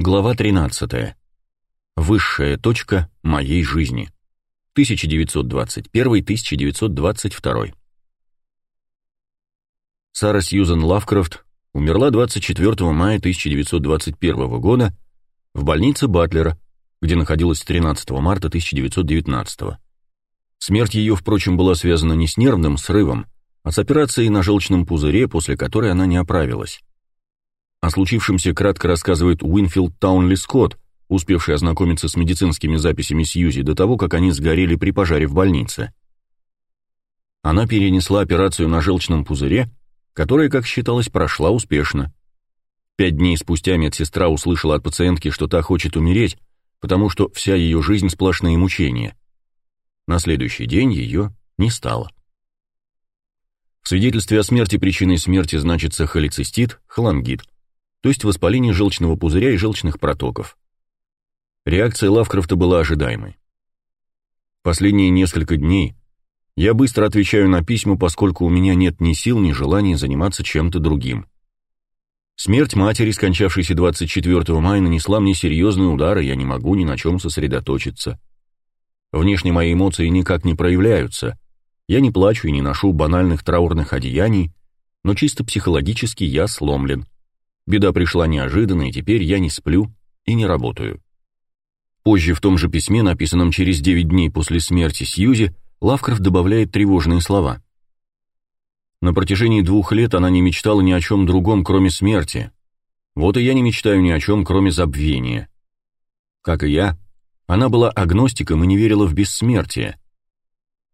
Глава 13. Высшая точка моей жизни. 1921-1922. Сара Сьюзен Лавкрафт умерла 24 мая 1921 года в больнице Батлера, где находилась 13 марта 1919. Смерть ее, впрочем, была связана не с нервным срывом, а с операцией на желчном пузыре, после которой она не оправилась. О случившемся кратко рассказывает Уинфилд Таунли Скотт, успевший ознакомиться с медицинскими записями Сьюзи до того, как они сгорели при пожаре в больнице. Она перенесла операцию на желчном пузыре, которая, как считалось, прошла успешно. Пять дней спустя медсестра услышала от пациентки, что та хочет умереть, потому что вся ее жизнь сплошные мучения. На следующий день ее не стало. В свидетельстве о смерти причиной смерти значится холецистит, холангит – то есть воспаление желчного пузыря и желчных протоков. Реакция Лавкрафта была ожидаемой. Последние несколько дней я быстро отвечаю на письма, поскольку у меня нет ни сил, ни желания заниматься чем-то другим. Смерть матери, скончавшейся 24 мая, нанесла мне серьезный удар, и я не могу ни на чем сосредоточиться. Внешне мои эмоции никак не проявляются. Я не плачу и не ношу банальных траурных одеяний, но чисто психологически я сломлен. Беда пришла неожиданно, и теперь я не сплю и не работаю. Позже в том же письме, написанном через 9 дней после смерти Сьюзи, Лавкрафт добавляет тревожные слова. На протяжении двух лет она не мечтала ни о чем другом, кроме смерти. Вот и я не мечтаю ни о чем, кроме забвения. Как и я, она была агностиком и не верила в бессмертие.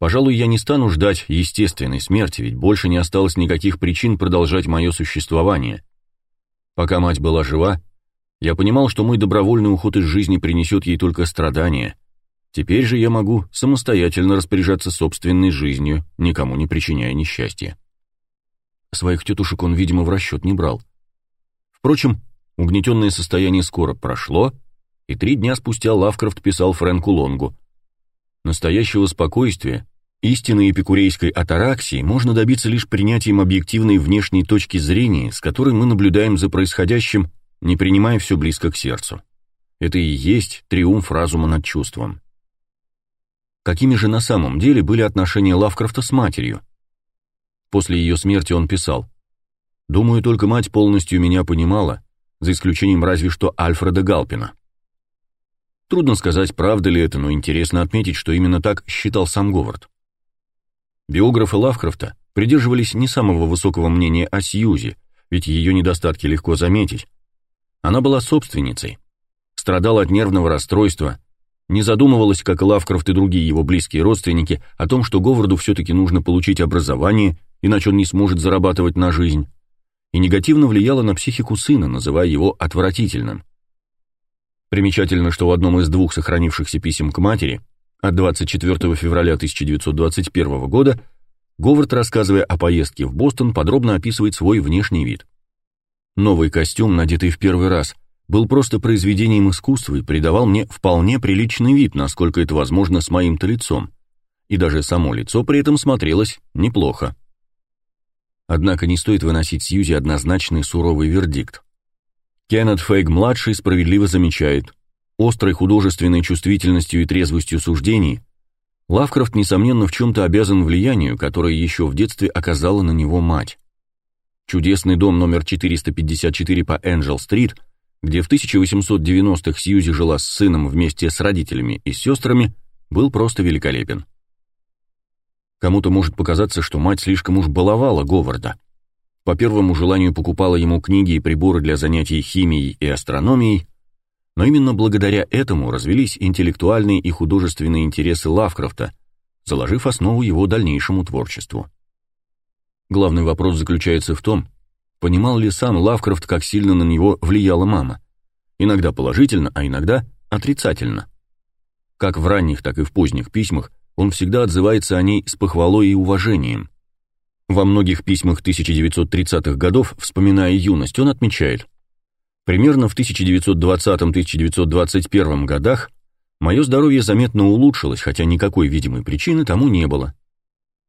Пожалуй, я не стану ждать естественной смерти, ведь больше не осталось никаких причин продолжать мое существование. Пока мать была жива, я понимал, что мой добровольный уход из жизни принесет ей только страдания. Теперь же я могу самостоятельно распоряжаться собственной жизнью, никому не причиняя несчастья. Своих тетушек он, видимо, в расчет не брал. Впрочем, угнетенное состояние скоро прошло, и три дня спустя Лавкрафт писал Фрэнку Лонгу. Настоящего спокойствия Истинной эпикурейской атараксии можно добиться лишь принятием объективной внешней точки зрения, с которой мы наблюдаем за происходящим, не принимая все близко к сердцу. Это и есть триумф разума над чувством. Какими же на самом деле были отношения Лавкрафта с матерью? После ее смерти он писал: "Думаю, только мать полностью меня понимала, за исключением разве что Альфреда Галпина". Трудно сказать, правда ли это, но интересно отметить, что именно так считал сам Говард. Биографы Лавкрафта придерживались не самого высокого мнения о Сьюзи, ведь ее недостатки легко заметить. Она была собственницей, страдала от нервного расстройства, не задумывалась, как Лавкрафт и другие его близкие родственники, о том, что Говарду все-таки нужно получить образование, иначе он не сможет зарабатывать на жизнь, и негативно влияла на психику сына, называя его отвратительным. Примечательно, что в одном из двух сохранившихся писем к матери – от 24 февраля 1921 года Говард, рассказывая о поездке в Бостон, подробно описывает свой внешний вид. Новый костюм, надетый в первый раз, был просто произведением искусства и придавал мне вполне приличный вид, насколько это возможно с моим-то лицом. И даже само лицо при этом смотрелось неплохо. Однако не стоит выносить Сьюзи однозначный суровый вердикт. Кеннет Фейг-младший справедливо замечает – острой художественной чувствительностью и трезвостью суждений, Лавкрафт, несомненно, в чем-то обязан влиянию, которое еще в детстве оказала на него мать. Чудесный дом номер 454 по Энджел-стрит, где в 1890-х Сьюзи жила с сыном вместе с родителями и сестрами, был просто великолепен. Кому-то может показаться, что мать слишком уж баловала Говарда. По первому желанию покупала ему книги и приборы для занятий химией и астрономией, но именно благодаря этому развились интеллектуальные и художественные интересы Лавкрафта, заложив основу его дальнейшему творчеству. Главный вопрос заключается в том, понимал ли сам Лавкрафт, как сильно на него влияла мама. Иногда положительно, а иногда отрицательно. Как в ранних, так и в поздних письмах он всегда отзывается о ней с похвалой и уважением. Во многих письмах 1930-х годов, вспоминая юность, он отмечает: Примерно в 1920-1921 годах мое здоровье заметно улучшилось, хотя никакой видимой причины тому не было.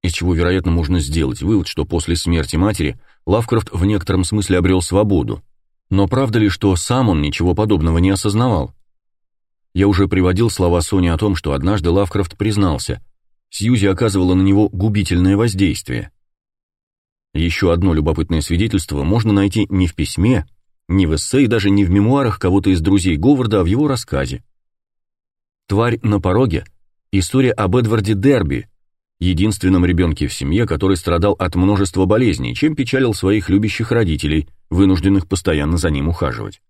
Из чего, вероятно, можно сделать вывод, что после смерти матери Лавкрафт в некотором смысле обрел свободу. Но правда ли, что сам он ничего подобного не осознавал? Я уже приводил слова Сони о том, что однажды Лавкрафт признался, Сьюзи оказывала на него губительное воздействие. Еще одно любопытное свидетельство можно найти не в письме, не в эссе и даже не в мемуарах кого-то из друзей Говарда, а в его рассказе. «Тварь на пороге» — история об Эдварде Дерби, единственном ребенке в семье, который страдал от множества болезней, чем печалил своих любящих родителей, вынужденных постоянно за ним ухаживать.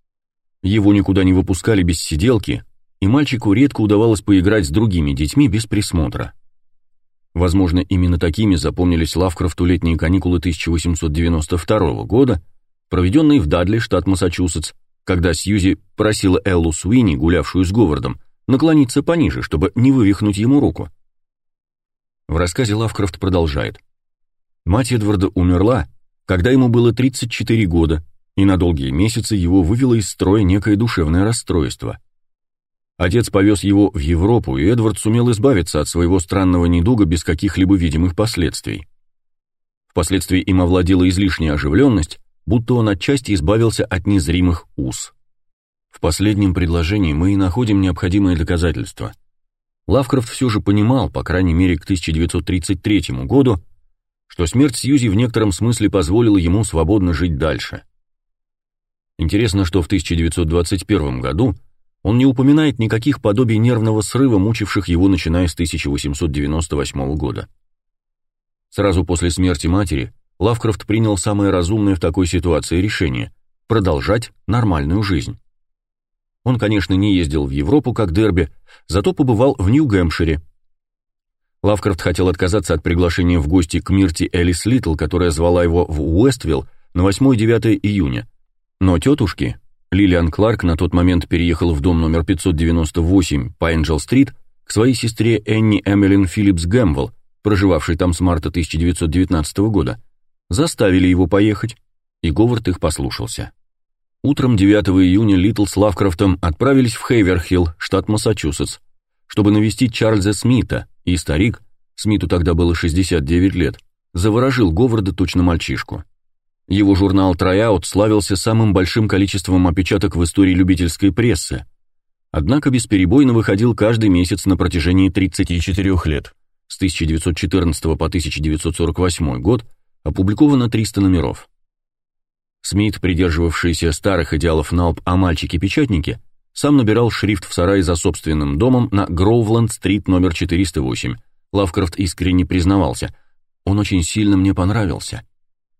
Его никуда не выпускали без сиделки, и мальчику редко удавалось поиграть с другими детьми без присмотра. Возможно, именно такими запомнились Лавкрафту летние каникулы 1892 года, проведенные в Дадли, штат Массачусетс, когда Сьюзи просила Эллу Суини, гулявшую с Говардом, наклониться пониже, чтобы не вывихнуть ему руку. В рассказе Лавкрафт продолжает. Мать Эдварда умерла, когда ему было 34 года, и на долгие месяцы его вывело из строя некое душевное расстройство. Отец повез его в Европу, и Эдвард сумел избавиться от своего странного недуга без каких-либо видимых последствий. Впоследствии им овладела излишняя оживленность, будто он отчасти избавился от незримых уз. В последнем предложении мы и находим необходимые доказательства – Лавкрафт все же понимал, по крайней мере к 1933 году, что смерть Сьюзи в некотором смысле позволила ему свободно жить дальше. Интересно, что в 1921 году он не упоминает никаких подобий нервного срыва, мучивших его начиная с 1898 года. Сразу после смерти матери Лавкрафт принял самое разумное в такой ситуации решение – продолжать нормальную жизнь. Он, конечно, не ездил в Европу как Дерби, зато побывал в Нью-Гэмпшире. Лавкрафт хотел отказаться от приглашения в гости к Мирти Элис Литл, которая звала его в Уэствилл на 8-9 июня. Но тетушки, Лилиан Кларк на тот момент переехала в дом номер 598 по Энджел-стрит к своей сестре Энни Эмилин Филлипс Гэмвелл, проживавшей там с марта 1919 года, заставили его поехать, и Говард их послушался. Утром 9 июня Литл с Лавкрафтом отправились в Хейверхилл, штат Массачусетс, чтобы навестить Чарльза Смита, и старик, Смиту тогда было 69 лет, заворожил Говарда точно мальчишку. Его журнал «Трайаут» славился самым большим количеством опечаток в истории любительской прессы, однако бесперебойно выходил каждый месяц на протяжении 34 лет. С 1914 по 1948 год опубликовано 300 номеров. Смит, придерживавшийся старых идеалов налп о мальчике-печатнике, сам набирал шрифт в сарае за собственным домом на Гроувленд-стрит номер 408. Лавкрафт искренне признавался. Он очень сильно мне понравился.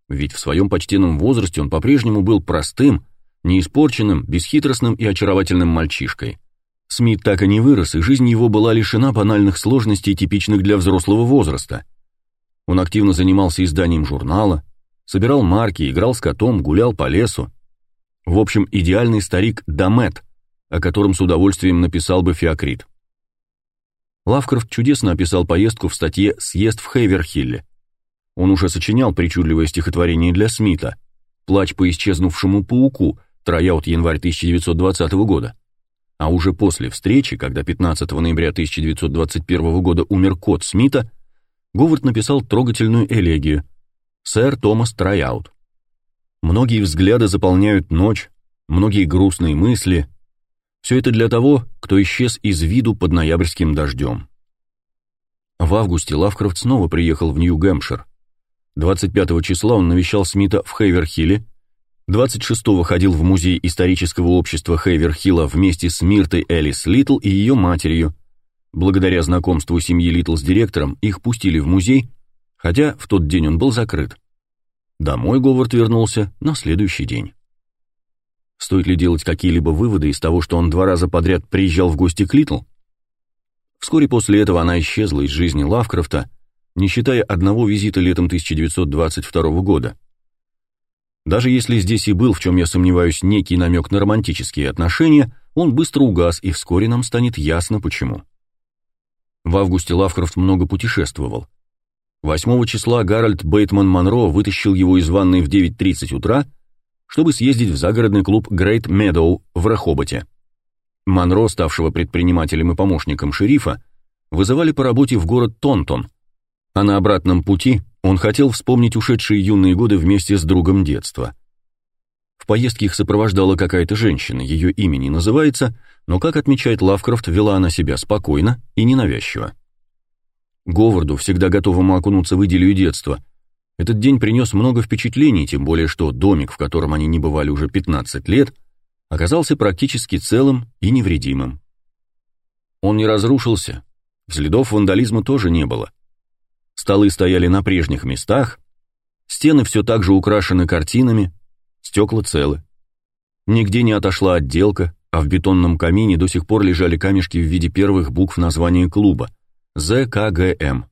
Ведь в своем почтенном возрасте он по-прежнему был простым, неиспорченным, бесхитростным и очаровательным мальчишкой. Смит так и не вырос, и жизнь его была лишена банальных сложностей, типичных для взрослого возраста. Он активно занимался изданием журнала, собирал марки, играл с котом, гулял по лесу. В общем, идеальный старик Дамет, о котором с удовольствием написал бы Феокрит. Лавкрафт чудесно описал поездку в статье «Съезд в Хейверхилле». Он уже сочинял причудливое стихотворение для Смита «Плач по исчезнувшему пауку», трояут январь 1920 года. А уже после встречи, когда 15 ноября 1921 года умер кот Смита, Говард написал трогательную элегию – Сэр Томас Трайаут. Многие взгляды заполняют ночь, многие грустные мысли. Все это для того, кто исчез из виду под ноябрьским дождем. В августе Лавкрафт снова приехал в Нью-Гэмпшир. 25 числа он навещал Смита в Хейверхилле, 26-го ходил в музей исторического общества Хейверхилла вместе с Миртой Элис Литл и ее матерью. Благодаря знакомству семьи Литл с директором, их пустили в музей, хотя в тот день он был закрыт. Домой Говард вернулся на следующий день. Стоит ли делать какие-либо выводы из того, что он два раза подряд приезжал в гости к Литл? Вскоре после этого она исчезла из жизни Лавкрафта, не считая одного визита летом 1922 года. Даже если здесь и был, в чем я сомневаюсь, некий намек на романтические отношения, он быстро угас, и вскоре нам станет ясно почему. В августе Лавкрафт много путешествовал. 8 числа Гарольд Бейтман Монро вытащил его из ванной в 9.30 утра, чтобы съездить в загородный клуб Great Meadow в Рахоботе. Монро, ставшего предпринимателем и помощником шерифа, вызывали по работе в город Тонтон, а на обратном пути он хотел вспомнить ушедшие юные годы вместе с другом детства. В поездке их сопровождала какая-то женщина, ее имя не называется, но, как отмечает Лавкрафт, вела она себя спокойно и ненавязчиво. Говарду, всегда готовому окунуться в идиллию детства, этот день принес много впечатлений, тем более что домик, в котором они не бывали уже 15 лет, оказался практически целым и невредимым. Он не разрушился, следов вандализма тоже не было. Столы стояли на прежних местах, стены все так же украшены картинами, стекла целы. Нигде не отошла отделка, а в бетонном камине до сих пор лежали камешки в виде первых букв названия клуба – ЗКГМ.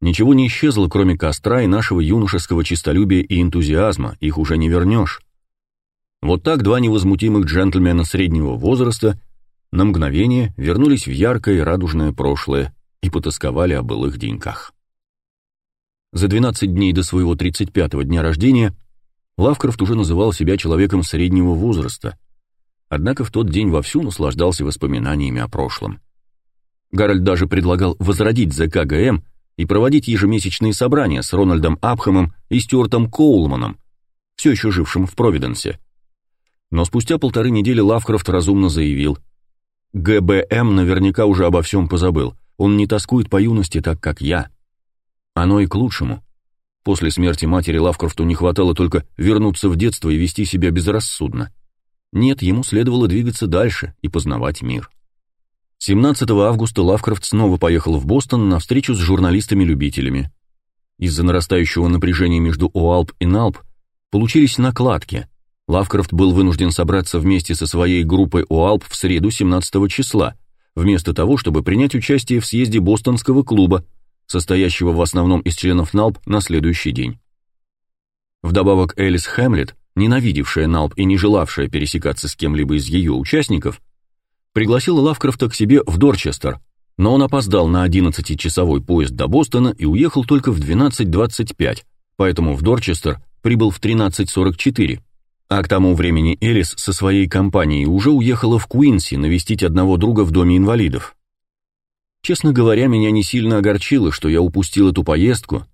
Ничего не исчезло, кроме костра и нашего юношеского честолюбия и энтузиазма, их уже не вернешь. Вот так два невозмутимых джентльмена среднего возраста на мгновение вернулись в яркое и радужное прошлое и потасковали о былых деньках. За 12 дней до своего 35-го дня рождения Лавкрафт уже называл себя человеком среднего возраста, однако в тот день вовсю наслаждался воспоминаниями о прошлом. Гарольд даже предлагал возродить ЗКГМ и проводить ежемесячные собрания с Рональдом Апхэмом и Стюартом Коулманом, все еще жившим в Провиденсе. Но спустя полторы недели Лавкрафт разумно заявил, «ГБМ наверняка уже обо всем позабыл, он не тоскует по юности так, как я». Оно и к лучшему. После смерти матери Лавкрафту не хватало только вернуться в детство и вести себя безрассудно. Нет, ему следовало двигаться дальше и познавать мир. 17 августа Лавкрафт снова поехал в Бостон на встречу с журналистами-любителями. Из-за нарастающего напряжения между ОАЛП и НАЛП получились накладки. Лавкрафт был вынужден собраться вместе со своей группой ОАЛП в среду 17 числа, вместо того, чтобы принять участие в съезде Бостонского клуба, состоящего в основном из членов НАЛП на следующий день. Вдобавок Элис Хэмлет, ненавидевшая НАЛП и не желавшая пересекаться с кем-либо из ее участников, пригласила Лавкрафта к себе в Дорчестер, но он опоздал на 11-часовой поезд до Бостона и уехал только в 12.25, поэтому в Дорчестер прибыл в 13.44. А к тому времени Элис со своей компанией уже уехала в Куинси навестить одного друга в доме инвалидов. Честно говоря, меня не сильно огорчило, что я упустил эту поездку,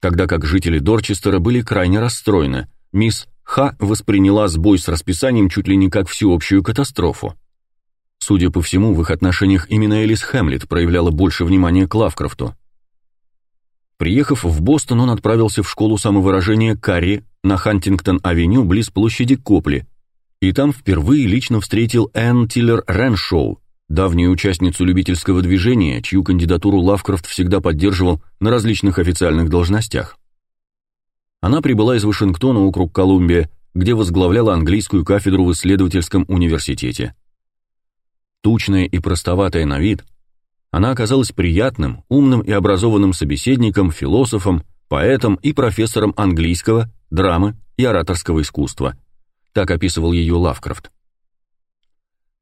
тогда как жители Дорчестера были крайне расстроены. Мисс Ха восприняла сбой с расписанием чуть ли не как всеобщую катастрофу. Судя по всему, в их отношениях именно Элис Хэмлет проявляла больше внимания к Лавкрафту. Приехав в Бостон, он отправился в школу самовыражения Карри на Хантингтон-авеню близ площади Копли, и там впервые лично встретил Энн Тиллер Рэншоу, давнюю участницу любительского движения, чью кандидатуру Лавкрафт всегда поддерживал на различных официальных должностях. Она прибыла из Вашингтона, округ Колумбия, где возглавляла английскую кафедру в исследовательском университете. Тучная и простоватая на вид, она оказалась приятным, умным и образованным собеседником, философом, поэтом и профессором английского, драмы и ораторского искусства. Так описывал ее Лавкрафт.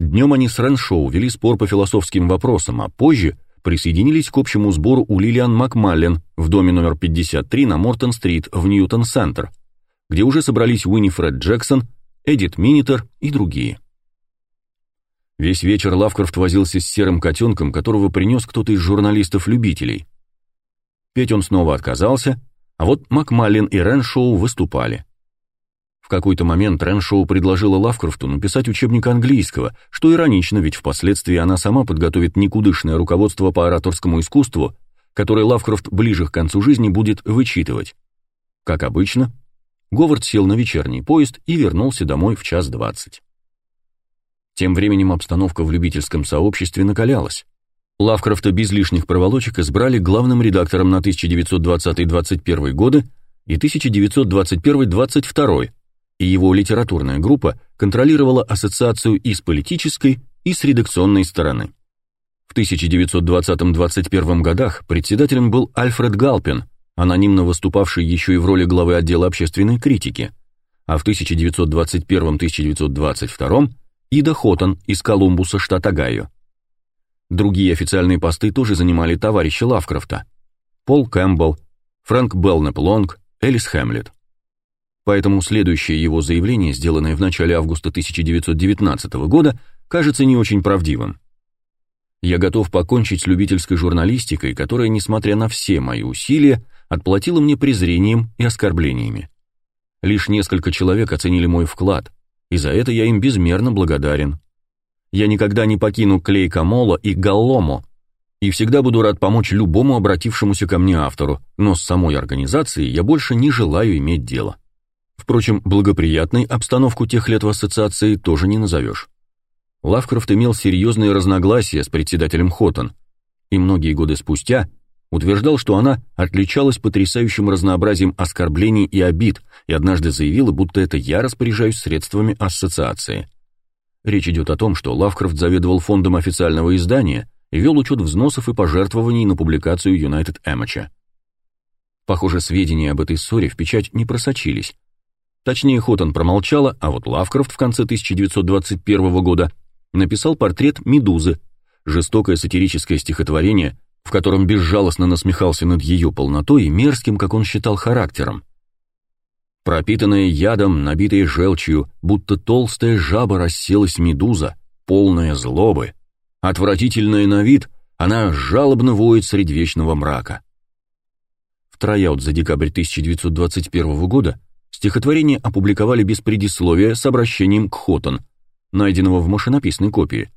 Днем они с Реншоу вели спор по философским вопросам, а позже присоединились к общему сбору у Лилиан Макмаллен в доме номер 53 на Мортон-стрит в Ньютон-Центр, где уже собрались Уинифред Джексон, Эдит Минитер и другие. Весь вечер Лавкрафт возился с серым котенком, которого принес кто-то из журналистов-любителей. Петь он снова отказался, а вот Макмаллен и Реншоу выступали. Какой-то момент Реншоу предложила Лавкрафту написать учебник английского, что иронично, ведь впоследствии она сама подготовит никудышное руководство по ораторскому искусству, которое Лавкрафт ближе к концу жизни будет вычитывать. Как обычно, Говард сел на вечерний поезд и вернулся домой в час двадцать. Тем временем обстановка в любительском сообществе накалялась. Лавкрафта без лишних проволочек избрали главным редактором на 1920-21 годы и 1921-22 и его литературная группа контролировала ассоциацию и с политической, и с редакционной стороны. В 1920-21 годах председателем был Альфред Галпин, анонимно выступавший еще и в роли главы отдела общественной критики, а в 1921-1922 Ида Хоттон из Колумбуса, штат Огайо. Другие официальные посты тоже занимали товарищи Лавкрафта. Пол Кэмпбелл, Фрэнк Белнеп Лонг, Элис Хэмлет. Поэтому следующее его заявление, сделанное в начале августа 1919 года, кажется не очень правдивым. Я готов покончить с любительской журналистикой, которая, несмотря на все мои усилия, отплатила мне презрением и оскорблениями. Лишь несколько человек оценили мой вклад, и за это я им безмерно благодарен. Я никогда не покину Клей Камола и Галлому, и всегда буду рад помочь любому обратившемуся ко мне автору, но с самой организацией я больше не желаю иметь дело. Впрочем, благоприятной обстановку тех лет в ассоциации тоже не назовешь. Лавкрафт имел серьезные разногласия с председателем Хоттон, и многие годы спустя утверждал, что она отличалась потрясающим разнообразием оскорблений и обид, и однажды заявила, будто это я распоряжаюсь средствами ассоциации. Речь идет о том, что Лавкрафт заведовал фондом официального издания и вел учет взносов и пожертвований на публикацию United Amateur. Похоже, сведения об этой ссоре в печать не просочились. Точнее, Хоттон промолчала, а вот Лавкрафт в конце 1921 года написал портрет Медузы, жестокое сатирическое стихотворение, в котором безжалостно насмехался над ее полнотой и мерзким, как он считал, характером. Пропитанная ядом, набитая желчью, будто толстая жаба расселась медуза, полная злобы, Отвратительная на вид, она жалобно воет среди вечного мрака. В трояут за декабрь 1921 года стихотворение опубликовали без предисловия с обращением к Хоттон, найденного в машинописной копии.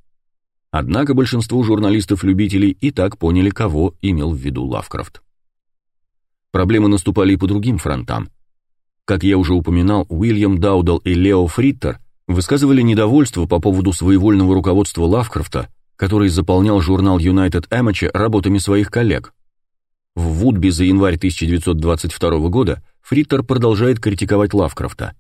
Однако большинство журналистов-любителей и так поняли, кого имел в виду Лавкрафт. Проблемы наступали и по другим фронтам. Как я уже упоминал, Уильям Даудал и Лео Фриттер высказывали недовольство по поводу своевольного руководства Лавкрафта который заполнял журнал United Amateur работами своих коллег. В Вудби за январь 1922 года Фриттер продолжает критиковать Лавкрафта.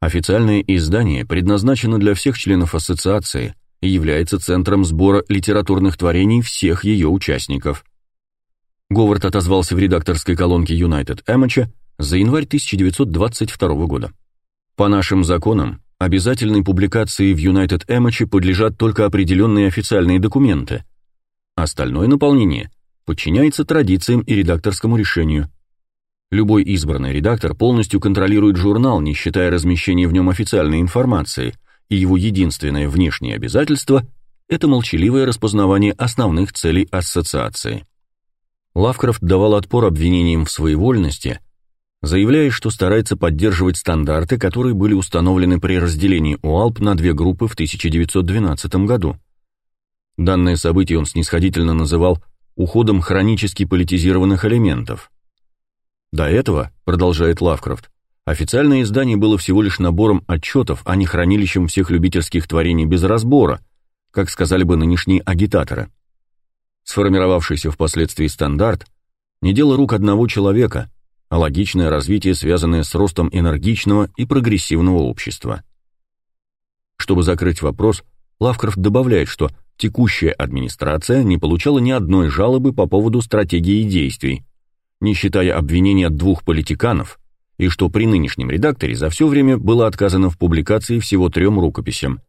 Официальное издание предназначено для всех членов ассоциации и является центром сбора литературных творений всех ее участников. Говард отозвался в редакторской колонке United Amateur за январь 1922 года. По нашим законам, Обязательной публикации в United Amateur подлежат только определенные официальные документы. Остальное наполнение подчиняется традициям и редакторскому решению. Любой избранный редактор полностью контролирует журнал, не считая размещения в нем официальной информации, и его единственное внешнее обязательство – это молчаливое распознавание основных целей ассоциации. Лавкрафт давал отпор обвинениям в своевольности – заявляя, что старается поддерживать стандарты, которые были установлены при разделении УАЛП на две группы в 1912 году. Данное событие он снисходительно называл уходом хронически политизированных элементов. До этого, продолжает Лавкрафт, официальное издание было всего лишь набором отчетов, а не хранилищем всех любительских творений без разбора, как сказали бы нынешние агитаторы. Сформировавшийся впоследствии стандарт – не дело рук одного человека – а логичное развитие, связанное с ростом энергичного и прогрессивного общества. Чтобы закрыть вопрос, Лавкрафт добавляет, что текущая администрация не получала ни одной жалобы по поводу стратегии действий, не считая обвинений от двух политиканов, и что при нынешнем редакторе за все время было отказано в публикации всего трем рукописям.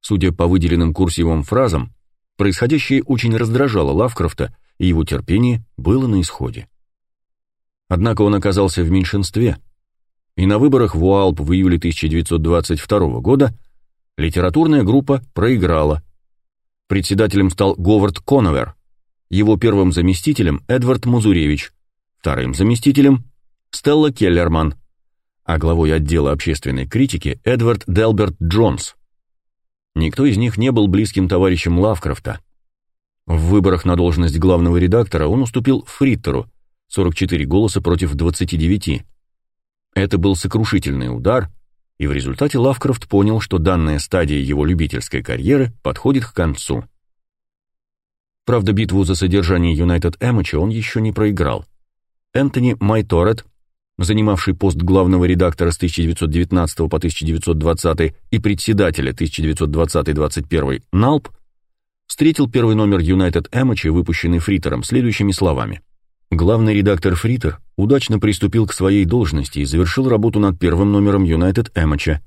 Судя по выделенным курсивом фразам, происходящее очень раздражало Лавкрафта, и его терпение было на исходе. Однако он оказался в меньшинстве, и на выборах в УАЛП в июле 1922 года литературная группа проиграла. Председателем стал Говард Коновер, его первым заместителем Эдвард Музуревич, вторым заместителем Стелла Келлерман, а главой отдела общественной критики Эдвард Делберт Джонс. Никто из них не был близким товарищем Лавкрафта. В выборах на должность главного редактора он уступил Фриттеру, 44 голоса против 29. Это был сокрушительный удар, и в результате Лавкрафт понял, что данная стадия его любительской карьеры подходит к концу. Правда, битву за содержание United Amateur он еще не проиграл. Энтони Майторет, занимавший пост главного редактора с 1919 по 1920 и председателя 1920-21 НАЛП, встретил первый номер United Amateur, выпущенный Фритером, следующими словами – Главный редактор Фритер удачно приступил к своей должности и завершил работу над первым номером United Amateur,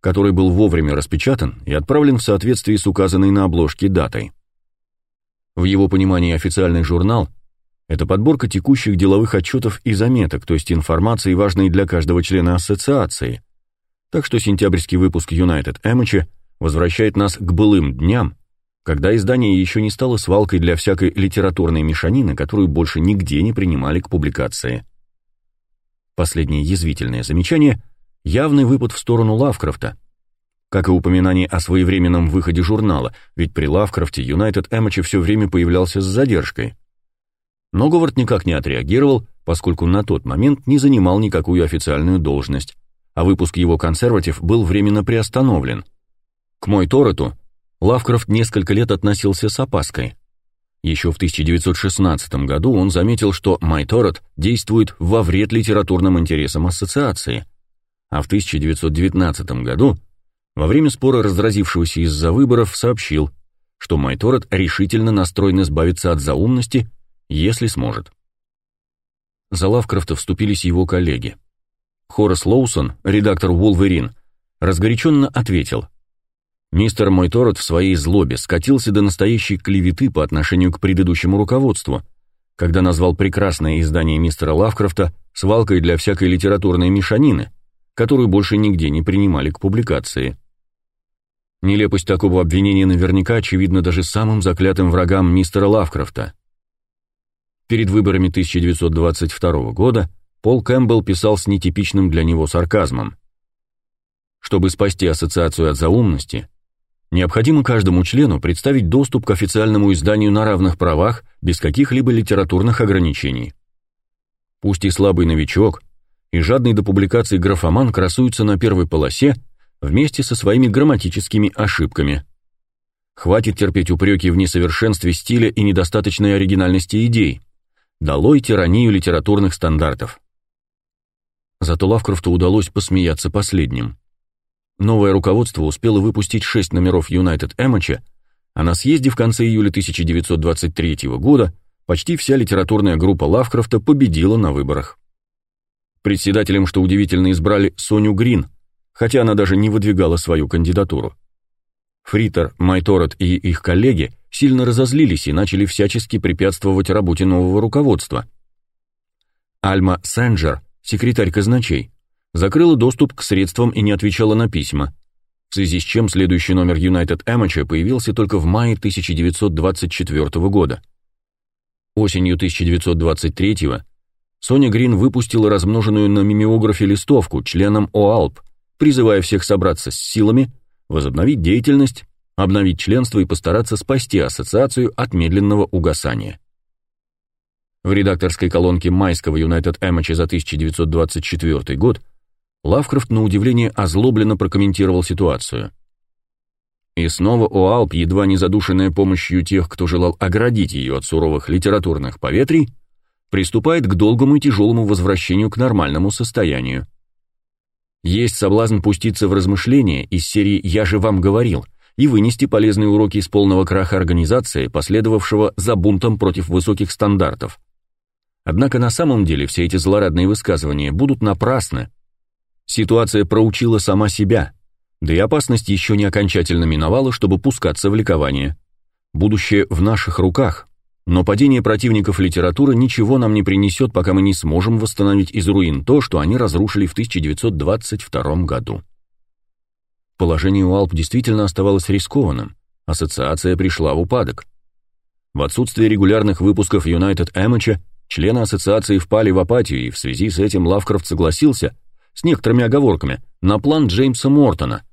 который был вовремя распечатан и отправлен в соответствии с указанной на обложке датой. В его понимании официальный журнал – это подборка текущих деловых отчетов и заметок, то есть информации, важной для каждого члена ассоциации. Так что сентябрьский выпуск United Amateur возвращает нас к былым дням, когда издание еще не стало свалкой для всякой литературной мешанины, которую больше нигде не принимали к публикации. Последнее язвительное замечание — явный выпад в сторону Лавкрафта, как и упоминание о своевременном выходе журнала, ведь при Лавкрафте Юнайтед Эмочи все время появлялся с задержкой. Но Говард никак не отреагировал, поскольку на тот момент не занимал никакую официальную должность, а выпуск его консерватив был временно приостановлен. К мой Торету Лавкрафт несколько лет относился с опаской. Еще в 1916 году он заметил, что Майторет действует во вред литературным интересам ассоциации, а в 1919 году, во время спора, разразившегося из-за выборов, сообщил, что Майторет решительно настроен избавиться от заумности, если сможет. За Лавкрафта вступились его коллеги. Хорас Лоусон, редактор «Волверин», разгоряченно ответил. Мистер Мойторот в своей злобе скатился до настоящей клеветы по отношению к предыдущему руководству, когда назвал прекрасное издание мистера Лавкрафта свалкой для всякой литературной мешанины, которую больше нигде не принимали к публикации. Нелепость такого обвинения наверняка очевидна даже самым заклятым врагам мистера Лавкрафта. Перед выборами 1922 года Пол Кэмпбелл писал с нетипичным для него сарказмом. Чтобы спасти ассоциацию от заумности, необходимо каждому члену представить доступ к официальному изданию на равных правах, без каких-либо литературных ограничений. Пусть и слабый новичок, и жадный до публикаций графоман красуются на первой полосе вместе со своими грамматическими ошибками. Хватит терпеть упреки в несовершенстве стиля и недостаточной оригинальности идей. Долой тиранию литературных стандартов. Зато Лавкрафту удалось посмеяться последним. Новое руководство успело выпустить шесть номеров United Эмоча, а на съезде в конце июля 1923 года почти вся литературная группа Лавкрафта победила на выборах. Председателем, что удивительно, избрали Соню Грин, хотя она даже не выдвигала свою кандидатуру. Фритер, Майторет и их коллеги сильно разозлились и начали всячески препятствовать работе нового руководства. Альма Сенджер секретарь казначей, закрыла доступ к средствам и не отвечала на письма, в связи с чем следующий номер United Amateur появился только в мае 1924 года. Осенью 1923 Соня Грин выпустила размноженную на мимеографе листовку членам ОАЛП, призывая всех собраться с силами, возобновить деятельность, обновить членство и постараться спасти ассоциацию от медленного угасания. В редакторской колонке майского United Amateur за 1924 год Лавкрафт на удивление озлобленно прокомментировал ситуацию. И снова ОАЛП, едва не задушенная помощью тех, кто желал оградить ее от суровых литературных поветрий, приступает к долгому и тяжелому возвращению к нормальному состоянию. Есть соблазн пуститься в размышления из серии «Я же вам говорил», и вынести полезные уроки из полного краха организации, последовавшего за бунтом против высоких стандартов. Однако на самом деле все эти злорадные высказывания будут напрасны. Ситуация проучила сама себя, да и опасность еще не окончательно миновала, чтобы пускаться в ликование. Будущее в наших руках, но падение противников литературы ничего нам не принесет, пока мы не сможем восстановить из руин то, что они разрушили в 1922 году. Положение у Алп действительно оставалось рискованным, ассоциация пришла в упадок. В отсутствие регулярных выпусков United Amateur Члены ассоциации впали в апатию, и в связи с этим Лавкрафт согласился, с некоторыми оговорками, на план Джеймса Мортона,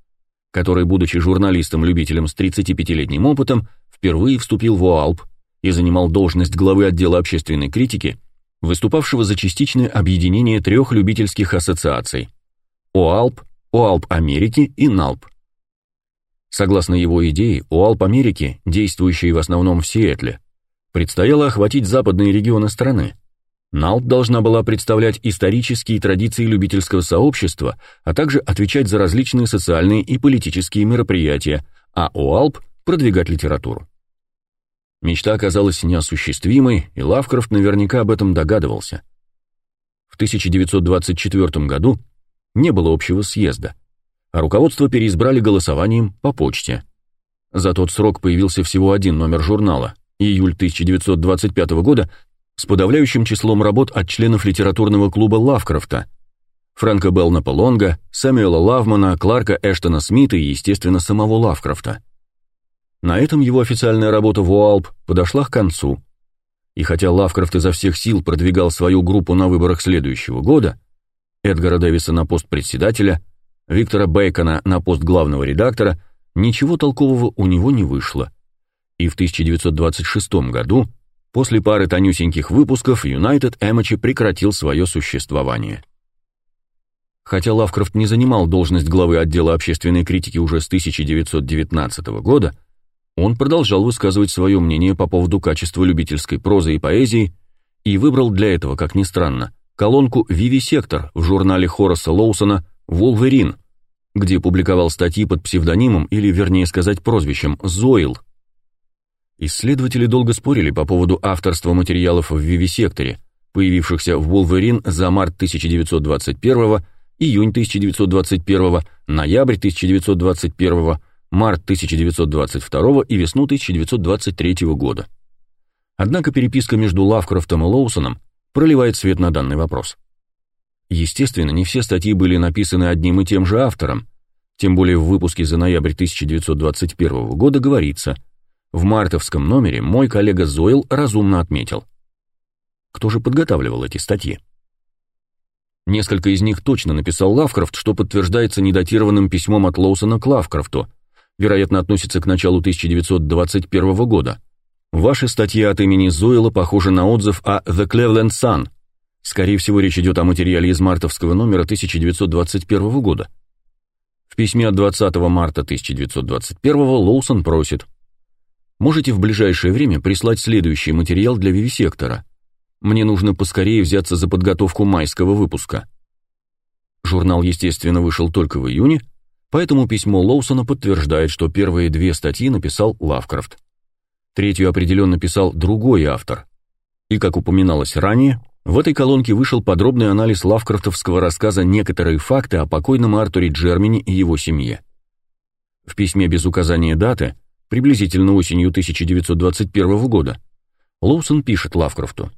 который, будучи журналистом-любителем с 35-летним опытом, впервые вступил в ОАЛП и занимал должность главы отдела общественной критики, выступавшего за частичное объединение трех любительских ассоциаций – ОАЛП, ОАЛП Америки и НАЛП. Согласно его идее, ОАЛП Америки, действующий в основном в Сиэтле, предстояло охватить западные регионы страны. НАЛП должна была представлять исторические традиции любительского сообщества, а также отвечать за различные социальные и политические мероприятия, а ОАЛП – продвигать литературу. Мечта оказалась неосуществимой, и Лавкрафт наверняка об этом догадывался. В 1924 году не было общего съезда, а руководство переизбрали голосованием по почте. За тот срок появился всего один номер журнала июль 1925 года с подавляющим числом работ от членов литературного клуба Лавкрафта, Фрэнка Белнапа Лонга, Сэмюэла Лавмана, Кларка Эштона Смита и, естественно, самого Лавкрафта. На этом его официальная работа в УАЛП подошла к концу. И хотя Лавкрафт изо всех сил продвигал свою группу на выборах следующего года, Эдгара Дэвиса на пост председателя, Виктора Бейкона на пост главного редактора, ничего толкового у него не вышло. И в 1926 году, после пары тонюсеньких выпусков, United Эмочи прекратил свое существование. Хотя Лавкрафт не занимал должность главы отдела общественной критики уже с 1919 года, он продолжал высказывать свое мнение по поводу качества любительской прозы и поэзии и выбрал для этого, как ни странно, колонку «Вивисектор» в журнале Хораса Лоусона «Волверин», где публиковал статьи под псевдонимом или, вернее сказать, прозвищем «Зоил». Исследователи долго спорили по поводу авторства материалов в «Вивисекторе», появившихся в «Волверин» за март 1921 июнь 1921, ноябрь 1921, март 1922 и весну 1923 года. Однако переписка между Лавкрафтом и Лоусоном проливает свет на данный вопрос. Естественно, не все статьи были написаны одним и тем же автором, тем более в выпуске за ноябрь 1921 года говорится «В мартовском номере мой коллега Зойл разумно отметил». Кто же подготавливал эти статьи? Несколько из них точно написал Лавкрафт, что подтверждается недатированным письмом от Лоусона к Лавкрафту, вероятно, относится к началу 1921 года. Ваша статья от имени Зоила похожа на отзыв о The Cleveland Sun. Скорее всего, речь идет о материале из мартовского номера 1921 года. В письме от 20 марта 1921 Лоусон просит «Можете в ближайшее время прислать следующий материал для вивисектора. Мне нужно поскорее взяться за подготовку майского выпуска». Журнал, естественно, вышел только в июне, поэтому письмо Лоусона подтверждает, что первые две статьи написал Лавкрафт. Третью определенно писал другой автор. И, как упоминалось ранее, в этой колонке вышел подробный анализ лавкрафтовского рассказа «Некоторые факты о покойном Артуре Джермини и его семье». В письме без указания даты, приблизительно осенью 1921 года, Лоусон пишет Лавкрафту.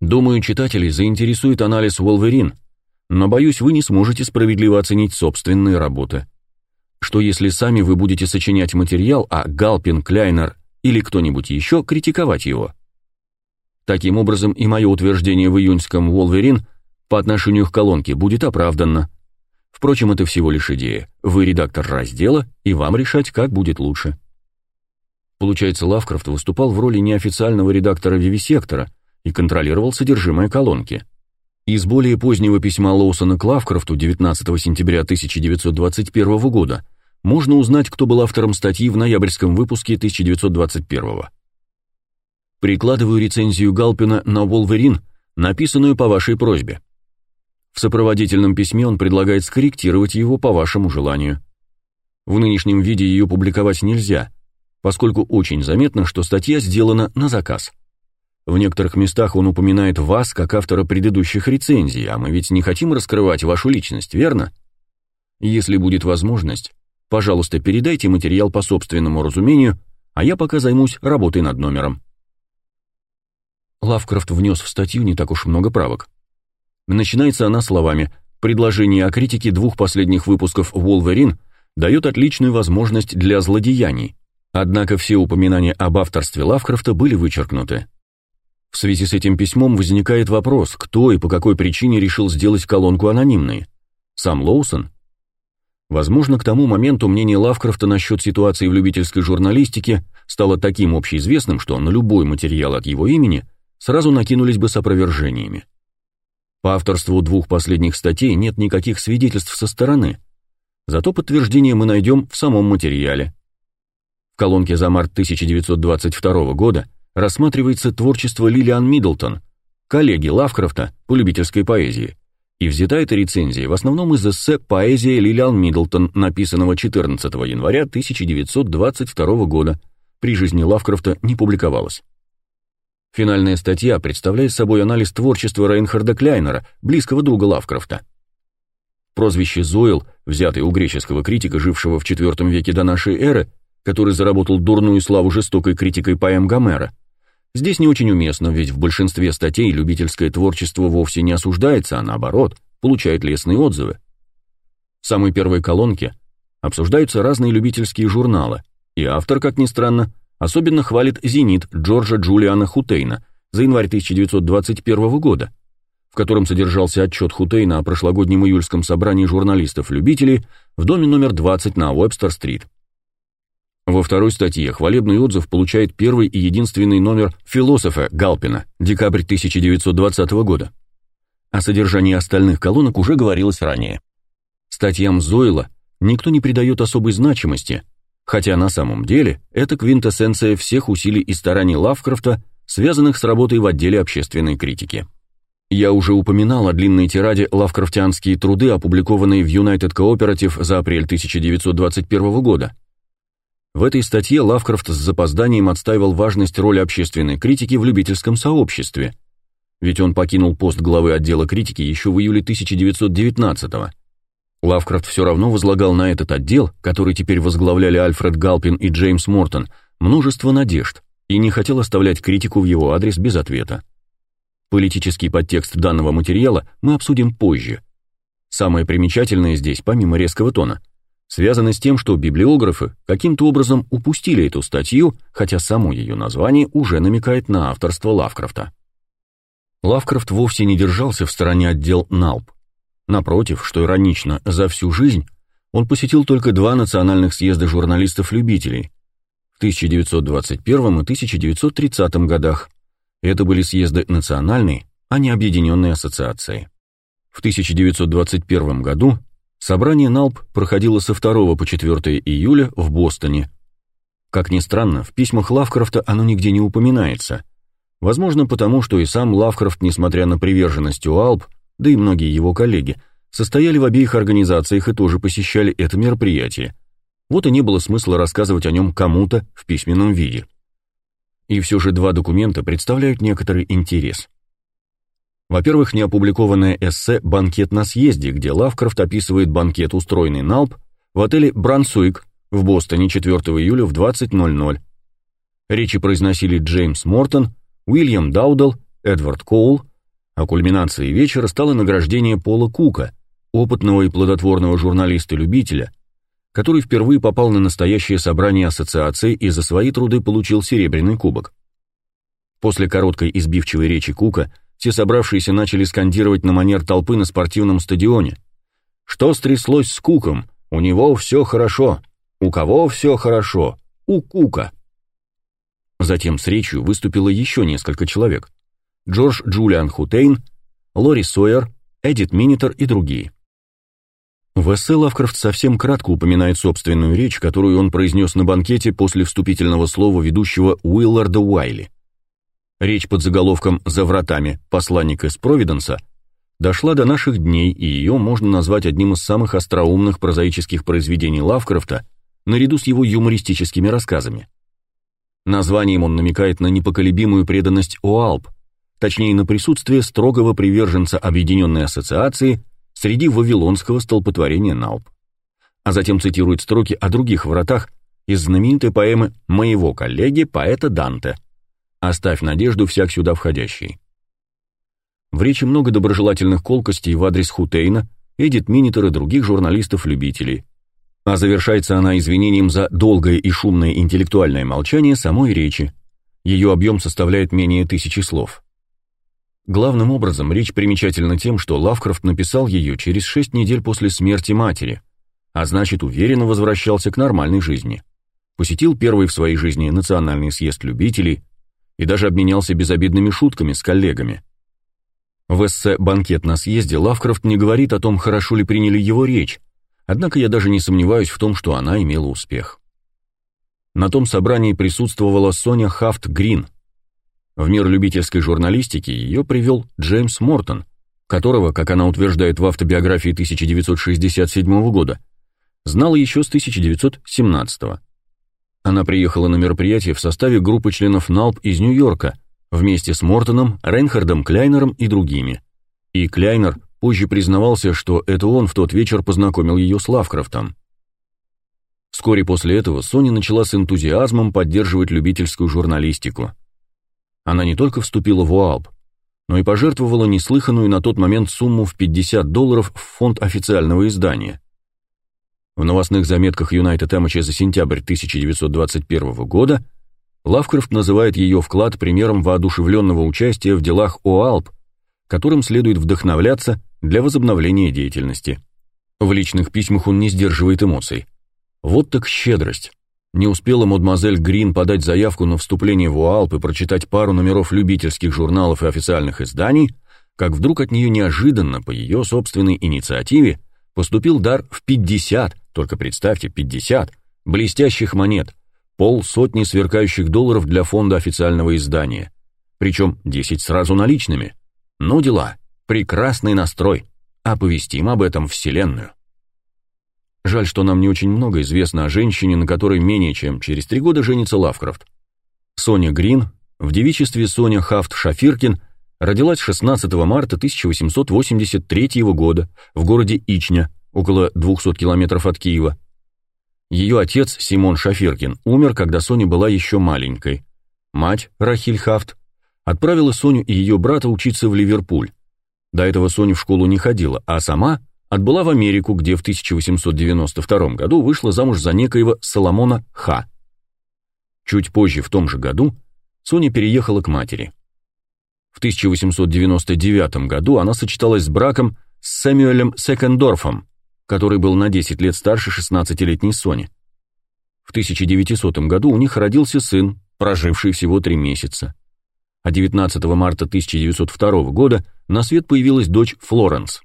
«Думаю, читателей заинтересует анализ Волверин, но, боюсь, вы не сможете справедливо оценить собственные работы. Что если сами вы будете сочинять материал, а Галпин, Кляйнер или кто-нибудь еще критиковать его?» Таким образом, и мое утверждение в июньском «Волверин» по отношению к колонке будет оправдано. Впрочем, это всего лишь идея. Вы редактор раздела, и вам решать, как будет лучше. Получается, Лавкрафт выступал в роли неофициального редактора Вивисектора и контролировал содержимое колонки. Из более позднего письма Лоусона к Лавкрафту 19 сентября 1921 года можно узнать, кто был автором статьи в ноябрьском выпуске 1921 года. Прикладываю рецензию Галпина на «Волверин», написанную по вашей просьбе. В сопроводительном письме он предлагает скорректировать его по вашему желанию. В нынешнем виде ее публиковать нельзя, поскольку очень заметно, что статья сделана на заказ. В некоторых местах он упоминает вас как автора предыдущих рецензий, а мы ведь не хотим раскрывать вашу личность, верно? Если будет возможность, пожалуйста, передайте материал по собственному разумению, а я пока займусь работой над номером. Лавкрафт внес в статью не так уж много правок. Начинается она словами «Предложение о критике двух последних выпусков «Волверин» дает отличную возможность для злодеяний». Однако все упоминания об авторстве Лавкрафта были вычеркнуты. В связи с этим письмом возникает вопрос, кто и по какой причине решил сделать колонку анонимной. Сам Лоусон? Возможно, к тому моменту мнение Лавкрафта насчет ситуации в любительской журналистике стало таким общеизвестным, что на любой материал от его имени – сразу накинулись бы с опровержениями. По авторству двух последних статей нет никаких свидетельств со стороны, зато подтверждение мы найдем в самом материале. В колонке за март 1922 года рассматривается творчество Лилиан Миддлтон, коллеги Лавкрафта по любительской поэзии, и взята эта рецензия в основном из эссе «Поэзия Лилиан Миддлтон», написанного 14 января 1922 года, при жизни Лавкрафта не публиковалась. Финальная статья представляет собой анализ творчества Рейнхарда Кляйнера, близкого друга Лавкрафта. Прозвище Зойл, взятое у греческого критика, жившего в IV веке до нашей эры, который заработал дурную славу жестокой критикой поэм Гомера, здесь не очень уместно, ведь в большинстве статей любительское творчество вовсе не осуждается, а наоборот, получает лестные отзывы. В самой первой колонке обсуждаются разные любительские журналы, и автор, как ни странно, Особенно хвалит «Зенит» Джорджа Джулиана Хутейна за январь 1921 года, в котором содержался отчет Хутейна о прошлогоднем июльском собрании журналистов-любителей в доме номер 20 на Уэбстер-стрит. Во второй статье хвалебный отзыв получает первый и единственный номер «Философа» Галпина, декабрь 1920 года. О содержании остальных колонок уже говорилось ранее. Статьям Зойла никто не придает особой значимости, хотя на самом деле это квинтэссенция всех усилий и стараний Лавкрафта, связанных с работой в отделе общественной критики. Я уже упоминал о длинной тираде лавкрафтианские труды, опубликованные в United Cooperative за апрель 1921 года. В этой статье Лавкрафт с запозданием отстаивал важность роли общественной критики в любительском сообществе, ведь он покинул пост главы отдела критики еще в июле 1919 -го. Лавкрафт все равно возлагал на этот отдел, который теперь возглавляли Альфред Галпин и Джеймс Мортон, множество надежд и не хотел оставлять критику в его адрес без ответа. Политический подтекст данного материала мы обсудим позже. Самое примечательное здесь, помимо резкого тона, связано с тем, что библиографы каким-то образом упустили эту статью, хотя само ее название уже намекает на авторство Лавкрафта. Лавкрафт вовсе не держался в стороне отдел НАЛП. Напротив, что иронично, за всю жизнь он посетил только два национальных съезда журналистов-любителей в 1921 и 1930 годах, это были съезды национальной, а не объединенной ассоциации. В 1921 году собрание НАЛП проходило со 2 по 4 июля в Бостоне. Как ни странно, в письмах Лавкрафта оно нигде не упоминается. Возможно, потому что и сам Лавкрафт, несмотря на приверженность УАЛП, да и многие его коллеги, состояли в обеих организациях и тоже посещали это мероприятие. Вот и не было смысла рассказывать о нем кому-то в письменном виде. И все же два документа представляют некоторый интерес. Во-первых, неопубликованное эссе «Банкет на съезде», где Лавкрафт описывает банкет, устроенный Налп в отеле «Брансуик» в Бостоне 4 июля в 20.00. Речи произносили Джеймс Мортон, Уильям Даудел, Эдвард Коул, а кульминацией вечера стало награждение Пола Кука, опытного и плодотворного журналиста-любителя, который впервые попал на настоящее собрание ассоциации и за свои труды получил серебряный кубок. После короткой избивчивой речи Кука все собравшиеся начали скандировать на манер толпы на спортивном стадионе. Что стряслось с Куком? У него все хорошо. У кого все хорошо? У Кука. Затем с речью выступило еще несколько человек. Джордж Джулиан Хутейн, Лори Сойер, Эдит Минитер и другие. В эссе Лавкрафт совсем кратко упоминает собственную речь, которую он произнес на банкете после вступительного слова ведущего Уилларда Уайли. Речь под заголовком «За вратами. Посланник из Провиденса» дошла до наших дней, и ее можно назвать одним из самых остроумных прозаических произведений Лавкрафта, наряду с его юмористическими рассказами. Названием он намекает на непоколебимую преданность ОАЛП, точнее на присутствие строгого приверженца Объединенной Ассоциации – среди вавилонского столпотворения Налп. А затем цитирует строки о других вратах из знаменитой поэмы моего коллеги, поэта Данте «Оставь надежду всяк сюда входящий». В речи много доброжелательных колкостей в адрес Хутейна, Эдит Минитер и других журналистов-любителей. А завершается она извинением за долгое и шумное интеллектуальное молчание самой речи. Ее объем составляет менее тысячи слов. Главным образом, речь примечательна тем, что Лавкрафт написал ее через шесть недель после смерти матери, а значит, уверенно возвращался к нормальной жизни. Посетил первый в своей жизни национальный съезд любителей и даже обменялся безобидными шутками с коллегами. В эссе «Банкет на съезде» Лавкрафт не говорит о том, хорошо ли приняли его речь, однако я даже не сомневаюсь в том, что она имела успех. На том собрании присутствовала Соня Хафт Грин – в мир любительской журналистики ее привел Джеймс Мортон, которого, как она утверждает в автобиографии 1967 года, знала еще с 1917 -го. Она приехала на мероприятие в составе группы членов НАЛП из Нью-Йорка вместе с Мортоном, Рейнхардом Кляйнером и другими. И Кляйнер позже признавался, что это он в тот вечер познакомил ее с Лавкрафтом. Вскоре после этого Соня начала с энтузиазмом поддерживать любительскую журналистику – она не только вступила в УАЛП, но и пожертвовала неслыханную на тот момент сумму в 50 долларов в фонд официального издания. В новостных заметках United Amateur за сентябрь 1921 года Лавкрафт называет ее вклад примером воодушевленного участия в делах ОАЛП, которым следует вдохновляться для возобновления деятельности. В личных письмах он не сдерживает эмоций. Вот так щедрость. Не успела мадемуазель Грин подать заявку на вступление в УАЛП и прочитать пару номеров любительских журналов и официальных изданий, как вдруг от нее неожиданно, по ее собственной инициативе, поступил дар в 50, только представьте, 50, блестящих монет, полсотни сверкающих долларов для фонда официального издания, причем 10 сразу наличными. Ну дела, прекрасный настрой, оповестим об этом Вселенную. Жаль, что нам не очень много известно о женщине, на которой менее чем через три года женится Лавкрафт. Соня Грин, в девичестве Соня Хафт Шафиркин, родилась 16 марта 1883 года в городе Ичня, около 200 километров от Киева. Ее отец, Симон Шафиркин, умер, когда Соня была еще маленькой. Мать, Рахиль Хафт, отправила Соню и ее брата учиться в Ливерпуль. До этого Соня в школу не ходила, а сама отбыла в Америку, где в 1892 году вышла замуж за некоего Соломона Ха. Чуть позже, в том же году, Соня переехала к матери. В 1899 году она сочеталась с браком с Сэмюэлем Секендорфом, который был на 10 лет старше 16-летней Сони. В 1900 году у них родился сын, проживший всего три месяца. А 19 марта 1902 года на свет появилась дочь Флоренс.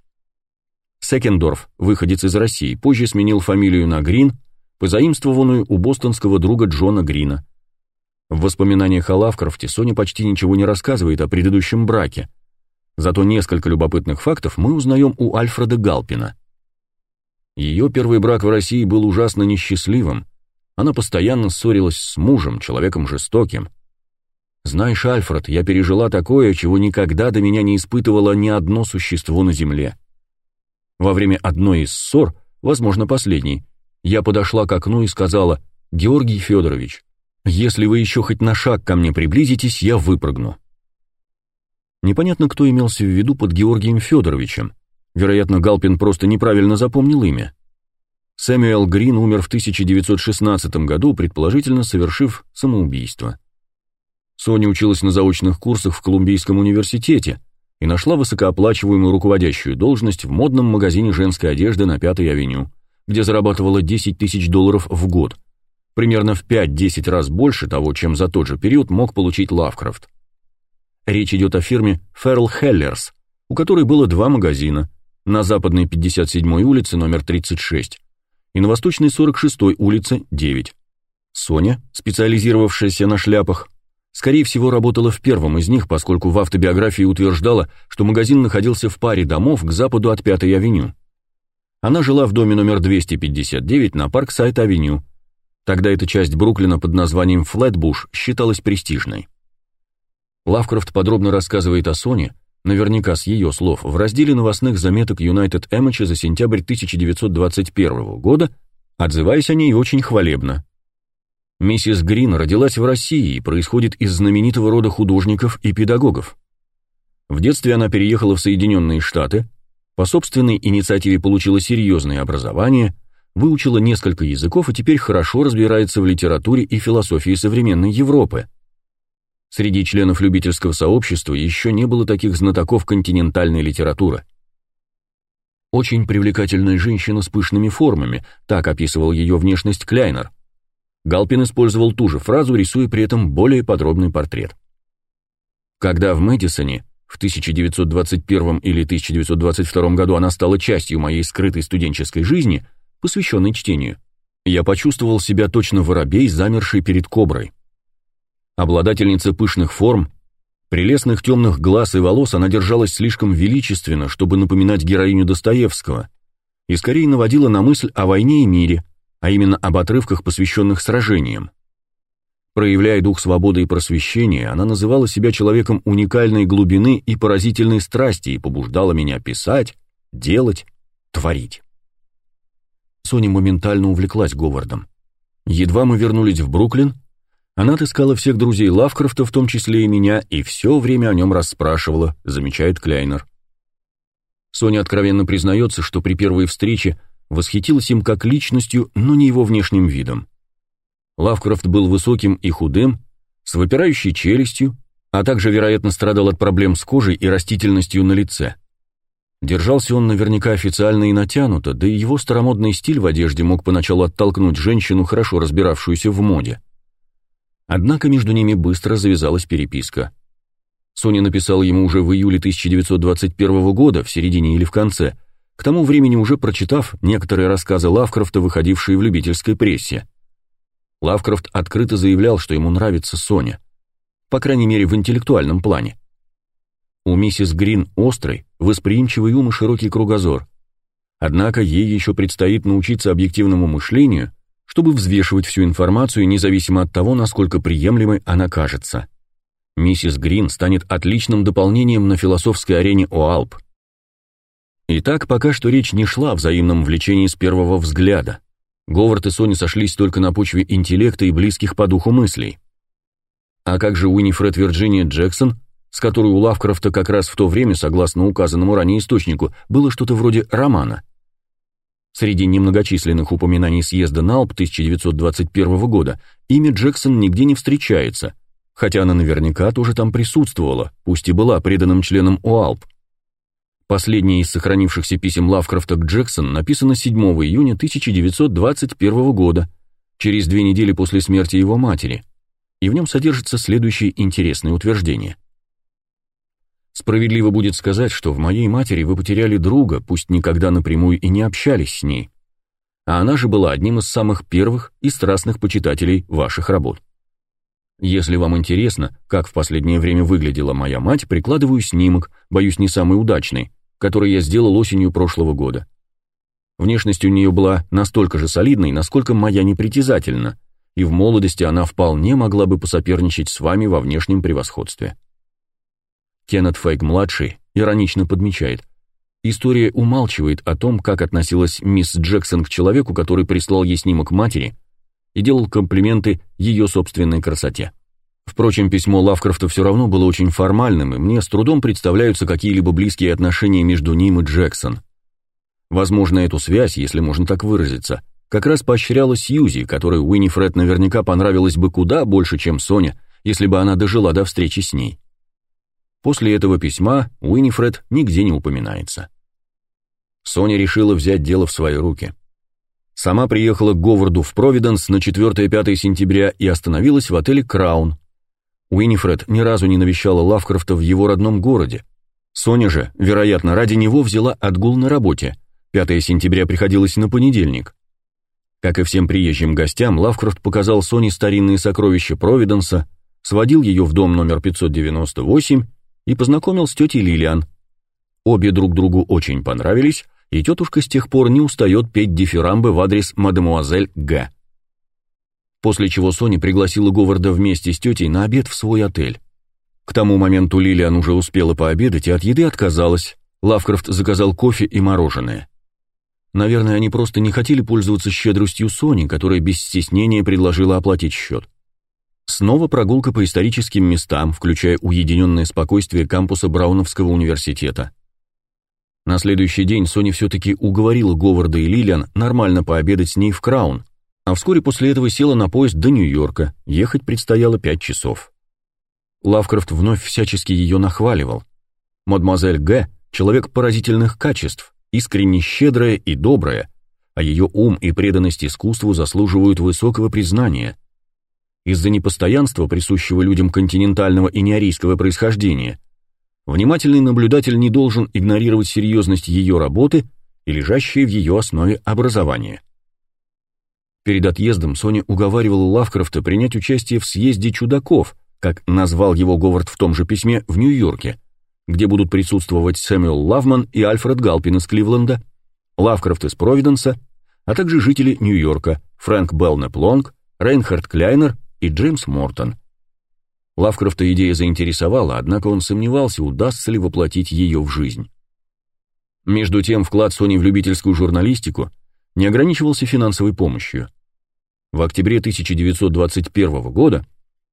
Секендорф, выходец из России, позже сменил фамилию на Грин, позаимствованную у бостонского друга Джона Грина. В воспоминаниях о Лавкрафте Соня почти ничего не рассказывает о предыдущем браке. Зато несколько любопытных фактов мы узнаем у Альфреда Галпина. Ее первый брак в России был ужасно несчастливым. Она постоянно ссорилась с мужем, человеком жестоким. Знаешь, Альфред, я пережила такое, чего никогда до меня не испытывало ни одно существо на земле. Во время одной из ссор, возможно, последней, я подошла к окну и сказала, «Георгий Федорович, если вы еще хоть на шаг ко мне приблизитесь, я выпрыгну». Непонятно, кто имелся в виду под Георгием Федоровичем. Вероятно, Галпин просто неправильно запомнил имя. Сэмюэл Грин умер в 1916 году, предположительно совершив самоубийство. Соня училась на заочных курсах в Колумбийском университете, и нашла высокооплачиваемую руководящую должность в модном магазине женской одежды на Пятой авеню, где зарабатывала 10 тысяч долларов в год, примерно в 5-10 раз больше того, чем за тот же период мог получить Лавкрафт. Речь идет о фирме Ферл Хеллерс, у которой было два магазина, на западной 57-й улице номер 36 и на восточной 46-й улице 9. Соня, специализировавшаяся на шляпах, Скорее всего, работала в первом из них, поскольку в автобиографии утверждала, что магазин находился в паре домов к западу от Пятой авеню. Она жила в доме номер 259 на Парксайд-авеню. Тогда эта часть Бруклина под названием Флетбуш считалась престижной. Лавкрафт подробно рассказывает о Соне, наверняка с ее слов, в разделе новостных заметок United Эмоча за сентябрь 1921 года, отзываясь о ней очень хвалебно. Миссис Грин родилась в России и происходит из знаменитого рода художников и педагогов. В детстве она переехала в Соединенные Штаты, по собственной инициативе получила серьезное образование, выучила несколько языков и теперь хорошо разбирается в литературе и философии современной Европы. Среди членов любительского сообщества еще не было таких знатоков континентальной литературы. Очень привлекательная женщина с пышными формами, так описывал ее внешность Кляйнер – Галпин использовал ту же фразу, рисуя при этом более подробный портрет. Когда в Мэдисоне в 1921 или 1922 году она стала частью моей скрытой студенческой жизни, посвященной чтению, я почувствовал себя точно воробей, замерший перед коброй. Обладательница пышных форм, прелестных темных глаз и волос, она держалась слишком величественно, чтобы напоминать героиню Достоевского, и скорее наводила на мысль о войне и мире, а именно об отрывках, посвященных сражениям. Проявляя дух свободы и просвещения, она называла себя человеком уникальной глубины и поразительной страсти и побуждала меня писать, делать, творить. Соня моментально увлеклась Говардом. Едва мы вернулись в Бруклин, она отыскала всех друзей Лавкрафта, в том числе и меня, и все время о нем расспрашивала, замечает Кляйнер. Соня откровенно признается, что при первой встрече восхитилась им как личностью, но не его внешним видом. Лавкрафт был высоким и худым, с выпирающей челюстью, а также, вероятно, страдал от проблем с кожей и растительностью на лице. Держался он наверняка официально и натянуто, да и его старомодный стиль в одежде мог поначалу оттолкнуть женщину, хорошо разбиравшуюся в моде. Однако между ними быстро завязалась переписка. Соня написала ему уже в июле 1921 года, в середине или в конце, к тому времени уже прочитав некоторые рассказы Лавкрафта, выходившие в любительской прессе. Лавкрафт открыто заявлял, что ему нравится Соня, по крайней мере в интеллектуальном плане. У миссис Грин острый, восприимчивый ум и широкий кругозор. Однако ей еще предстоит научиться объективному мышлению, чтобы взвешивать всю информацию, независимо от того, насколько приемлемой она кажется. Миссис Грин станет отличным дополнением на философской арене ОАЛП. Итак, пока что речь не шла о взаимном влечении с первого взгляда. Говард и Соня сошлись только на почве интеллекта и близких по духу мыслей. А как же Уинифред Вирджиния Джексон, с которой у Лавкрафта как раз в то время, согласно указанному ранее источнику, было что-то вроде романа. Среди немногочисленных упоминаний съезда НАЛП 1921 года имя Джексон нигде не встречается, хотя она наверняка тоже там присутствовала, пусть и была преданным членом ОАЛП. Последнее из сохранившихся писем Лавкрафта к Джексон написано 7 июня 1921 года, через две недели после смерти его матери, и в нем содержится следующее интересное утверждение. Справедливо будет сказать, что в моей матери вы потеряли друга, пусть никогда напрямую и не общались с ней. А она же была одним из самых первых и страстных почитателей ваших работ. Если вам интересно, как в последнее время выглядела моя мать, прикладываю снимок, боюсь, не самый удачный, который я сделал осенью прошлого года. Внешность у нее была настолько же солидной, насколько моя непритязательна, и в молодости она вполне могла бы посоперничать с вами во внешнем превосходстве. Кеннет Фейк-младший иронично подмечает, история умалчивает о том, как относилась мисс Джексон к человеку, который прислал ей снимок матери и делал комплименты ее собственной красоте. Впрочем, письмо Лавкрафта все равно было очень формальным, и мне с трудом представляются какие-либо близкие отношения между ним и Джексон. Возможно, эту связь, если можно так выразиться, как раз поощряла Сьюзи, которой Уинифред наверняка понравилась бы куда больше, чем Соня, если бы она дожила до встречи с ней. После этого письма Уинифред нигде не упоминается. Соня решила взять дело в свои руки. Сама приехала к Говарду в Провиденс на 4-5 сентября и остановилась в отеле «Краун». Уинифред ни разу не навещала Лавкрафта в его родном городе. Соня же, вероятно, ради него взяла отгул на работе. 5 сентября приходилось на понедельник. Как и всем приезжим гостям, Лавкрафт показал Соне старинные сокровища Провиденса, сводил ее в дом номер 598 и познакомил с тетей Лилиан. Обе друг другу очень понравились, и тетушка с тех пор не устает петь дифирамбы в адрес мадемуазель Г. После чего Соня пригласила Говарда вместе с тетей на обед в свой отель. К тому моменту Лилиан уже успела пообедать и от еды отказалась. Лавкрафт заказал кофе и мороженое. Наверное, они просто не хотели пользоваться щедростью Сони, которая без стеснения предложила оплатить счет. Снова прогулка по историческим местам, включая уединенное спокойствие кампуса Брауновского университета. На следующий день Соня все-таки уговорила Говарда и Лилиан нормально пообедать с ней в Краун, а вскоре после этого села на поезд до Нью-Йорка, ехать предстояло пять часов. Лавкрафт вновь всячески ее нахваливал. Мадемуазель Г. — человек поразительных качеств, искренне щедрая и добрая, а ее ум и преданность искусству заслуживают высокого признания. Из-за непостоянства, присущего людям континентального и неарийского происхождения, внимательный наблюдатель не должен игнорировать серьезность ее работы и лежащее в ее основе образование. Перед отъездом Соня уговаривала Лавкрафта принять участие в съезде чудаков, как назвал его Говард в том же письме, в Нью-Йорке, где будут присутствовать Сэмюэл Лавман и Альфред Галпин из Кливленда, Лавкрафт из Провиденса, а также жители Нью-Йорка Фрэнк Белнеп Лонг, Рейнхард Кляйнер и Джеймс Мортон. Лавкрафта идея заинтересовала, однако он сомневался, удастся ли воплотить ее в жизнь. Между тем, вклад Сони в любительскую журналистику не ограничивался финансовой помощью. В октябре 1921 года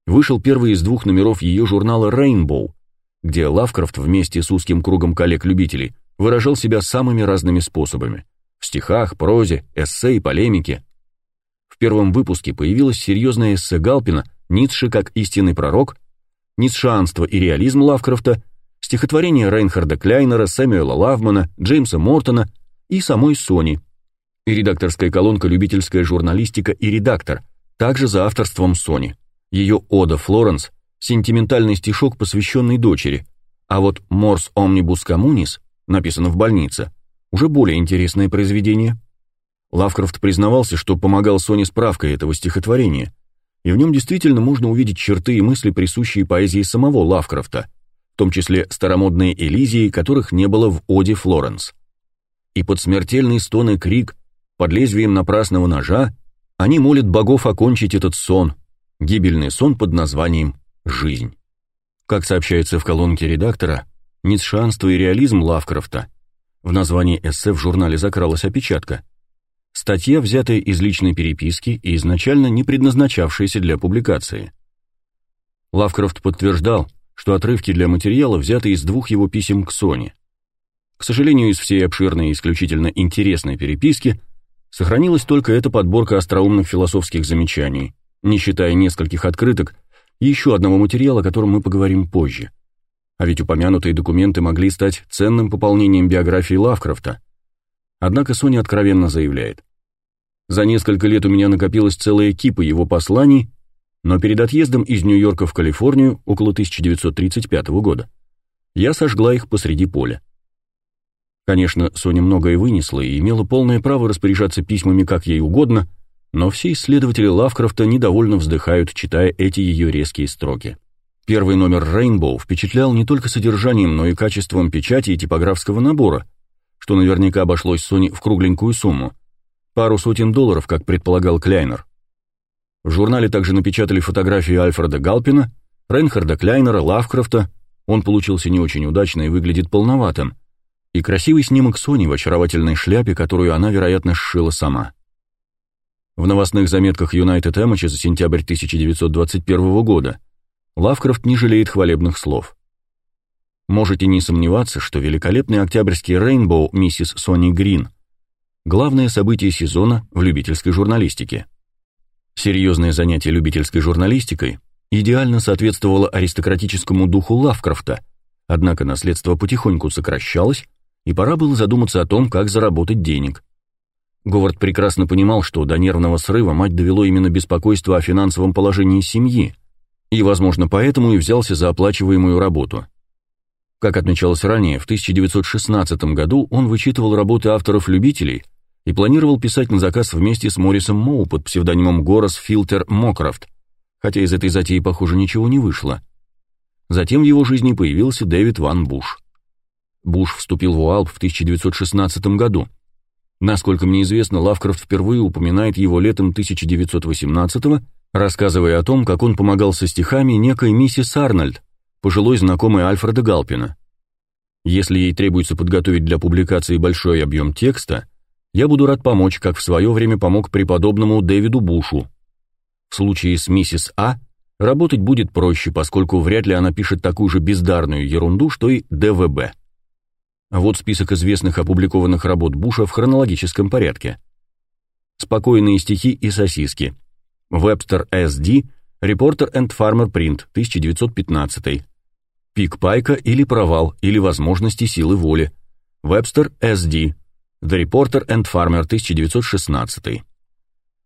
вышел первый из двух номеров ее журнала Rainbow, где Лавкрафт вместе с узким кругом коллег-любителей выражал себя самыми разными способами – в стихах, прозе, эссе и полемике. В первом выпуске появилась серьезная эссе Галпина «Ницше как истинный пророк», Ницшанство и реализм Лавкрафта, стихотворения Рейнхарда Кляйнера, Сэмюэла Лавмана, Джеймса Мортона и самой Сони, и редакторская колонка «Любительская журналистика» и «Редактор», также за авторством Сони. Ее «Ода Флоренс» — сентиментальный стишок, посвященный дочери, а вот «Морс Омнибус Коммунис», написано в больнице, уже более интересное произведение. Лавкрафт признавался, что помогал Соне справкой этого стихотворения, и в нем действительно можно увидеть черты и мысли, присущие поэзии самого Лавкрафта, в том числе старомодные Элизии, которых не было в «Оде Флоренс». И под смертельный стон и крик, под лезвием напрасного ножа, они молят богов окончить этот сон, гибельный сон под названием «Жизнь». Как сообщается в колонке редактора, ницшанство и реализм Лавкрафта, в названии эссе в журнале закралась опечатка, статья, взятая из личной переписки и изначально не предназначавшаяся для публикации. Лавкрафт подтверждал, что отрывки для материала взяты из двух его писем к Соне. К сожалению, из всей обширной и исключительно интересной переписки сохранилась только эта подборка остроумных философских замечаний, не считая нескольких открыток, и еще одного материала, о котором мы поговорим позже. А ведь упомянутые документы могли стать ценным пополнением биографии Лавкрафта. Однако Соня откровенно заявляет. «За несколько лет у меня накопилась целая кипа его посланий, но перед отъездом из Нью-Йорка в Калифорнию около 1935 года я сожгла их посреди поля. Конечно, Соня многое вынесла и имела полное право распоряжаться письмами как ей угодно, но все исследователи Лавкрафта недовольно вздыхают, читая эти ее резкие строки. Первый номер Rainbow впечатлял не только содержанием, но и качеством печати и типографского набора, что наверняка обошлось Соне в кругленькую сумму. Пару сотен долларов, как предполагал Кляйнер. В журнале также напечатали фотографии Альфреда Галпина, Рейнхарда Кляйнера, Лавкрафта, он получился не очень удачно и выглядит полноватым, и красивый снимок Сони в очаровательной шляпе, которую она, вероятно, сшила сама. В новостных заметках United Emage за сентябрь 1921 года Лавкрафт не жалеет хвалебных слов. Можете не сомневаться, что великолепный октябрьский Рейнбоу миссис Сони Грин – главное событие сезона в любительской журналистике. Серьезное занятие любительской журналистикой идеально соответствовало аристократическому духу Лавкрафта, однако наследство потихоньку сокращалось, и пора было задуматься о том, как заработать денег. Говард прекрасно понимал, что до нервного срыва мать довело именно беспокойство о финансовом положении семьи, и, возможно, поэтому и взялся за оплачиваемую работу. Как отмечалось ранее, в 1916 году он вычитывал работы авторов-любителей и планировал писать на заказ вместе с Моррисом Моу под псевдонимом Горас Филтер Мокрофт, хотя из этой затеи, похоже, ничего не вышло. Затем в его жизни появился Дэвид Ван Буш. Буш вступил в УАЛП в 1916 году – Насколько мне известно, Лавкрафт впервые упоминает его летом 1918-го, рассказывая о том, как он помогал со стихами некой миссис Арнольд, пожилой знакомой Альфреда Галпина. Если ей требуется подготовить для публикации большой объем текста, я буду рад помочь, как в свое время помог преподобному Дэвиду Бушу. В случае с миссис А работать будет проще, поскольку вряд ли она пишет такую же бездарную ерунду, что и ДВБ. Вот список известных опубликованных работ Буша в хронологическом порядке. «Спокойные стихи и сосиски». Вебстер С.Д. Reporter and Farmer Print, 1915. «Пик Пайка» или «Провал» или «Возможности силы воли». Вебстер С.Д. The Reporter and Farmer, 1916.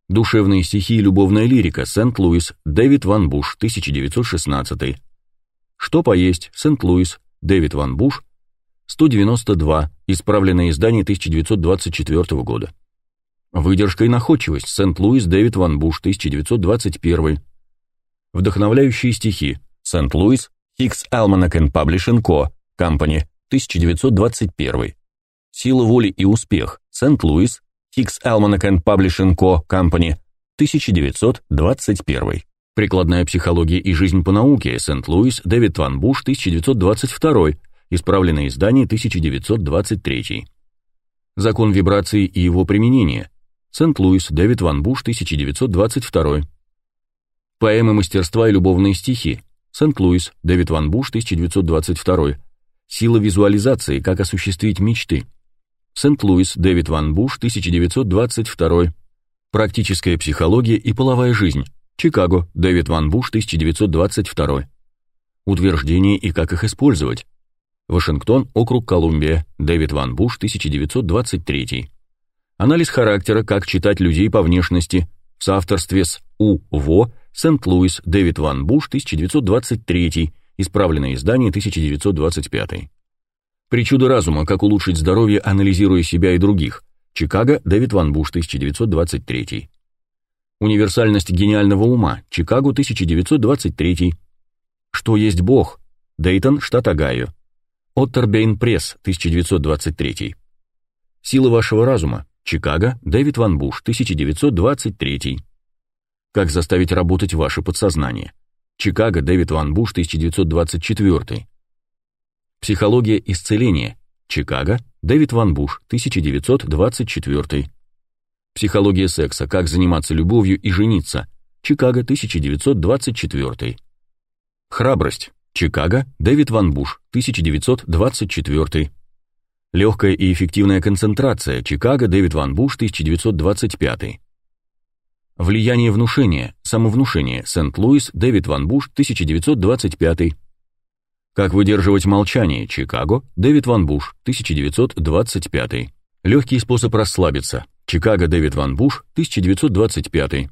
Душевные стихи и любовная лирика. Сент-Луис. Дэвид Ван Буш, 1916. Что поесть? Сент-Луис. Дэвид Ван Буш, 192, исправленное издание 1924 года. Выдержка и находчивость, Сент-Луис, Дэвид Ван Буш, 1921. Вдохновляющие стихи, Сент-Луис, Hicks Almanac and Publishing Co., Company, 1921. Сила воли и успех, Сент-Луис, Hicks Almanac and Publishing Co., Company, 1921. Прикладная психология и жизнь по науке, Сент-Луис, Дэвид Ван Буш, 1922 Исправленное издание 1923. Закон вибрации и его применение. Сент-Луис, Дэвид Ван Буш, 1922. Поэмы мастерства и любовные стихи. Сент-Луис, Дэвид Ван Буш, 1922. Сила визуализации, как осуществить мечты. Сент-Луис, Дэвид Ван Буш, 1922. Практическая психология и половая жизнь. Чикаго, Дэвид Ван Буш, 1922. утверждения и как их использовать. Вашингтон, округ Колумбия, Дэвид Ван Буш, 1923. Анализ характера, как читать людей по внешности, в соавторстве с У. Во, Сент-Луис, Дэвид Ван Буш, 1923, исправленное издание, 1925. Причуды разума, как улучшить здоровье, анализируя себя и других, Чикаго, Дэвид Ван Буш, 1923. Универсальность гениального ума, Чикаго, 1923. Что есть Бог, Дейтон, штат Огайо. Оттербейн Пресс, 1923. Сила вашего разума, Чикаго, Дэвид Ван Буш, 1923. Как заставить работать ваше подсознание, Чикаго, Дэвид Ван Буш, 1924. Психология исцеления, Чикаго, Дэвид Ван Буш, 1924. Психология секса. Как заниматься любовью и жениться. Чикаго, 1924. Храбрость. Чикаго, Дэвид Ван Буш, 1924. Легкая и эффективная концентрация. Чикаго, Дэвид Ван Буш, 1925. Влияние внушения. Самовнушение. Сент-Луис, Дэвид Ван Буш, 1925. Как выдерживать молчание. Чикаго, Дэвид Ван Буш, 1925. Легкий способ расслабиться. Чикаго, Дэвид Ван Буш, 1925.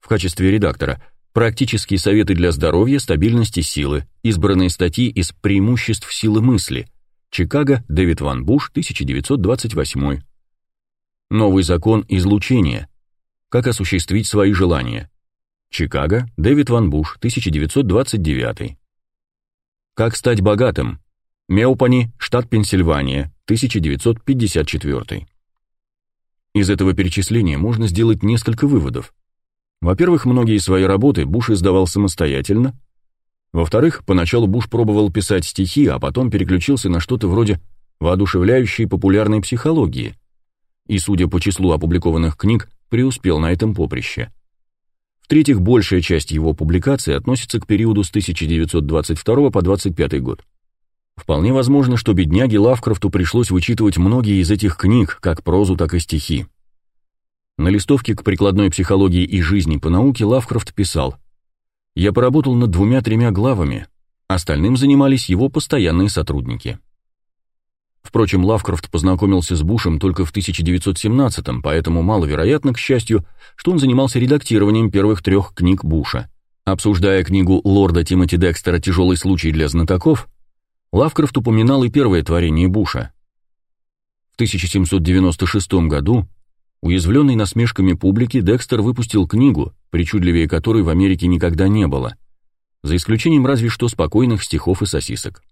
В качестве редактора Практические советы для здоровья, стабильности силы. Избранные статьи из преимуществ силы мысли. Чикаго, Дэвид Ван Буш, 1928. Новый закон излучения. Как осуществить свои желания. Чикаго, Дэвид Ван Буш, 1929. Как стать богатым. Меупани, штат Пенсильвания, 1954. Из этого перечисления можно сделать несколько выводов. Во-первых, многие свои работы Буш издавал самостоятельно. Во-вторых, поначалу Буш пробовал писать стихи, а потом переключился на что-то вроде воодушевляющей популярной психологии. И, судя по числу опубликованных книг, преуспел на этом поприще. В-третьих, большая часть его публикаций относится к периоду с 1922 по 25 год. Вполне возможно, что бедняге Лавкрафту пришлось вычитывать многие из этих книг, как прозу, так и стихи. На листовке к прикладной психологии и жизни по науке Лавкрафт писал «Я поработал над двумя-тремя главами, остальным занимались его постоянные сотрудники». Впрочем, Лавкрафт познакомился с Бушем только в 1917-м, поэтому маловероятно, к счастью, что он занимался редактированием первых трех книг Буша. Обсуждая книгу лорда Тимоти Декстера «Тяжелый случай для знатоков», Лавкрафт упоминал и первое творение Буша. В 1796 году Уязвленный насмешками публики, Декстер выпустил книгу, причудливее которой в Америке никогда не было, за исключением разве что спокойных стихов и сосисок.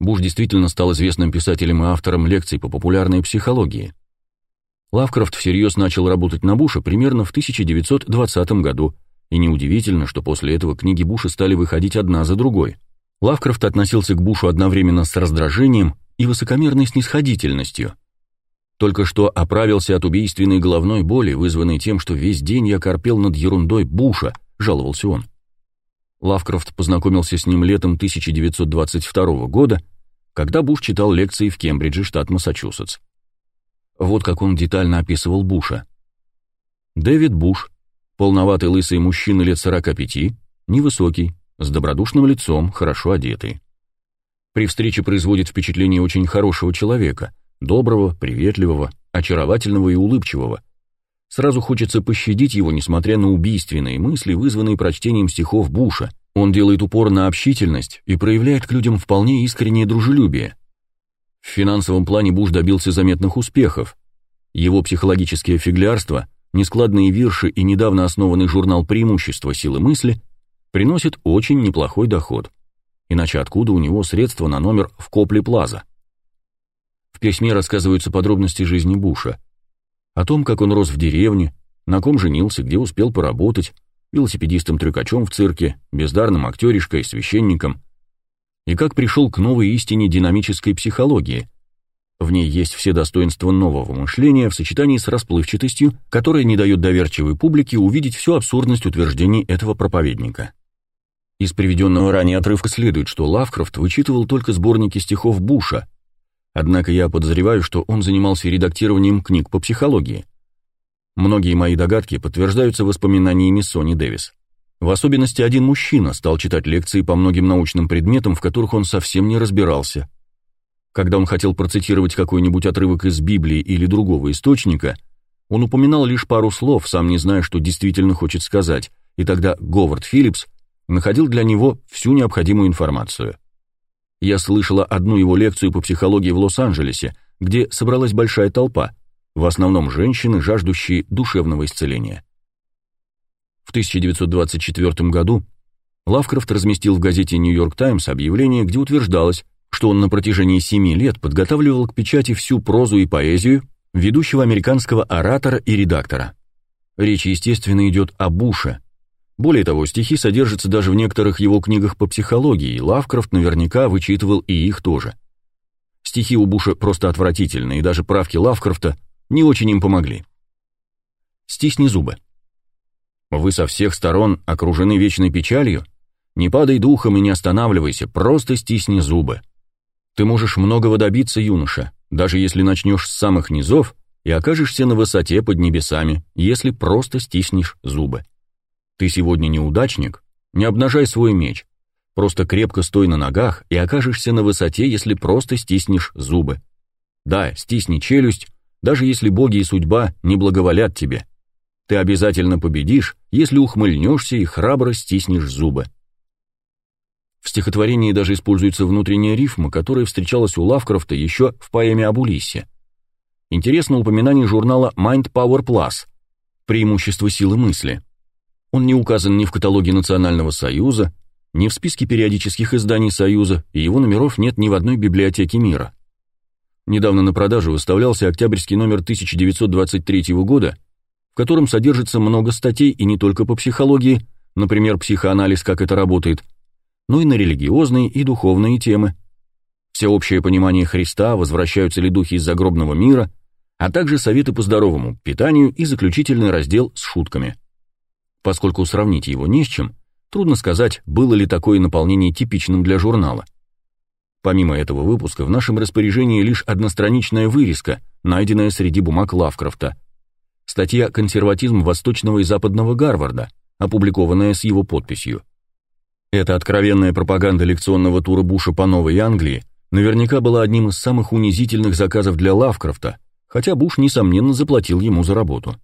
Буш действительно стал известным писателем и автором лекций по популярной психологии. Лавкрафт всерьез начал работать на Буша примерно в 1920 году, и неудивительно, что после этого книги Буша стали выходить одна за другой. Лавкрафт относился к Бушу одновременно с раздражением и высокомерной снисходительностью – только что оправился от убийственной головной боли, вызванной тем, что весь день я корпел над ерундой Буша, жаловался он. Лавкрафт познакомился с ним летом 1922 года, когда Буш читал лекции в Кембридже, штат Массачусетс. Вот как он детально описывал Буша. Дэвид Буш, полноватый лысый мужчина лет 45, невысокий, с добродушным лицом, хорошо одетый. При встрече производит впечатление очень хорошего человека – Доброго, приветливого, очаровательного и улыбчивого. Сразу хочется пощадить его, несмотря на убийственные мысли, вызванные прочтением стихов Буша. Он делает упор на общительность и проявляет к людям вполне искреннее дружелюбие. В финансовом плане Буш добился заметных успехов. Его психологические фиглярства, нескладные вирши и недавно основанный журнал «Преимущество силы мысли» приносят очень неплохой доход. Иначе откуда у него средства на номер в Копле Плаза? В письме рассказываются подробности жизни Буша. О том, как он рос в деревне, на ком женился, где успел поработать, велосипедистом-трюкачом в цирке, бездарным актеришкой, священником, и как пришел к новой истине динамической психологии. В ней есть все достоинства нового мышления в сочетании с расплывчатостью, которая не дает доверчивой публике увидеть всю абсурдность утверждений этого проповедника. Из приведенного ранее отрывка следует, что Лавкрафт вычитывал только сборники стихов Буша, Однако я подозреваю, что он занимался редактированием книг по психологии. Многие мои догадки подтверждаются воспоминаниями Сони Дэвис. В особенности один мужчина стал читать лекции по многим научным предметам, в которых он совсем не разбирался. Когда он хотел процитировать какой-нибудь отрывок из Библии или другого источника, он упоминал лишь пару слов, сам не зная, что действительно хочет сказать, и тогда Говард Филлипс находил для него всю необходимую информацию. Я слышала одну его лекцию по психологии в Лос-Анджелесе, где собралась большая толпа, в основном женщины, жаждущие душевного исцеления. В 1924 году Лавкрафт разместил в газете «Нью-Йорк Таймс» объявление, где утверждалось, что он на протяжении семи лет подготавливал к печати всю прозу и поэзию ведущего американского оратора и редактора. Речь, естественно, идет о Буше. Более того, стихи содержатся даже в некоторых его книгах по психологии, Лавкрафт наверняка вычитывал и их тоже. Стихи у Буша просто отвратительны, и даже правки Лавкрафта не очень им помогли. Стисни зубы. Вы со всех сторон окружены вечной печалью? Не падай духом и не останавливайся, просто стисни зубы. Ты можешь многого добиться, юноша, даже если начнешь с самых низов и окажешься на высоте под небесами, если просто стиснешь зубы. Ты сегодня неудачник, не обнажай свой меч. Просто крепко стой на ногах и окажешься на высоте, если просто стиснешь зубы. Да, стисни челюсть, даже если боги и судьба не благоволят тебе. Ты обязательно победишь, если ухмыльнешься и храбро стиснешь зубы. В стихотворении даже используется внутренняя рифма, которая встречалась у Лавкрафта еще в поэме об Улиссе. Интересно упоминание журнала Mind Power Plus «Преимущество силы мысли». Он не указан ни в каталоге Национального союза, ни в списке периодических изданий Союза, и его номеров нет ни в одной библиотеке мира. Недавно на продажу выставлялся октябрьский номер 1923 года, в котором содержится много статей и не только по психологии, например, психоанализ, как это работает, но и на религиозные и духовные темы. Всеобщее понимание Христа, возвращаются ли духи из загробного мира, а также советы по здоровому питанию и заключительный раздел с шутками. Поскольку сравнить его не с чем, трудно сказать, было ли такое наполнение типичным для журнала. Помимо этого выпуска в нашем распоряжении лишь одностраничная вырезка, найденная среди бумаг Лавкрафта – Статья «Консерватизм Восточного и Западного Гарварда», опубликованная с его подписью. Эта откровенная пропаганда лекционного тура Буша по Новой Англии наверняка была одним из самых унизительных заказов для Лавкрафта, хотя Буш, несомненно, заплатил ему за работу.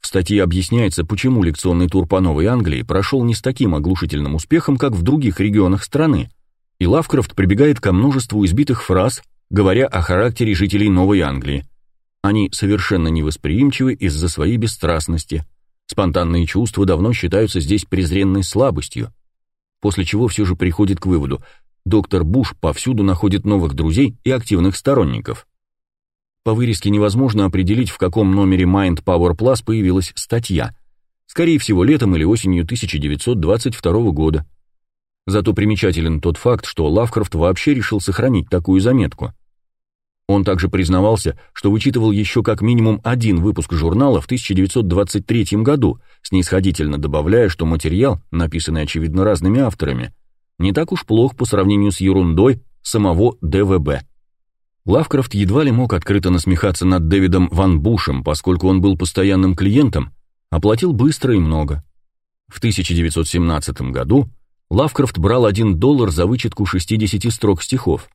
В статье объясняется, почему лекционный тур по Новой Англии прошел не с таким оглушительным успехом, как в других регионах страны, и Лавкрафт прибегает ко множеству избитых фраз, говоря о характере жителей Новой Англии – они совершенно невосприимчивы из-за своей бесстрастности. Спонтанные чувства давно считаются здесь презренной слабостью. После чего все же приходит к выводу, доктор Буш повсюду находит новых друзей и активных сторонников. По вырезке невозможно определить, в каком номере Mind Power Plus появилась статья. Скорее всего, летом или осенью 1922 года. Зато примечателен тот факт, что Лавкрафт вообще решил сохранить такую заметку – он также признавался, что вычитывал еще как минимум один выпуск журнала в 1923 году, снисходительно добавляя, что материал, написанный очевидно разными авторами, не так уж плох по сравнению с ерундой самого ДВБ. Лавкрафт едва ли мог открыто насмехаться над Дэвидом Ван Бушем, поскольку он был постоянным клиентом, оплатил быстро и много. В 1917 году Лавкрафт брал 1 доллар за вычетку 60 строк стихов.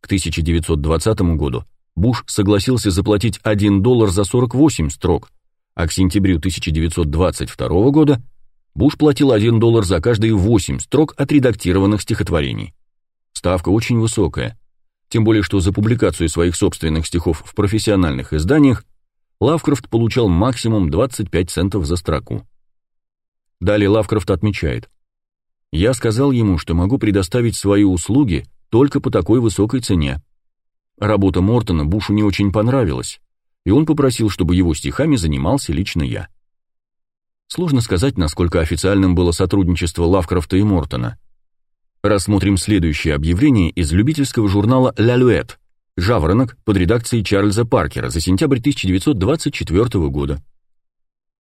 К 1920 году Буш согласился заплатить 1 доллар за 48 строк, а к сентябрю 1922 года Буш платил 1 доллар за каждые 8 строк отредактированных стихотворений. Ставка очень высокая, тем более что за публикацию своих собственных стихов в профессиональных изданиях Лавкрафт получал максимум 25 центов за строку. Далее Лавкрафт отмечает, «Я сказал ему, что могу предоставить свои услуги только по такой высокой цене. Работа Мортона Бушу не очень понравилась, и он попросил, чтобы его стихами занимался лично я. Сложно сказать, насколько официальным было сотрудничество Лавкрафта и Мортона. Рассмотрим следующее объявление из любительского журнала «Ля Люэт» «Жаворонок» под редакцией Чарльза Паркера за сентябрь 1924 года.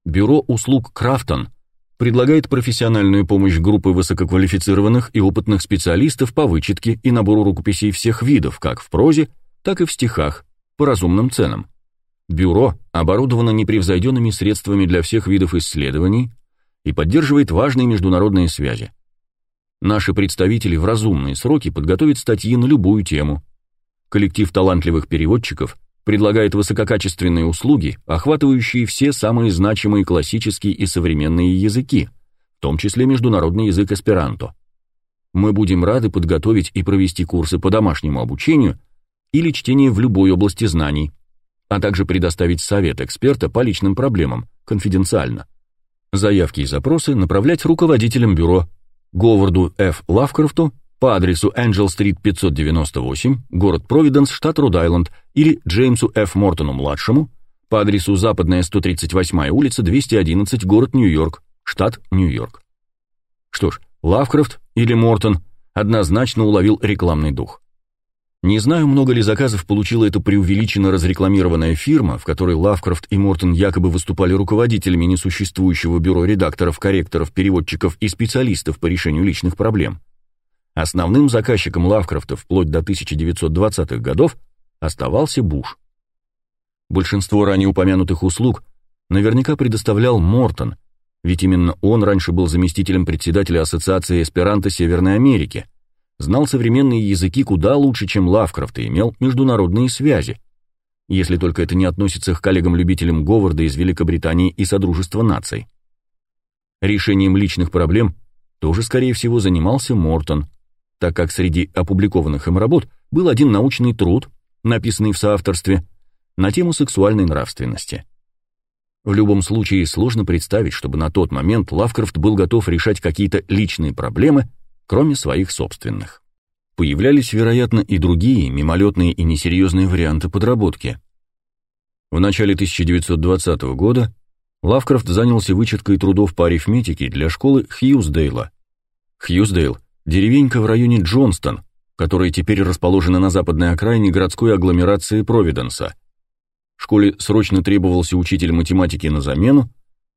Бюро услуг «Крафтон» предлагает профессиональную помощь группы высококвалифицированных и опытных специалистов по вычетке и набору рукописей всех видов, как в прозе, так и в стихах, по разумным ценам. Бюро оборудовано непревзойденными средствами для всех видов исследований, и поддерживает важные международные связи. Наши представители в разумные сроки подготовят статьи на любую тему. Коллектив талантливых переводчиков предлагает высококачественные услуги, охватывающие все самые значимые классические и современные языки, в том числе международный язык эсперанто. Мы будем рады подготовить и провести курсы по домашнему обучению или чтение в любой области знаний, а также предоставить совет эксперта по личным проблемам, конфиденциально. Заявки и запросы направлять руководителям бюро Говарду Ф. Лавкрафту по адресу Энджел-стрит 598, город Провиденс, штат Род-Айленд, или Джеймсу Ф. Мортону-младшему по адресу Западная 138 улица, 211, город Нью-Йорк, штат Нью-Йорк. Что ж, Лавкрафт или Мортон однозначно уловил рекламный дух. Не знаю, много ли заказов получила эта преувеличенно разрекламированная фирма, в которой Лавкрафт и Мортон якобы выступали руководителями несуществующего бюро редакторов, корректоров, переводчиков и специалистов по решению личных проблем. Основным заказчиком Лавкрафта вплоть до 1920-х годов оставался Буш. Большинство ранее упомянутых услуг наверняка предоставлял Мортон, ведь именно он раньше был заместителем председателя Ассоциации эсперанто Северной Америки – знал современные языки куда лучше, чем Лавкрафт, и имел международные связи. Если только это не относится к коллегам-любителям Говарда из Великобритании и Содружества наций. Решением личных проблем тоже, скорее всего, занимался Мортон, так как среди опубликованных им работ был один научный труд, написанный в соавторстве, на тему сексуальной нравственности. В любом случае сложно представить, чтобы на тот момент Лавкрафт был готов решать какие-то личные проблемы – кроме своих собственных. Появлялись, вероятно, и другие мимолетные и несерьезные варианты подработки. В начале 1920 года Лавкрафт занялся вычеткой трудов по арифметике для школы Хьюздейла. Хьюздейл – деревенька в районе Джонстон, которая теперь расположена на западной окраине городской агломерации Провиденса. Школе срочно требовался учитель математики на замену,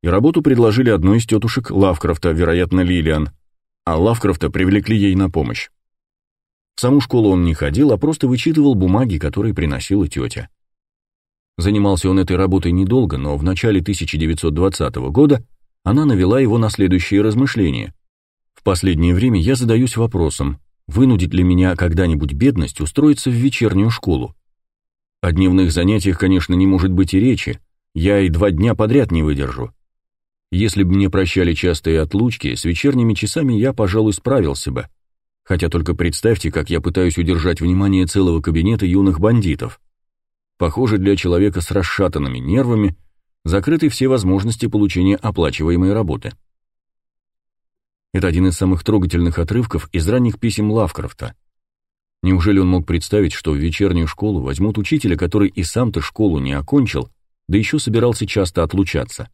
и работу предложили одной из тетушек Лавкрафта, вероятно, Лилиан – а Лавкрафта привлекли ей на помощь. В саму школу он не ходил, а просто вычитывал бумаги, которые приносила тетя. Занимался он этой работой недолго, но в начале 1920 года она навела его на следующие размышления. В последнее время я задаюсь вопросом, вынудит ли меня когда-нибудь бедность устроиться в вечернюю школу? О дневных занятиях, конечно, не может быть и речи, я и два дня подряд не выдержу. Если бы мне прощали частые отлучки, с вечерними часами я, пожалуй, справился бы. Хотя только представьте, как я пытаюсь удержать внимание целого кабинета юных бандитов. Похоже, для человека с расшатанными нервами закрыты все возможности получения оплачиваемой работы. Это один из самых трогательных отрывков из ранних писем Лавкрафта. Неужели он мог представить, что в вечернюю школу возьмут учителя, который и сам-то школу не окончил, да еще собирался часто отлучаться?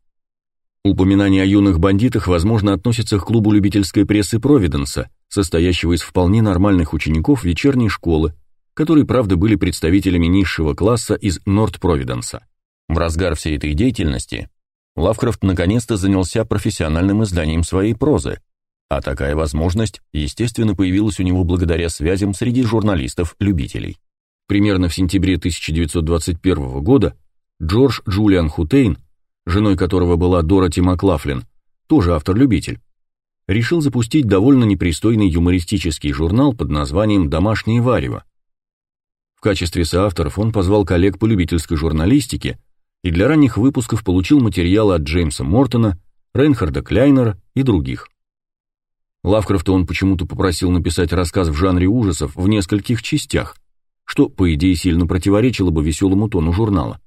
Упоминание о юных бандитах, возможно, относится к клубу любительской прессы Провиденса, состоящего из вполне нормальных учеников вечерней школы, которые, правда, были представителями низшего класса из Норт-Провиденса. В разгар всей этой деятельности Лавкрафт наконец-то занялся профессиональным изданием своей прозы, а такая возможность, естественно, появилась у него благодаря связям среди журналистов-любителей. Примерно в сентябре 1921 года Джордж Джулиан Хутейн женой которого была Дороти Маклафлин, тоже автор-любитель, решил запустить довольно непристойный юмористический журнал под названием «Домашнее варево». В качестве соавторов он позвал коллег по любительской журналистике и для ранних выпусков получил материалы от Джеймса Мортона, Рейнхарда Кляйнера и других. Лавкрафта он почему-то попросил написать рассказ в жанре ужасов в нескольких частях, что, по идее, сильно противоречило бы веселому тону журнала.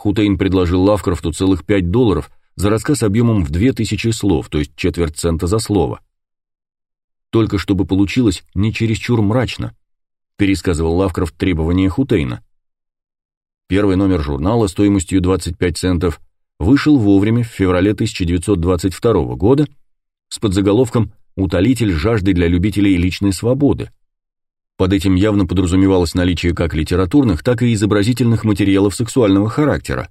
Хутейн предложил Лавкрафту целых 5 долларов за рассказ объемом в 2000 слов, то есть четверть цента за слово. Только чтобы получилось не чересчур мрачно, пересказывал Лавкрафт требования Хутейна. Первый номер журнала стоимостью 25 центов вышел вовремя в феврале 1922 года с подзаголовком «Утолитель жажды для любителей личной свободы», под этим явно подразумевалось наличие как литературных, так и изобразительных материалов сексуального характера.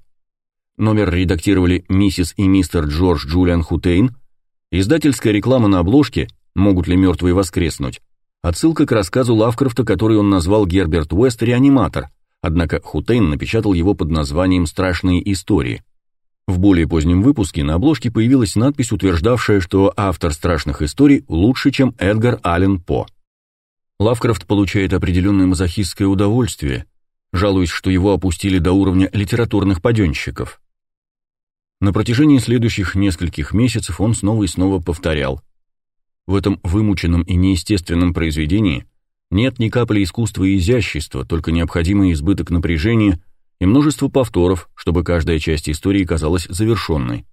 Номер редактировали миссис и мистер Джордж Джулиан Хутейн, издательская реклама на обложке «Могут ли мертвые воскреснуть?» Отсылка к рассказу Лавкрафта, который он назвал Герберт Уэст «Реаниматор», однако Хутейн напечатал его под названием «Страшные истории». В более позднем выпуске на обложке появилась надпись, утверждавшая, что автор страшных историй лучше, чем Эдгар Аллен По. Лавкрафт получает определенное мазохистское удовольствие, жалуясь, что его опустили до уровня литературных паденщиков. На протяжении следующих нескольких месяцев он снова и снова повторял. В этом вымученном и неестественном произведении нет ни капли искусства и изящества, только необходимый избыток напряжения и множество повторов, чтобы каждая часть истории казалась завершенной.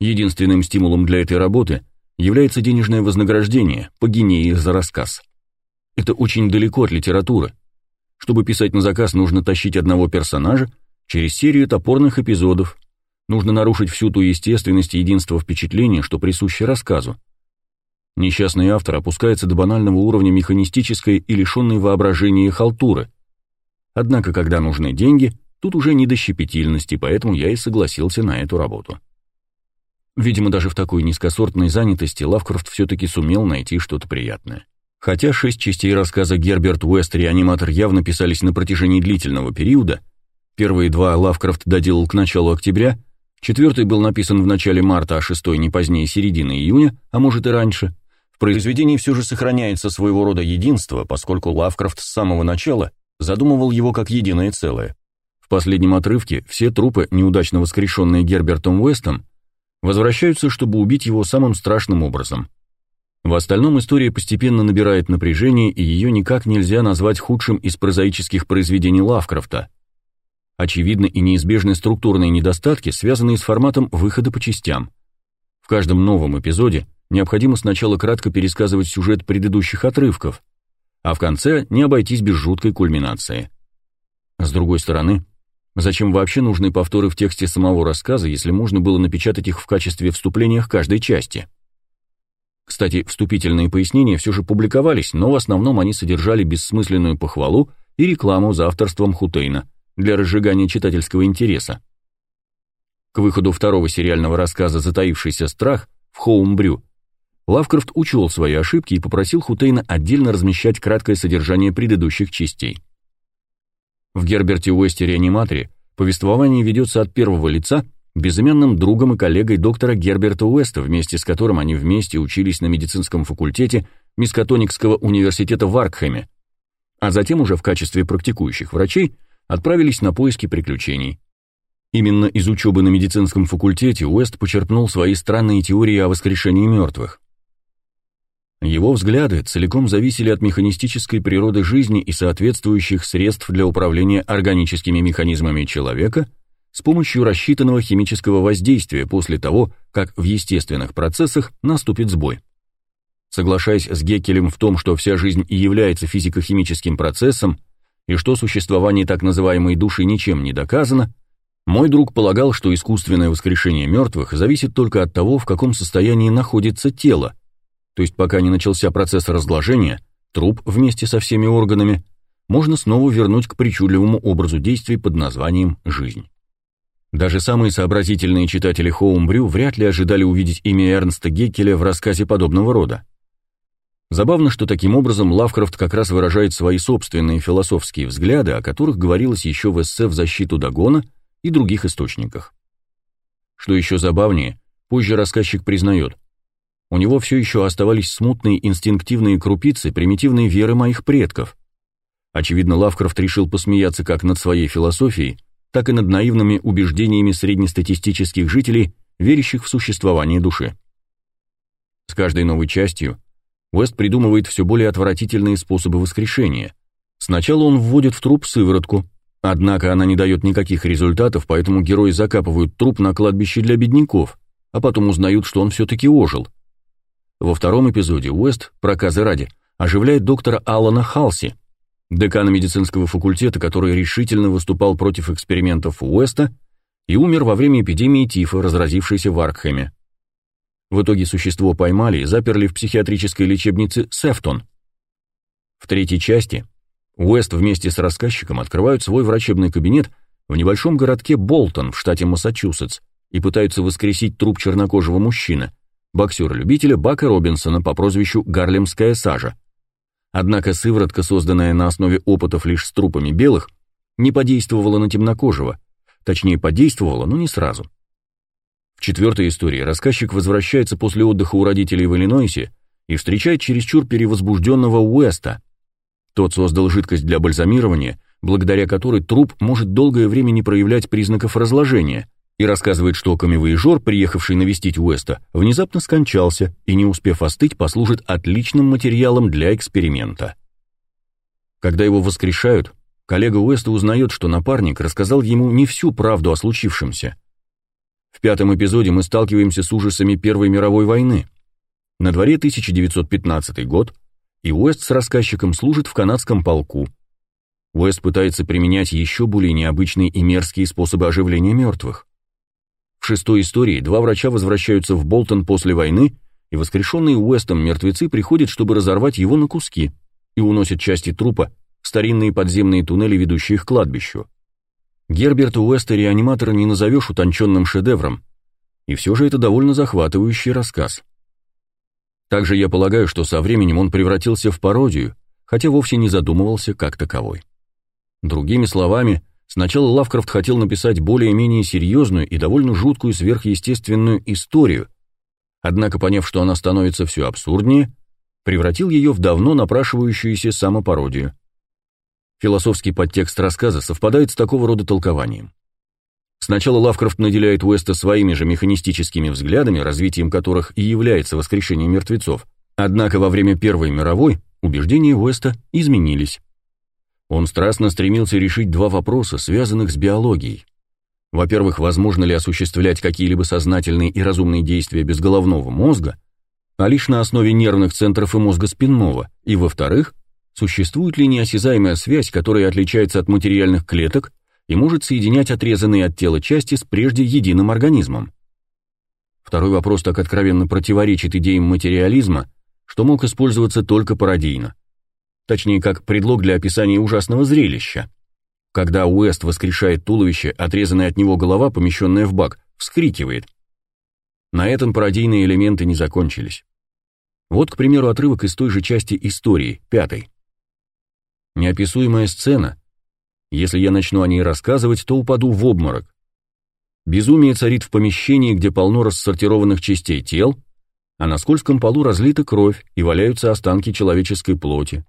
Единственным стимулом для этой работы является денежное вознаграждение по гинеи за рассказ. Это очень далеко от литературы. Чтобы писать на заказ, нужно тащить одного персонажа через серию топорных эпизодов. Нужно нарушить всю ту естественность и единство впечатления, что присуще рассказу. Несчастный автор опускается до банального уровня механистической и лишенной воображения халтуры – Однако, когда нужны деньги, тут уже не до щепетильности, поэтому я и согласился на эту работу. Видимо, даже в такой низкосортной занятости Лавкрафт все-таки сумел найти что-то приятное. Хотя шесть частей рассказа Герберт Уэст «Реаниматор» явно писались на протяжении длительного периода, первые два Лавкрафт доделал к началу октября, четвертый был написан в начале марта, а шестой не позднее середины июня, а может и раньше, в произведении все же сохраняется своего рода единство, поскольку Лавкрафт с самого начала задумывал его как единое целое. В последнем отрывке все трупы, неудачно воскрешенные Гербертом Уэстом, возвращаются, чтобы убить его самым страшным образом. В остальном история постепенно набирает напряжение, и ее никак нельзя назвать худшим из прозаических произведений Лавкрафта. Очевидны и неизбежны структурные недостатки, связанные с форматом выхода по частям. В каждом новом эпизоде необходимо сначала кратко пересказывать сюжет предыдущих отрывков, а в конце не обойтись без жуткой кульминации. С другой стороны, зачем вообще нужны повторы в тексте самого рассказа, если можно было напечатать их в качестве вступления к каждой части? Кстати, вступительные пояснения все же публиковались, но в основном они содержали бессмысленную похвалу и рекламу за авторством Хутейна для разжигания читательского интереса. К выходу второго сериального рассказа «Затаившийся страх» в Хоумбрю Лавкрафт учел свои ошибки и попросил Хутейна отдельно размещать краткое содержание предыдущих частей. В Герберте Уэсте реаниматоре повествование ведется от первого лица безымянным другом и коллегой доктора Герберта Уэста, вместе с которым они вместе учились на медицинском факультете Мискатоникского университета в Аркхеме, а затем уже в качестве практикующих врачей отправились на поиски приключений. Именно из учебы на медицинском факультете Уэст почерпнул свои странные теории о воскрешении мертвых. Его взгляды целиком зависели от механистической природы жизни и соответствующих средств для управления органическими механизмами человека с помощью рассчитанного химического воздействия после того, как в естественных процессах наступит сбой. Соглашаясь с Геккелем в том, что вся жизнь и является физико-химическим процессом, и что существование так называемой души ничем не доказано, мой друг полагал, что искусственное воскрешение мертвых зависит только от того, в каком состоянии находится тело, то есть пока не начался процесс разложения, труп вместе со всеми органами можно снова вернуть к причудливому образу действий под названием «жизнь». Даже самые сообразительные читатели Хоумбрю вряд ли ожидали увидеть имя Эрнста Геккеля в рассказе подобного рода. Забавно, что таким образом Лавкрафт как раз выражает свои собственные философские взгляды, о которых говорилось еще в эссе «В защиту Дагона» и других источниках. Что еще забавнее, позже рассказчик признает, у него все еще оставались смутные инстинктивные крупицы примитивной веры моих предков. Очевидно, Лавкрафт решил посмеяться как над своей философией, так и над наивными убеждениями среднестатистических жителей, верящих в существование души. С каждой новой частью Уэст придумывает все более отвратительные способы воскрешения. Сначала он вводит в труп сыворотку, однако она не дает никаких результатов, поэтому герои закапывают труп на кладбище для бедняков, а потом узнают, что он все-таки ожил – во втором эпизоде Уэст, проказы ради, оживляет доктора Алана Халси, декана медицинского факультета, который решительно выступал против экспериментов Уэста и умер во время эпидемии тифа, разразившейся в Аркхеме. В итоге существо поймали и заперли в психиатрической лечебнице Сефтон. В третьей части Уэст вместе с рассказчиком открывают свой врачебный кабинет в небольшом городке Болтон в штате Массачусетс и пытаются воскресить труп чернокожего мужчины, боксера-любителя Бака Робинсона по прозвищу Гарлемская сажа. Однако сыворотка, созданная на основе опытов лишь с трупами белых, не подействовала на темнокожего, точнее подействовала, но не сразу. В четвертой истории рассказчик возвращается после отдыха у родителей в Иллинойсе и встречает чересчур перевозбужденного Уэста. Тот создал жидкость для бальзамирования, благодаря которой труп может долгое время не проявлять признаков разложения, и рассказывает, что камевоежор, приехавший навестить Уэста, внезапно скончался и, не успев остыть, послужит отличным материалом для эксперимента. Когда его воскрешают, коллега Уэста узнает, что напарник рассказал ему не всю правду о случившемся. В пятом эпизоде мы сталкиваемся с ужасами Первой мировой войны. На дворе 1915 год, и Уэст с рассказчиком служит в канадском полку. Уэст пытается применять еще более необычные и мерзкие способы оживления мертвых. В шестой истории два врача возвращаются в Болтон после войны, и воскрешенные Уэстом мертвецы приходят, чтобы разорвать его на куски, и уносят части трупа в старинные подземные туннели, ведущие к кладбищу. Герберта Уэста реаниматора не назовешь утонченным шедевром, и все же это довольно захватывающий рассказ. Также я полагаю, что со временем он превратился в пародию, хотя вовсе не задумывался как таковой. Другими словами, Сначала Лавкрафт хотел написать более-менее серьезную и довольно жуткую сверхъестественную историю, однако, поняв, что она становится все абсурднее, превратил ее в давно напрашивающуюся самопародию. Философский подтекст рассказа совпадает с такого рода толкованием. Сначала Лавкрафт наделяет Уэста своими же механистическими взглядами, развитием которых и является воскрешение мертвецов, однако во время Первой мировой убеждения Уэста изменились. Он страстно стремился решить два вопроса, связанных с биологией. Во-первых, возможно ли осуществлять какие-либо сознательные и разумные действия без головного мозга, а лишь на основе нервных центров и мозга спинного, и во-вторых, существует ли неосязаемая связь, которая отличается от материальных клеток и может соединять отрезанные от тела части с прежде единым организмом. Второй вопрос так откровенно противоречит идеям материализма, что мог использоваться только пародийно точнее, как предлог для описания ужасного зрелища. Когда Уэст воскрешает туловище, отрезанная от него голова, помещенная в бак, вскрикивает. На этом пародийные элементы не закончились. Вот, к примеру, отрывок из той же части истории, пятой. Неописуемая сцена. Если я начну о ней рассказывать, то упаду в обморок. Безумие царит в помещении, где полно рассортированных частей тел, а на скользком полу разлита кровь и валяются останки человеческой плоти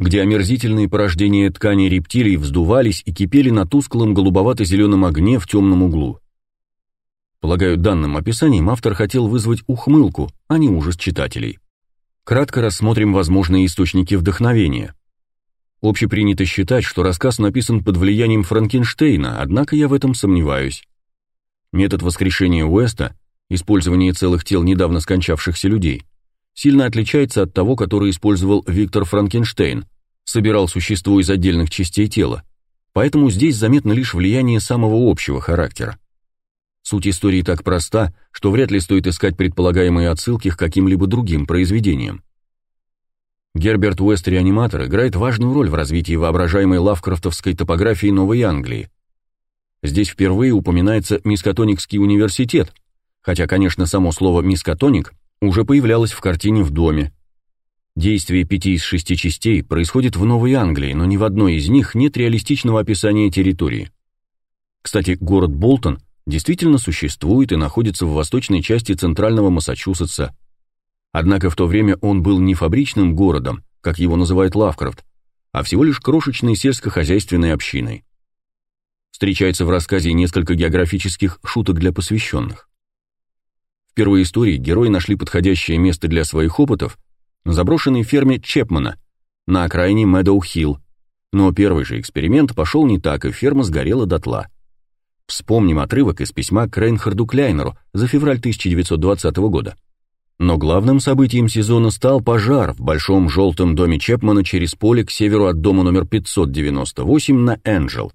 где омерзительные порождения ткани рептилий вздувались и кипели на тусклом голубовато-зеленом огне в темном углу. Полагаю, данным описанием автор хотел вызвать ухмылку, а не ужас читателей. Кратко рассмотрим возможные источники вдохновения. Общепринято считать, что рассказ написан под влиянием Франкенштейна, однако я в этом сомневаюсь. Метод воскрешения Уэста, использование целых тел недавно скончавшихся людей, сильно отличается от того, который использовал Виктор Франкенштейн, собирал существо из отдельных частей тела, поэтому здесь заметно лишь влияние самого общего характера. Суть истории так проста, что вряд ли стоит искать предполагаемые отсылки к каким-либо другим произведениям. Герберт Уэст Реаниматор играет важную роль в развитии воображаемой лавкрафтовской топографии Новой Англии. Здесь впервые упоминается Мискатоникский университет, хотя, конечно, само слово «мискатоник» уже появлялось в картине в доме, Действие пяти из шести частей происходит в Новой Англии, но ни в одной из них нет реалистичного описания территории. Кстати, город Болтон действительно существует и находится в восточной части центрального Массачусетса. Однако в то время он был не фабричным городом, как его называет Лавкрафт, а всего лишь крошечной сельскохозяйственной общиной. Встречается в рассказе несколько географических шуток для посвященных. В первой истории герои нашли подходящее место для своих опытов на заброшенной ферме Чепмана на окраине Мэдоу-Хилл. Но первый же эксперимент пошел не так, и ферма сгорела дотла. Вспомним отрывок из письма к Рейнхарду Кляйнеру за февраль 1920 года. Но главным событием сезона стал пожар в большом желтом доме Чепмана через поле к северу от дома номер 598 на Энджел.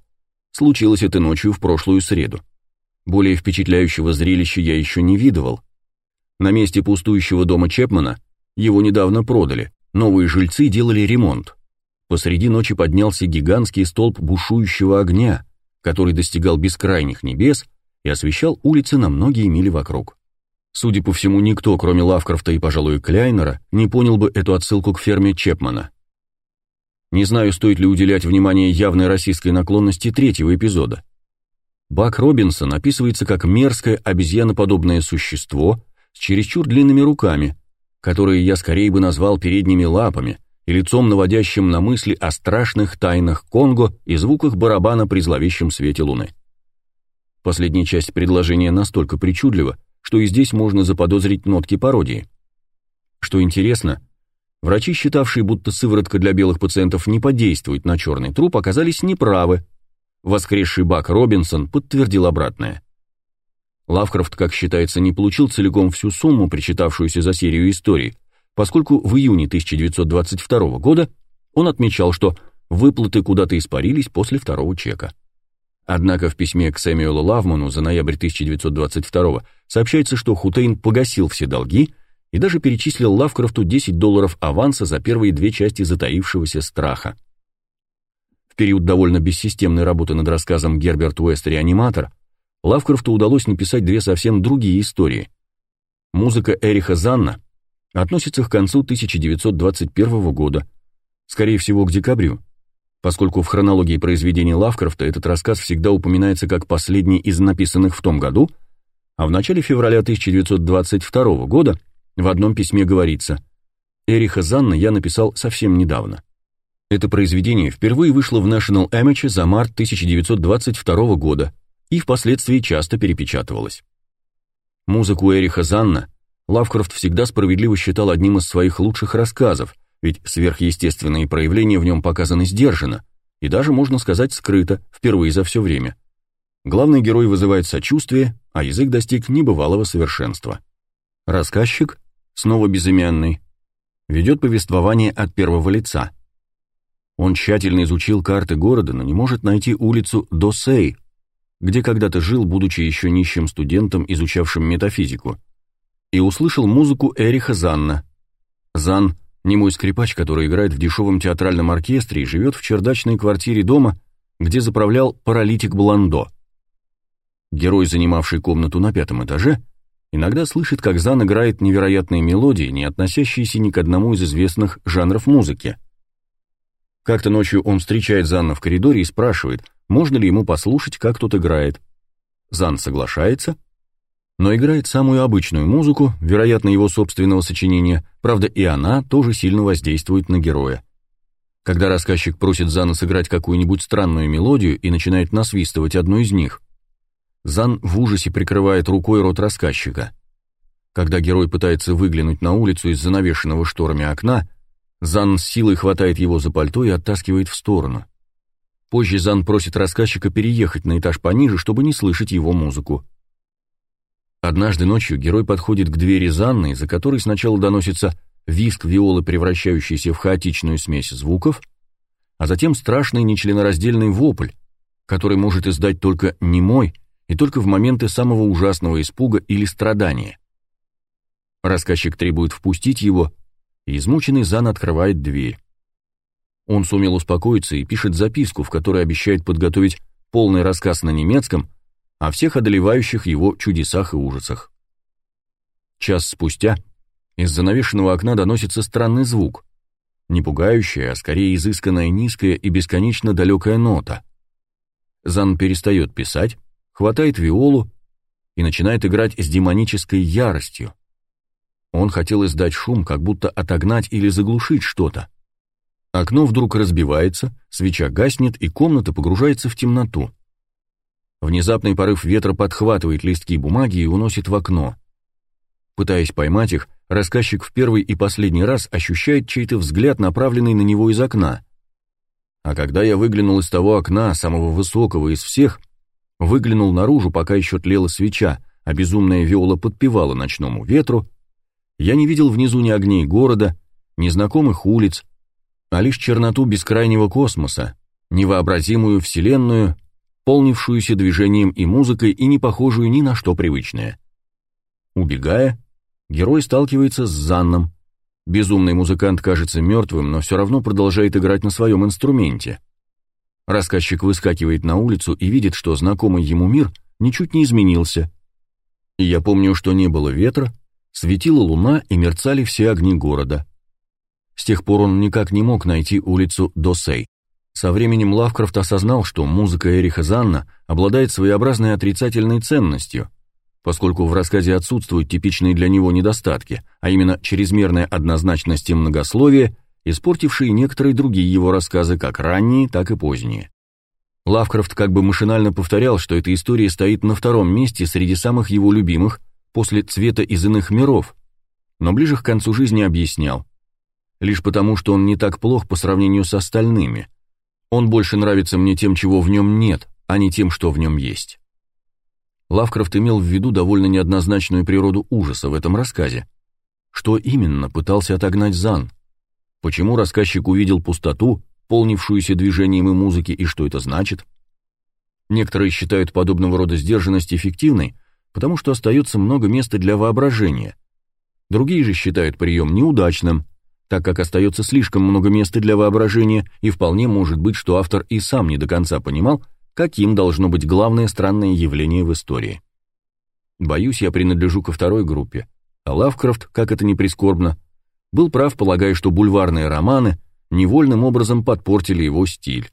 Случилось это ночью в прошлую среду. Более впечатляющего зрелища я еще не видывал. На месте пустующего дома Чепмана его недавно продали. Новые жильцы делали ремонт. Посреди ночи поднялся гигантский столб бушующего огня, который достигал бескрайних небес и освещал улицы на многие мили вокруг. Судя по всему, никто, кроме Лавкрафта и, пожалуй, Кляйнера, не понял бы эту отсылку к ферме Чепмана. Не знаю, стоит ли уделять внимание явной российской наклонности третьего эпизода. Бак Робинсон описывается как мерзкое обезьяноподобное существо с чересчур длинными руками, которые я скорее бы назвал передними лапами и лицом, наводящим на мысли о страшных тайнах Конго и звуках барабана при зловещем свете луны. Последняя часть предложения настолько причудлива, что и здесь можно заподозрить нотки пародии. Что интересно, врачи, считавшие, будто сыворотка для белых пациентов не подействует на черный труп, оказались неправы. Воскресший Бак Робинсон подтвердил обратное. Лавкрафт, как считается, не получил целиком всю сумму, причитавшуюся за серию историй, поскольку в июне 1922 года он отмечал, что выплаты куда-то испарились после второго чека. Однако в письме к Сэмюэлу Лавману за ноябрь 1922 сообщается, что Хутейн погасил все долги и даже перечислил Лавкрафту 10 долларов аванса за первые две части затаившегося страха. Период довольно бессистемной работы над рассказом Герберт Уэст «Реаниматор» Лавкрафту удалось написать две совсем другие истории. Музыка Эриха Занна относится к концу 1921 года, скорее всего, к декабрю, поскольку в хронологии произведений Лавкрафта этот рассказ всегда упоминается как последний из написанных в том году, а в начале февраля 1922 года в одном письме говорится «Эриха Занна я написал совсем недавно». Это произведение впервые вышло в National Amateur за март 1922 года и впоследствии часто перепечатывалось. Музыку Эриха Занна Лавкрафт всегда справедливо считал одним из своих лучших рассказов, ведь сверхъестественные проявления в нем показаны сдержанно и даже, можно сказать, скрыто, впервые за все время. Главный герой вызывает сочувствие, а язык достиг небывалого совершенства. Рассказчик, снова безымянный, ведет повествование от первого лица. Он тщательно изучил карты города, но не может найти улицу Досей, где когда-то жил, будучи еще нищим студентом, изучавшим метафизику, и услышал музыку Эриха Занна. Зан Немой скрипач, который играет в дешевом театральном оркестре и живет в чердачной квартире дома, где заправлял паралитик Бландо. Герой, занимавший комнату на пятом этаже, иногда слышит, как Зан играет невероятные мелодии, не относящиеся ни к одному из известных жанров музыки. Как-то ночью он встречает Занна в коридоре и спрашивает, можно ли ему послушать, как тот играет. Зан соглашается, но играет самую обычную музыку, вероятно, его собственного сочинения, правда и она тоже сильно воздействует на героя. Когда рассказчик просит Зана сыграть какую-нибудь странную мелодию и начинает насвистывать одну из них, Зан в ужасе прикрывает рукой рот рассказчика. Когда герой пытается выглянуть на улицу из занавешенного шторами окна, Зан с силой хватает его за пальто и оттаскивает в сторону. Позже Зан просит рассказчика переехать на этаж пониже, чтобы не слышать его музыку. Однажды ночью герой подходит к двери Занны, за которой сначала доносится визг виолы, превращающийся в хаотичную смесь звуков, а затем страшный нечленораздельный вопль, который может издать только немой и только в моменты самого ужасного испуга или страдания. Рассказчик требует впустить его, и измученный Зан открывает дверь. Он сумел успокоиться и пишет записку, в которой обещает подготовить полный рассказ на немецком о всех одолевающих его чудесах и ужасах. Час спустя из занавешенного окна доносится странный звук, не пугающая, а скорее изысканная низкая и бесконечно далекая нота. Зан перестает писать, хватает виолу и начинает играть с демонической яростью. Он хотел издать шум, как будто отогнать или заглушить что-то. Окно вдруг разбивается, свеча гаснет, и комната погружается в темноту. Внезапный порыв ветра подхватывает листки бумаги и уносит в окно. Пытаясь поймать их, рассказчик в первый и последний раз ощущает чей-то взгляд, направленный на него из окна. А когда я выглянул из того окна, самого высокого из всех, выглянул наружу, пока еще тлела свеча, а безумная виола подпевала ночному ветру, я не видел внизу ни огней города, ни знакомых улиц, а лишь черноту бескрайнего космоса, невообразимую вселенную, полнившуюся движением и музыкой и не похожую ни на что привычное. Убегая, герой сталкивается с Занном. Безумный музыкант кажется мертвым, но все равно продолжает играть на своем инструменте. Рассказчик выскакивает на улицу и видит, что знакомый ему мир ничуть не изменился. И я помню, что не было ветра, светила луна и мерцали все огни города. С тех пор он никак не мог найти улицу Досей. Со временем Лавкрафт осознал, что музыка Эриха Занна обладает своеобразной отрицательной ценностью, поскольку в рассказе отсутствуют типичные для него недостатки, а именно чрезмерная однозначность и многословие, испортившие некоторые другие его рассказы, как ранние, так и поздние. Лавкрафт как бы машинально повторял, что эта история стоит на втором месте среди самых его любимых после «Цвета из иных миров», но ближе к концу жизни объяснял. Лишь потому, что он не так плох по сравнению с остальными. Он больше нравится мне тем, чего в нем нет, а не тем, что в нем есть. Лавкрафт имел в виду довольно неоднозначную природу ужаса в этом рассказе. Что именно пытался отогнать Зан? Почему рассказчик увидел пустоту, полнившуюся движением и музыки, и что это значит. Некоторые считают подобного рода сдержанность эффективной, потому что остается много места для воображения. Другие же считают прием неудачным, так как остается слишком много места для воображения, и вполне может быть, что автор и сам не до конца понимал, каким должно быть главное странное явление в истории. Боюсь, я принадлежу ко второй группе, а Лавкрафт, как это ни прискорбно, был прав, полагая, что бульварные романы невольным образом подпортили его стиль,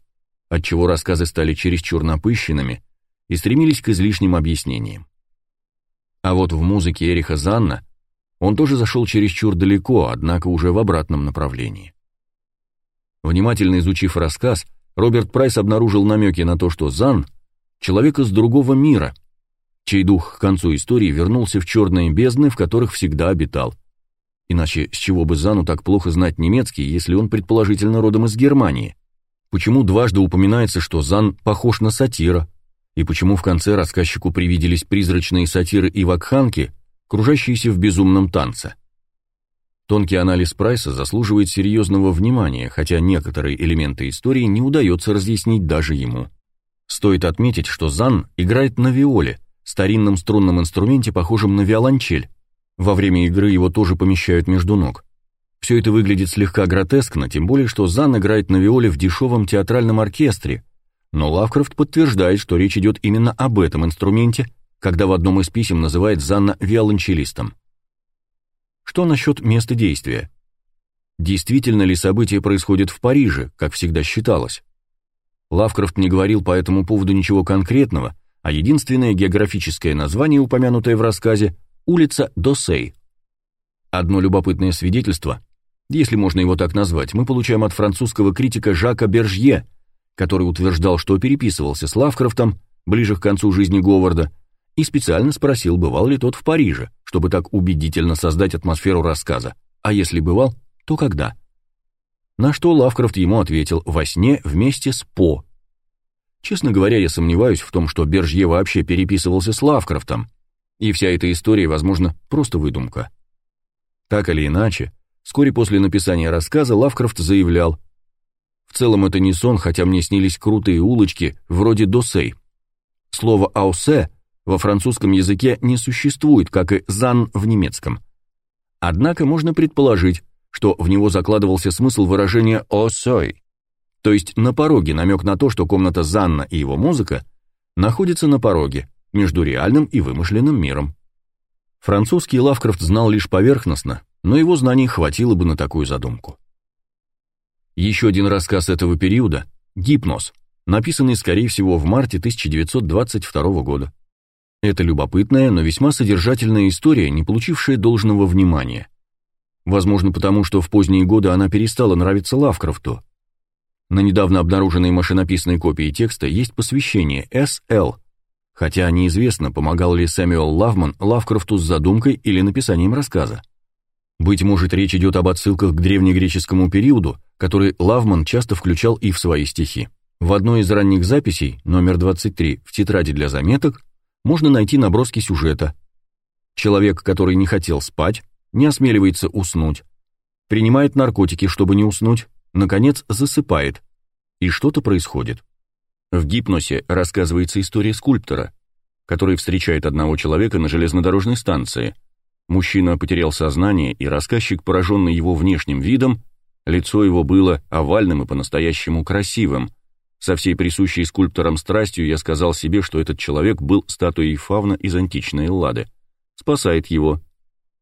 отчего рассказы стали чересчур напыщенными и стремились к излишним объяснениям. А вот в музыке Эриха Занна он тоже зашел чересчур далеко, однако уже в обратном направлении. Внимательно изучив рассказ, Роберт Прайс обнаружил намеки на то, что Зан — человек из другого мира, чей дух к концу истории вернулся в черные бездны, в которых всегда обитал. Иначе с чего бы Зану так плохо знать немецкий, если он предположительно родом из Германии? Почему дважды упоминается, что Зан похож на сатира? И почему в конце рассказчику привиделись призрачные сатиры и вакханки, кружащиеся в безумном танце? Тонкий анализ Прайса заслуживает серьезного внимания, хотя некоторые элементы истории не удается разъяснить даже ему. Стоит отметить, что Зан играет на виоле, старинном струнном инструменте, похожем на виолончель, во время игры его тоже помещают между ног. Все это выглядит слегка гротескно, тем более, что Зан играет на виоле в дешевом театральном оркестре, но Лавкрафт подтверждает, что речь идет именно об этом инструменте, когда в одном из писем называет Занна виолончелистом. Что насчет места действия? Действительно ли события происходят в Париже, как всегда считалось? Лавкрафт не говорил по этому поводу ничего конкретного, а единственное географическое название, упомянутое в рассказе, улица Досей. Одно любопытное свидетельство, если можно его так назвать, мы получаем от французского критика Жака Бержье, который утверждал, что переписывался с Лавкрафтом ближе к концу жизни Говарда и специально спросил, бывал ли тот в Париже, чтобы так убедительно создать атмосферу рассказа, а если бывал, то когда. На что Лавкрафт ему ответил во сне вместе с По. Честно говоря, я сомневаюсь в том, что Бержье вообще переписывался с Лавкрафтом, и вся эта история, возможно, просто выдумка. Так или иначе, вскоре после написания рассказа Лавкрафт заявлял, «В целом это не сон, хотя мне снились крутые улочки, вроде Досей. Слово «аусе» во французском языке не существует, как и «зан» в немецком. Однако можно предположить, что в него закладывался смысл выражения «осой», то есть на пороге намек на то, что комната Занна и его музыка находятся на пороге, между реальным и вымышленным миром. Французский Лавкрафт знал лишь поверхностно, но его знаний хватило бы на такую задумку. Еще один рассказ этого периода «Гипноз», написанный, скорее всего, в марте 1922 года. Это любопытная, но весьма содержательная история, не получившая должного внимания. Возможно, потому что в поздние годы она перестала нравиться Лавкрафту. На недавно обнаруженной машинописной копии текста есть посвящение «С.Л., хотя неизвестно, помогал ли Сэмюэл Лавман Лавкрафту с задумкой или написанием рассказа. Быть может, речь идет об отсылках к древнегреческому периоду, который Лавман часто включал и в свои стихи. В одной из ранних записей, номер 23, в тетради для заметок, можно найти наброски сюжета. Человек, который не хотел спать, не осмеливается уснуть, принимает наркотики, чтобы не уснуть, наконец засыпает, и что-то происходит. В гипносе рассказывается история скульптора, который встречает одного человека на железнодорожной станции. Мужчина потерял сознание, и рассказчик, пораженный его внешним видом, лицо его было овальным и по-настоящему красивым. Со всей присущей скульпторам страстью я сказал себе, что этот человек был статуей фавна из античной Эллады. Спасает его.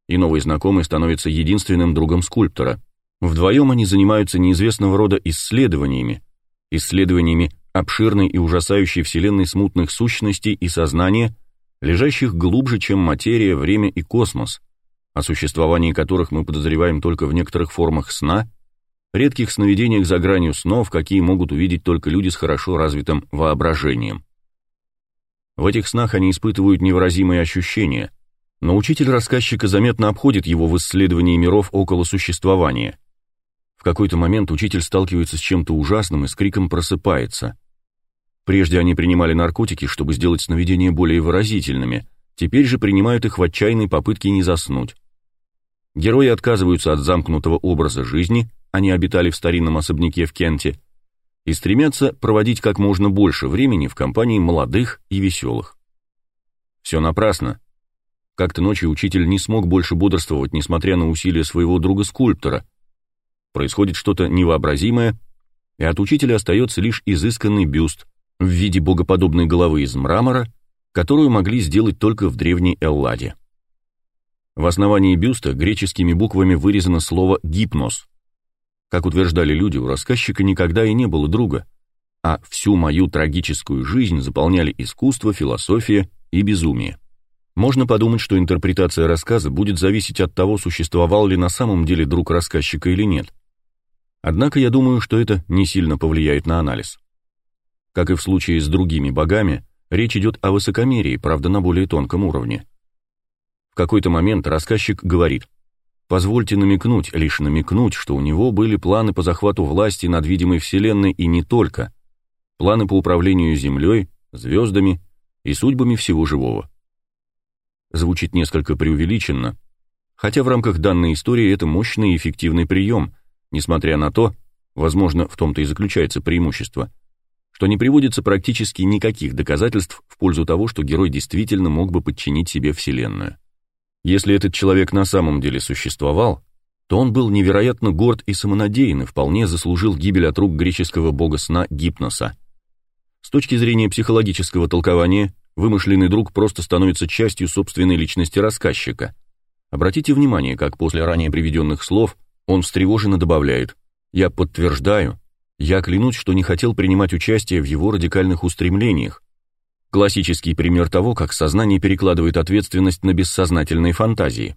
И новый знакомый становится единственным другом скульптора. Вдвоем они занимаются неизвестного рода исследованиями, исследованиями обширной и ужасающей вселенной смутных сущностей и сознания, лежащих глубже, чем материя, время и космос, о существовании которых мы подозреваем только в некоторых формах сна, редких сновидениях за гранью снов, какие могут увидеть только люди с хорошо развитым воображением. В этих снах они испытывают невыразимые ощущения, но учитель рассказчика заметно обходит его в исследовании миров около существования. В какой-то момент учитель сталкивается с чем-то ужасным и с криком просыпается. Прежде они принимали наркотики, чтобы сделать сновидения более выразительными, теперь же принимают их в отчаянной попытке не заснуть. Герои отказываются от замкнутого образа жизни, они обитали в старинном особняке в Кенте, и стремятся проводить как можно больше времени в компании молодых и веселых. Все напрасно. Как-то ночью учитель не смог больше бодрствовать, несмотря на усилия своего друга-скульптора. Происходит что-то невообразимое, и от учителя остается лишь изысканный бюст в виде богоподобной головы из мрамора, которую могли сделать только в древней Элладе. В основании бюста греческими буквами вырезано слово «гипноз», как утверждали люди, у рассказчика никогда и не было друга, а всю мою трагическую жизнь заполняли искусство, философия и безумие. Можно подумать, что интерпретация рассказа будет зависеть от того, существовал ли на самом деле друг рассказчика или нет. Однако я думаю, что это не сильно повлияет на анализ. Как и в случае с другими богами, речь идет о высокомерии, правда, на более тонком уровне. В какой-то момент рассказчик говорит – Позвольте намекнуть, лишь намекнуть, что у него были планы по захвату власти над видимой Вселенной и не только. Планы по управлению Землей, звездами и судьбами всего живого. Звучит несколько преувеличенно, хотя в рамках данной истории это мощный и эффективный прием, несмотря на то, возможно, в том-то и заключается преимущество, что не приводится практически никаких доказательств в пользу того, что герой действительно мог бы подчинить себе Вселенную. Если этот человек на самом деле существовал, то он был невероятно горд и самонадеян и вполне заслужил гибель от рук греческого бога сна Гипноса. С точки зрения психологического толкования, вымышленный друг просто становится частью собственной личности рассказчика. Обратите внимание, как после ранее приведенных слов он встревоженно добавляет «Я подтверждаю, я клянусь, что не хотел принимать участие в его радикальных устремлениях, Классический пример того, как сознание перекладывает ответственность на бессознательные фантазии.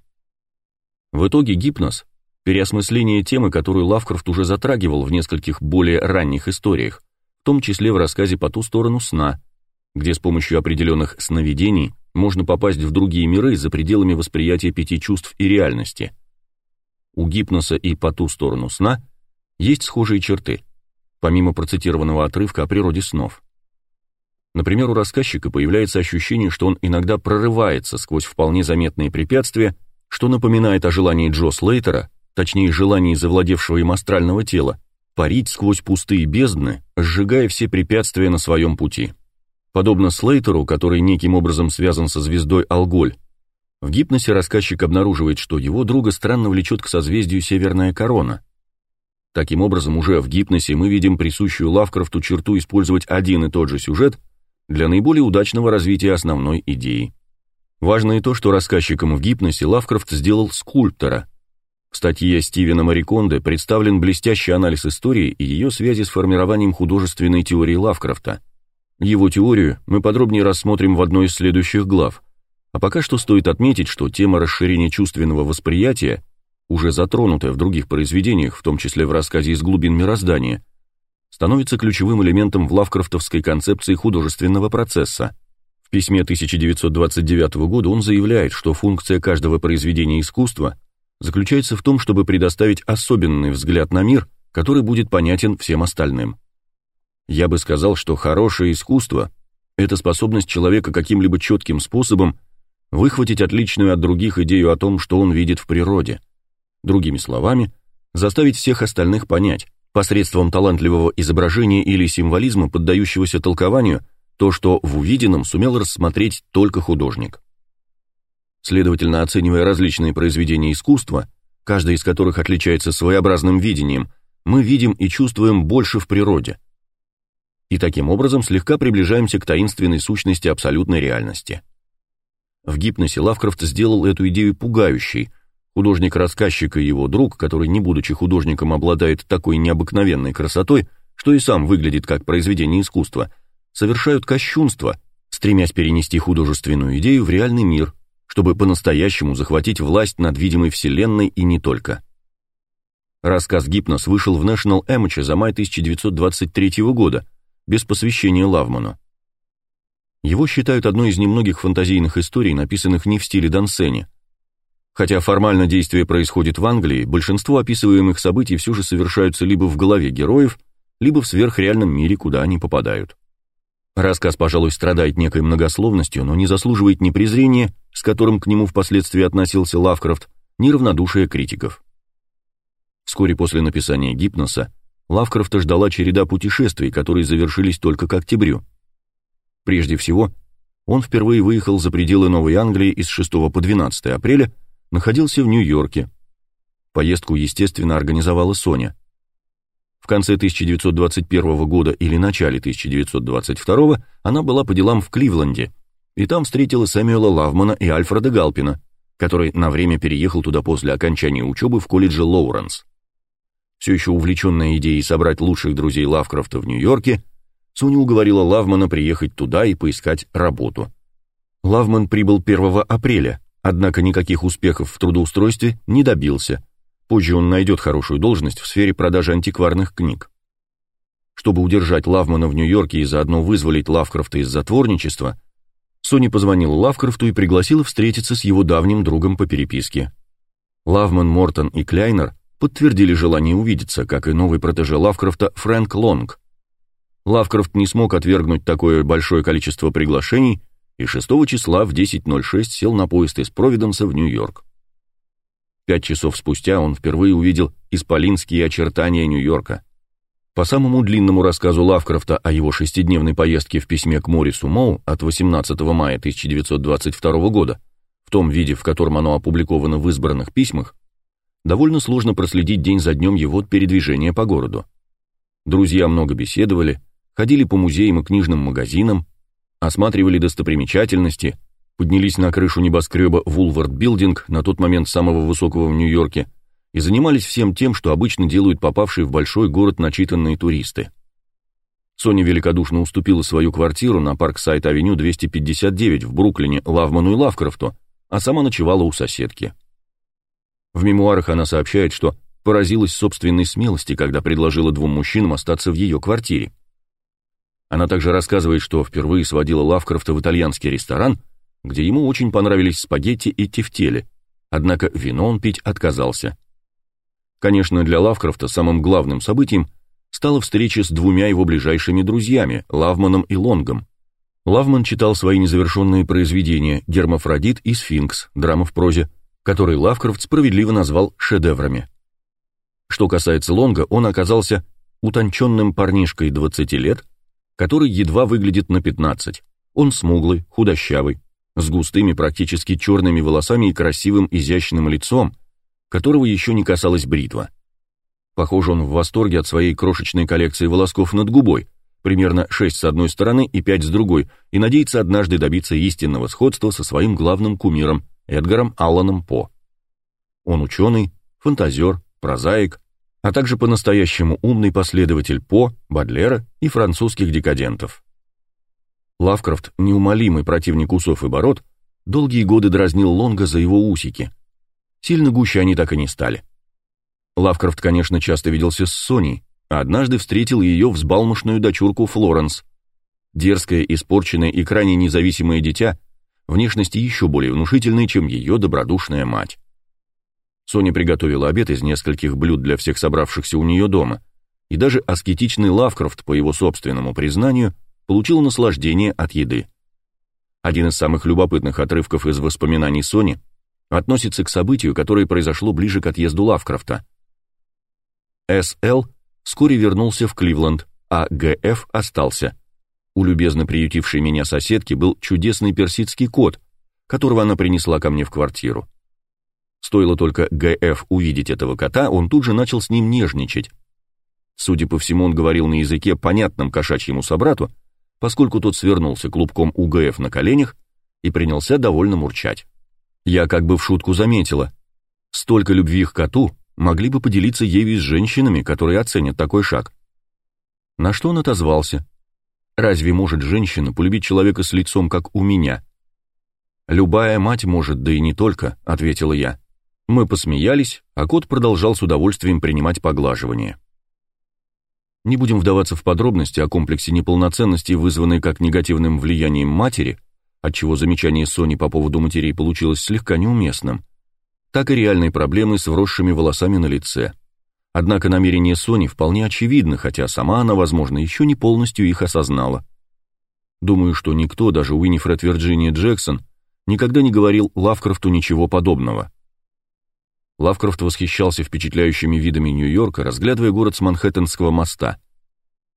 В итоге гипноз – переосмысление темы, которую Лавкрафт уже затрагивал в нескольких более ранних историях, в том числе в рассказе «По ту сторону сна», где с помощью определенных сновидений можно попасть в другие миры за пределами восприятия пяти чувств и реальности. У гипноса и «По ту сторону сна» есть схожие черты, помимо процитированного отрывка о природе снов. Например, у рассказчика появляется ощущение, что он иногда прорывается сквозь вполне заметные препятствия, что напоминает о желании Джо Слейтера, точнее желании завладевшего им астрального тела, парить сквозь пустые бездны, сжигая все препятствия на своем пути. Подобно Слейтеру, который неким образом связан со звездой Алголь, в гипносе рассказчик обнаруживает, что его друга странно влечет к созвездию Северная Корона. Таким образом, уже в гипносе мы видим присущую Лавкрафту черту использовать один и тот же сюжет – для наиболее удачного развития основной идеи. Важно и то, что рассказчиком в гипносе Лавкрафт сделал скульптора. В статье Стивена Мариконде представлен блестящий анализ истории и ее связи с формированием художественной теории Лавкрафта. Его теорию мы подробнее рассмотрим в одной из следующих глав. А пока что стоит отметить, что тема расширения чувственного восприятия, уже затронутая в других произведениях, в том числе в рассказе «Из глубин мироздания», становится ключевым элементом в лавкрафтовской концепции художественного процесса. В письме 1929 года он заявляет, что функция каждого произведения искусства заключается в том, чтобы предоставить особенный взгляд на мир, который будет понятен всем остальным. Я бы сказал, что хорошее искусство – это способность человека каким-либо четким способом выхватить отличную от других идею о том, что он видит в природе. Другими словами, заставить всех остальных понять, посредством талантливого изображения или символизма, поддающегося толкованию, то, что в увиденном сумел рассмотреть только художник. Следовательно, оценивая различные произведения искусства, каждое из которых отличается своеобразным видением, мы видим и чувствуем больше в природе. И таким образом слегка приближаемся к таинственной сущности абсолютной реальности. В гипносе Лавкрафт сделал эту идею пугающей – Художник-рассказчик и его друг, который, не будучи художником, обладает такой необыкновенной красотой, что и сам выглядит как произведение искусства, совершают кощунство, стремясь перенести художественную идею в реальный мир, чтобы по-настоящему захватить власть над видимой вселенной и не только. Рассказ «Гипноз» вышел в National Amateur за май 1923 года, без посвящения Лавману. Его считают одной из немногих фантазийных историй, написанных не в стиле Дансени. Хотя формально действие происходит в Англии, большинство описываемых событий все же совершаются либо в голове героев, либо в сверхреальном мире, куда они попадают. Рассказ, пожалуй, страдает некой многословностью, но не заслуживает ни презрения, с которым к нему впоследствии относился Лавкрафт, ни равнодушия критиков. Вскоре после написания «Гипноса» Лавкрафта ждала череда путешествий, которые завершились только к октябрю. Прежде всего, он впервые выехал за пределы Новой Англии из 6 по 12 апреля, находился в Нью-Йорке. Поездку, естественно, организовала Соня. В конце 1921 года или начале 1922 она была по делам в Кливленде, и там встретила Сэмюэла Лавмана и Альфреда Галпина, который на время переехал туда после окончания учебы в колледже Лоуренс. Все еще увлеченная идеей собрать лучших друзей Лавкрафта в Нью-Йорке, Соня уговорила Лавмана приехать туда и поискать работу. Лавман прибыл 1 апреля, однако никаких успехов в трудоустройстве не добился. Позже он найдет хорошую должность в сфере продажи антикварных книг. Чтобы удержать Лавмана в Нью-Йорке и заодно вызволить Лавкрафта из затворничества, Соня позвонила Лавкрафту и пригласила встретиться с его давним другом по переписке. Лавман, Мортон и Кляйнер подтвердили желание увидеться, как и новый протеже Лавкрафта Фрэнк Лонг. Лавкрафт не смог отвергнуть такое большое количество приглашений и 6 числа в 10.06 сел на поезд из Провиденса в Нью-Йорк. Пять часов спустя он впервые увидел исполинские очертания Нью-Йорка. По самому длинному рассказу Лавкрафта о его шестидневной поездке в письме к Морису Моу от 18 мая 1922 года, в том виде, в котором оно опубликовано в избранных письмах, довольно сложно проследить день за днем его передвижения по городу. Друзья много беседовали, ходили по музеям и книжным магазинам, осматривали достопримечательности, поднялись на крышу небоскреба Вулвард Билдинг, на тот момент самого высокого в Нью-Йорке, и занимались всем тем, что обычно делают попавшие в большой город начитанные туристы. Соня великодушно уступила свою квартиру на Парксайд-авеню 259 в Бруклине Лавману и Лавкрафту, а сама ночевала у соседки. В мемуарах она сообщает, что поразилась собственной смелости, когда предложила двум мужчинам остаться в ее квартире. Она также рассказывает, что впервые сводила Лавкрафта в итальянский ресторан, где ему очень понравились спагетти и тефтели, однако вино он пить отказался. Конечно, для Лавкрафта самым главным событием стала встреча с двумя его ближайшими друзьями, Лавманом и Лонгом. Лавман читал свои незавершенные произведения «Гермафродит» и «Сфинкс», драма в прозе, которые Лавкрафт справедливо назвал шедеврами. Что касается Лонга, он оказался утонченным парнишкой 20 лет, который едва выглядит на 15. Он смуглый, худощавый, с густыми, практически черными волосами и красивым, изящным лицом, которого еще не касалась бритва. Похоже, он в восторге от своей крошечной коллекции волосков над губой, примерно 6 с одной стороны и 5 с другой, и надеется однажды добиться истинного сходства со своим главным кумиром Эдгаром Алланом По. Он ученый, фантазер, прозаик, а также по-настоящему умный последователь По, Бадлера и французских декадентов. Лавкрафт, неумолимый противник усов и бород, долгие годы дразнил Лонга за его усики. Сильно гуще они так и не стали. Лавкрафт, конечно, часто виделся с Соней, а однажды встретил ее взбалмошную дочурку Флоренс. Дерзкое, испорченное и крайне независимое дитя, внешности еще более внушительной, чем ее добродушная мать. Соня приготовила обед из нескольких блюд для всех собравшихся у нее дома, и даже аскетичный Лавкрафт, по его собственному признанию, получил наслаждение от еды. Один из самых любопытных отрывков из воспоминаний Сони относится к событию, которое произошло ближе к отъезду Лавкрафта. С.Л. вскоре вернулся в Кливленд, а Г.Ф. остался. У любезно приютившей меня соседки был чудесный персидский кот, которого она принесла ко мне в квартиру. Стоило только Г.Ф. увидеть этого кота, он тут же начал с ним нежничать. Судя по всему, он говорил на языке, понятном кошачьему собрату, поскольку тот свернулся клубком у Г.Ф. на коленях и принялся довольно мурчать. Я как бы в шутку заметила. Столько любви к коту могли бы поделиться ею с женщинами, которые оценят такой шаг. На что он отозвался? Разве может женщина полюбить человека с лицом, как у меня? Любая мать может, да и не только, ответила я. Мы посмеялись, а кот продолжал с удовольствием принимать поглаживание. Не будем вдаваться в подробности о комплексе неполноценности, вызванной как негативным влиянием матери, отчего замечание Сони по поводу матерей получилось слегка неуместным, так и реальной проблемы с вросшими волосами на лице. Однако намерения Сони вполне очевидны, хотя сама она, возможно, еще не полностью их осознала. Думаю, что никто, даже Уинифред Вирджиния Джексон, никогда не говорил Лавкрафту ничего подобного. Лавкрафт восхищался впечатляющими видами Нью-Йорка, разглядывая город с Манхэттенского моста.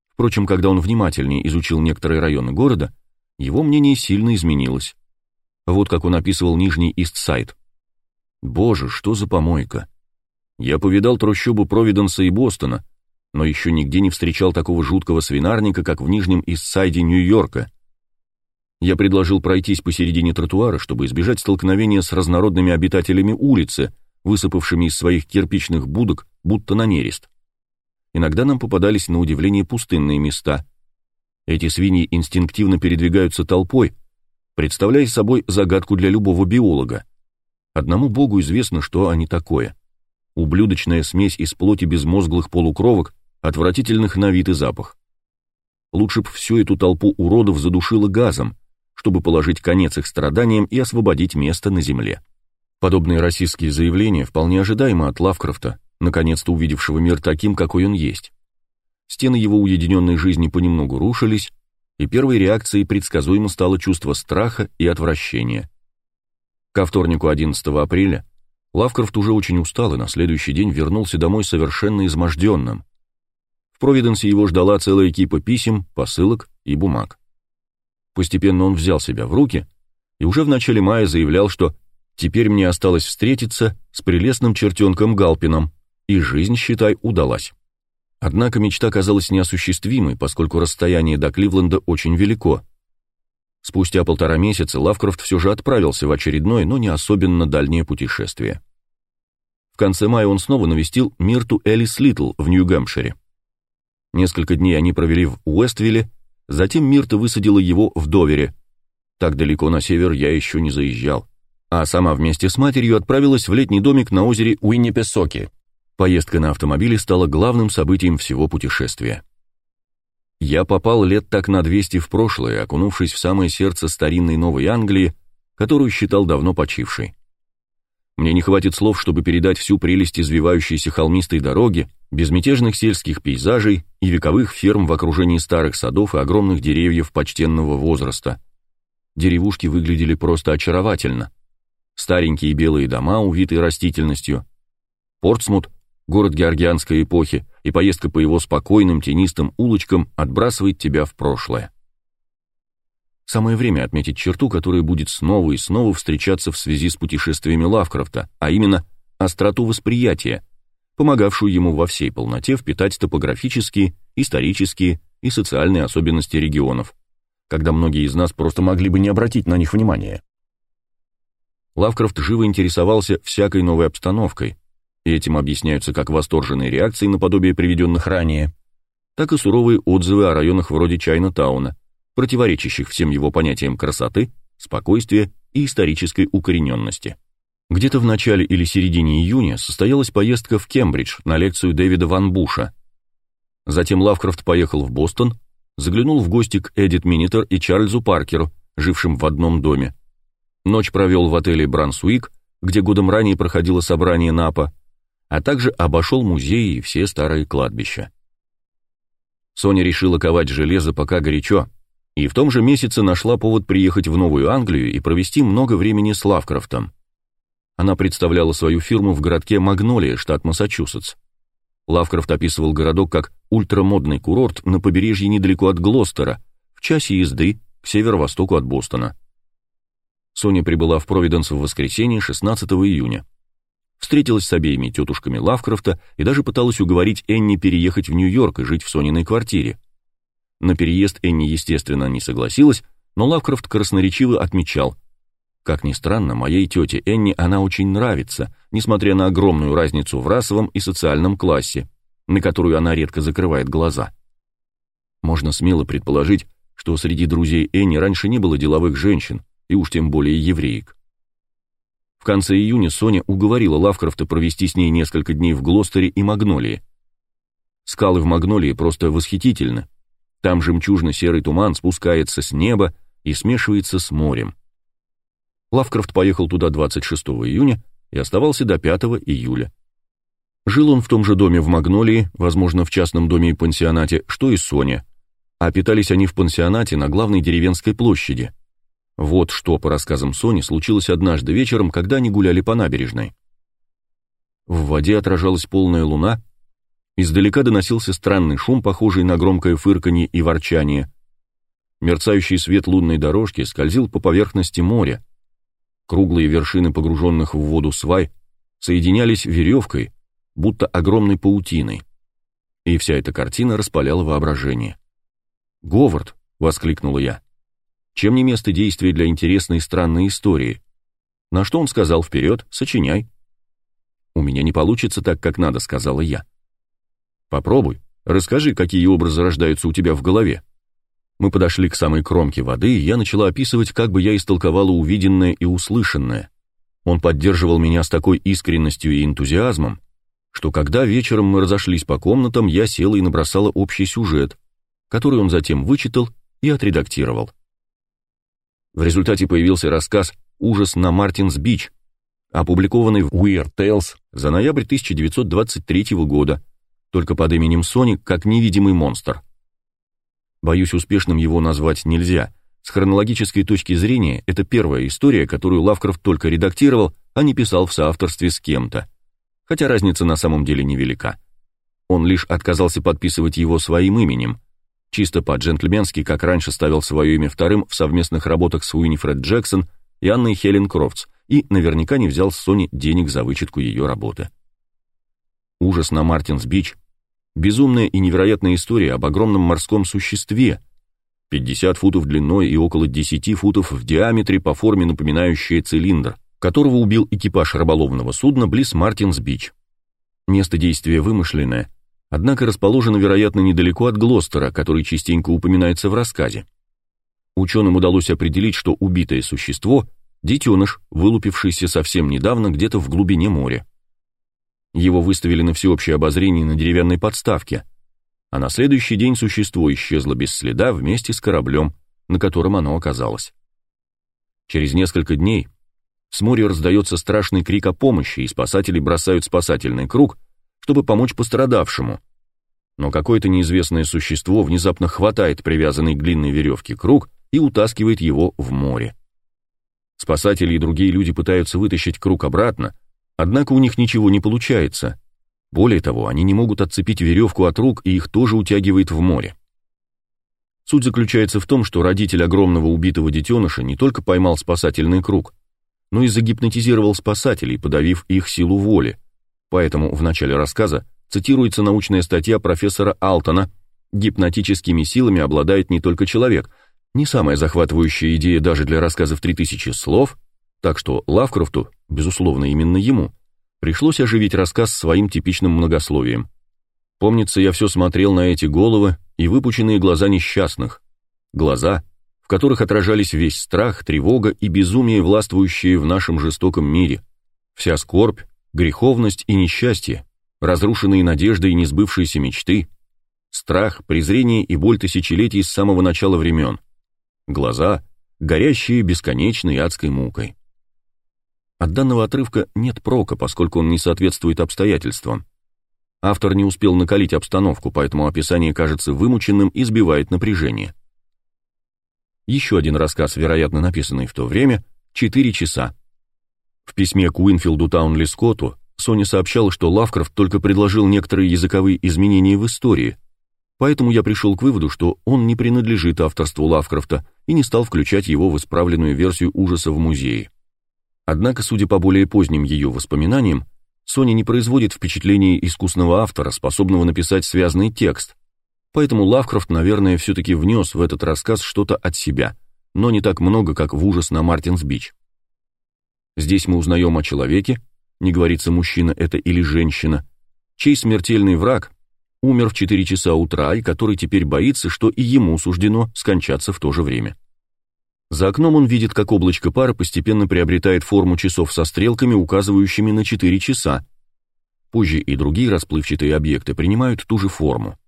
Впрочем, когда он внимательнее изучил некоторые районы города, его мнение сильно изменилось. Вот как он описывал Нижний Ист-Сайд. «Боже, что за помойка! Я повидал трущобы Провиденса и Бостона, но еще нигде не встречал такого жуткого свинарника, как в Нижнем Ист-Сайде Нью-Йорка. Я предложил пройтись посередине тротуара, чтобы избежать столкновения с разнородными обитателями улицы, высыпавшими из своих кирпичных будок, будто на нерест. Иногда нам попадались на удивление пустынные места. Эти свиньи инстинктивно передвигаются толпой, представляя собой загадку для любого биолога. Одному богу известно, что они такое. Ублюдочная смесь из плоти безмозглых полукровок, отвратительных на вид и запах. Лучше б всю эту толпу уродов задушило газом, чтобы положить конец их страданиям и освободить место на земле. Подобные российские заявления вполне ожидаемы от Лавкрафта, наконец-то увидевшего мир таким, какой он есть. Стены его уединенной жизни понемногу рушились, и первой реакцией предсказуемо стало чувство страха и отвращения. Ко вторнику 11 апреля Лавкрафт уже очень устал и на следующий день вернулся домой совершенно изможденным. В Провиденсе его ждала целая кипа писем, посылок и бумаг. Постепенно он взял себя в руки и уже в начале мая заявлял, что «теперь мне осталось встретиться с прелестным чертенком Галпином, и жизнь, считай, удалась». Однако мечта казалась неосуществимой, поскольку расстояние до Кливленда очень велико, Спустя полтора месяца Лавкрафт все же отправился в очередное, но не особенно дальнее путешествие. В конце мая он снова навестил Мирту Элис Литл в Нью-Гэмпшире. Несколько дней они провели в Уэствилле, затем Мирта высадила его в Довере. Так далеко на север я еще не заезжал. А сама вместе с матерью отправилась в летний домик на озере Уиннипесоки. Поездка на автомобиле стала главным событием всего путешествия. Я попал лет так на 200 в прошлое, окунувшись в самое сердце старинной Новой Англии, которую считал давно почившей. Мне не хватит слов, чтобы передать всю прелесть извивающейся холмистой дороги, безмятежных сельских пейзажей и вековых ферм в окружении старых садов и огромных деревьев почтенного возраста. Деревушки выглядели просто очаровательно. Старенькие белые дома, увитые растительностью. Портсмут, город георгианской эпохи, и поездка по его спокойным тенистым улочкам отбрасывает тебя в прошлое. Самое время отметить черту, которая будет снова и снова встречаться в связи с путешествиями Лавкрафта, а именно остроту восприятия, помогавшую ему во всей полноте впитать топографические, исторические и социальные особенности регионов, когда многие из нас просто могли бы не обратить на них внимания. Лавкрафт живо интересовался всякой новой обстановкой, и этим объясняются как восторженные реакции наподобие приведенных ранее, так и суровые отзывы о районах вроде Чайна-тауна, противоречащих всем его понятиям красоты, спокойствия и исторической укорененности. Где-то в начале или середине июня состоялась поездка в Кембридж на лекцию Дэвида Ван Буша. Затем Лавкрафт поехал в Бостон, заглянул в гости к Эдит Минитер и Чарльзу Паркеру, жившим в одном доме. Ночь провел в отеле Брансуик, где годом ранее проходило собрание НАПа, а также обошел музеи и все старые кладбища. Соня решила ковать железо пока горячо, и в том же месяце нашла повод приехать в Новую Англию и провести много времени с Лавкрафтом. Она представляла свою фирму в городке Магнолия, штат Массачусетс. Лавкрафт описывал городок как ультрамодный курорт на побережье недалеко от Глостера, в часе езды к северо-востоку от Бостона. Соня прибыла в Провиденс в воскресенье 16 июня встретилась с обеими тетушками Лавкрафта и даже пыталась уговорить Энни переехать в Нью-Йорк и жить в Сониной квартире. На переезд Энни, естественно, не согласилась, но Лавкрафт красноречиво отмечал. Как ни странно, моей тете Энни она очень нравится, несмотря на огромную разницу в расовом и социальном классе, на которую она редко закрывает глаза. Можно смело предположить, что среди друзей Энни раньше не было деловых женщин, и уж тем более евреек. В конце июня Соня уговорила Лавкрафта провести с ней несколько дней в Глостере и Магнолии. Скалы в Магнолии просто восхитительны. Там жемчужно-серый туман спускается с неба и смешивается с морем. Лавкрафт поехал туда 26 июня и оставался до 5 июля. Жил он в том же доме в Магнолии, возможно, в частном доме и пансионате, что и Соня, а питались они в пансионате на главной деревенской площади. Вот что, по рассказам Сони, случилось однажды вечером, когда они гуляли по набережной. В воде отражалась полная луна, издалека доносился странный шум, похожий на громкое фырканье и ворчание. Мерцающий свет лунной дорожки скользил по поверхности моря. Круглые вершины погруженных в воду свай соединялись веревкой, будто огромной паутиной. И вся эта картина распаляла воображение. «Говард!» — воскликнула я. «Чем не место действия для интересной и странной истории?» На что он сказал «Вперед, сочиняй». «У меня не получится так, как надо», — сказала я. «Попробуй, расскажи, какие образы рождаются у тебя в голове». Мы подошли к самой кромке воды, и я начала описывать, как бы я истолковала увиденное и услышанное. Он поддерживал меня с такой искренностью и энтузиазмом, что когда вечером мы разошлись по комнатам, я села и набросала общий сюжет, который он затем вычитал и отредактировал. В результате появился рассказ «Ужас на Мартинс-Бич», опубликованный в Weird Tales за ноябрь 1923 года, только под именем Соник как невидимый монстр. Боюсь, успешным его назвать нельзя. С хронологической точки зрения, это первая история, которую Лавкрафт только редактировал, а не писал в соавторстве с кем-то хотя разница на самом деле невелика. Он лишь отказался подписывать его своим именем, чисто по-джентльменски, как раньше ставил свое имя вторым в совместных работах с Уинифред Джексон и Анной Хелен Крофтс, и наверняка не взял с Сони денег за вычетку ее работы. Ужас на Мартинс-Бич. Безумная и невероятная история об огромном морском существе, 50 футов длиной и около 10 футов в диаметре по форме напоминающая цилиндр которого убил экипаж рыболовного судна близ Мартинс-Бич. Место действия вымышленное, однако расположено, вероятно, недалеко от Глостера, который частенько упоминается в рассказе. Ученым удалось определить, что убитое существо – детеныш, вылупившийся совсем недавно где-то в глубине моря. Его выставили на всеобщее обозрение на деревянной подставке, а на следующий день существо исчезло без следа вместе с кораблем, на котором оно оказалось. Через несколько дней с моря раздается страшный крик о помощи, и спасатели бросают спасательный круг, чтобы помочь пострадавшему. Но какое-то неизвестное существо внезапно хватает привязанный к длинной веревке круг и утаскивает его в море. Спасатели и другие люди пытаются вытащить круг обратно, однако у них ничего не получается. Более того, они не могут отцепить веревку от рук, и их тоже утягивает в море. Суть заключается в том, что родитель огромного убитого детеныша не только поймал спасательный круг, но и загипнотизировал спасателей, подавив их силу воли. Поэтому в начале рассказа цитируется научная статья профессора Алтона «Гипнотическими силами обладает не только человек», не самая захватывающая идея даже для рассказов 3000 слов, так что Лавкрафту, безусловно, именно ему, пришлось оживить рассказ своим типичным многословием. Помнится, я все смотрел на эти головы и выпученные глаза несчастных. Глаза, в которых отражались весь страх, тревога и безумие, властвующие в нашем жестоком мире, вся скорбь, греховность и несчастье, разрушенные надежды и несбывшиеся мечты, страх, презрение и боль тысячелетий с самого начала времен, глаза, горящие бесконечной адской мукой. От данного отрывка нет прока, поскольку он не соответствует обстоятельствам. Автор не успел накалить обстановку, поэтому описание кажется вымученным и сбивает напряжение. Еще один рассказ, вероятно, написанный в то время, «Четыре часа». В письме к Уинфилду Таунли Скотту Соня сообщала, что Лавкрафт только предложил некоторые языковые изменения в истории, поэтому я пришел к выводу, что он не принадлежит авторству Лавкрафта и не стал включать его в исправленную версию ужаса в музее. Однако, судя по более поздним ее воспоминаниям, Соня не производит впечатления искусного автора, способного написать связанный текст, Поэтому Лавкрафт, наверное, все-таки внес в этот рассказ что-то от себя, но не так много, как в ужас на Мартинс-Бич. Здесь мы узнаем о человеке, не говорится мужчина это или женщина, чей смертельный враг, умер в 4 часа утра и который теперь боится, что и ему суждено скончаться в то же время. За окном он видит, как облачко пара постепенно приобретает форму часов со стрелками, указывающими на 4 часа. Позже и другие расплывчатые объекты принимают ту же форму.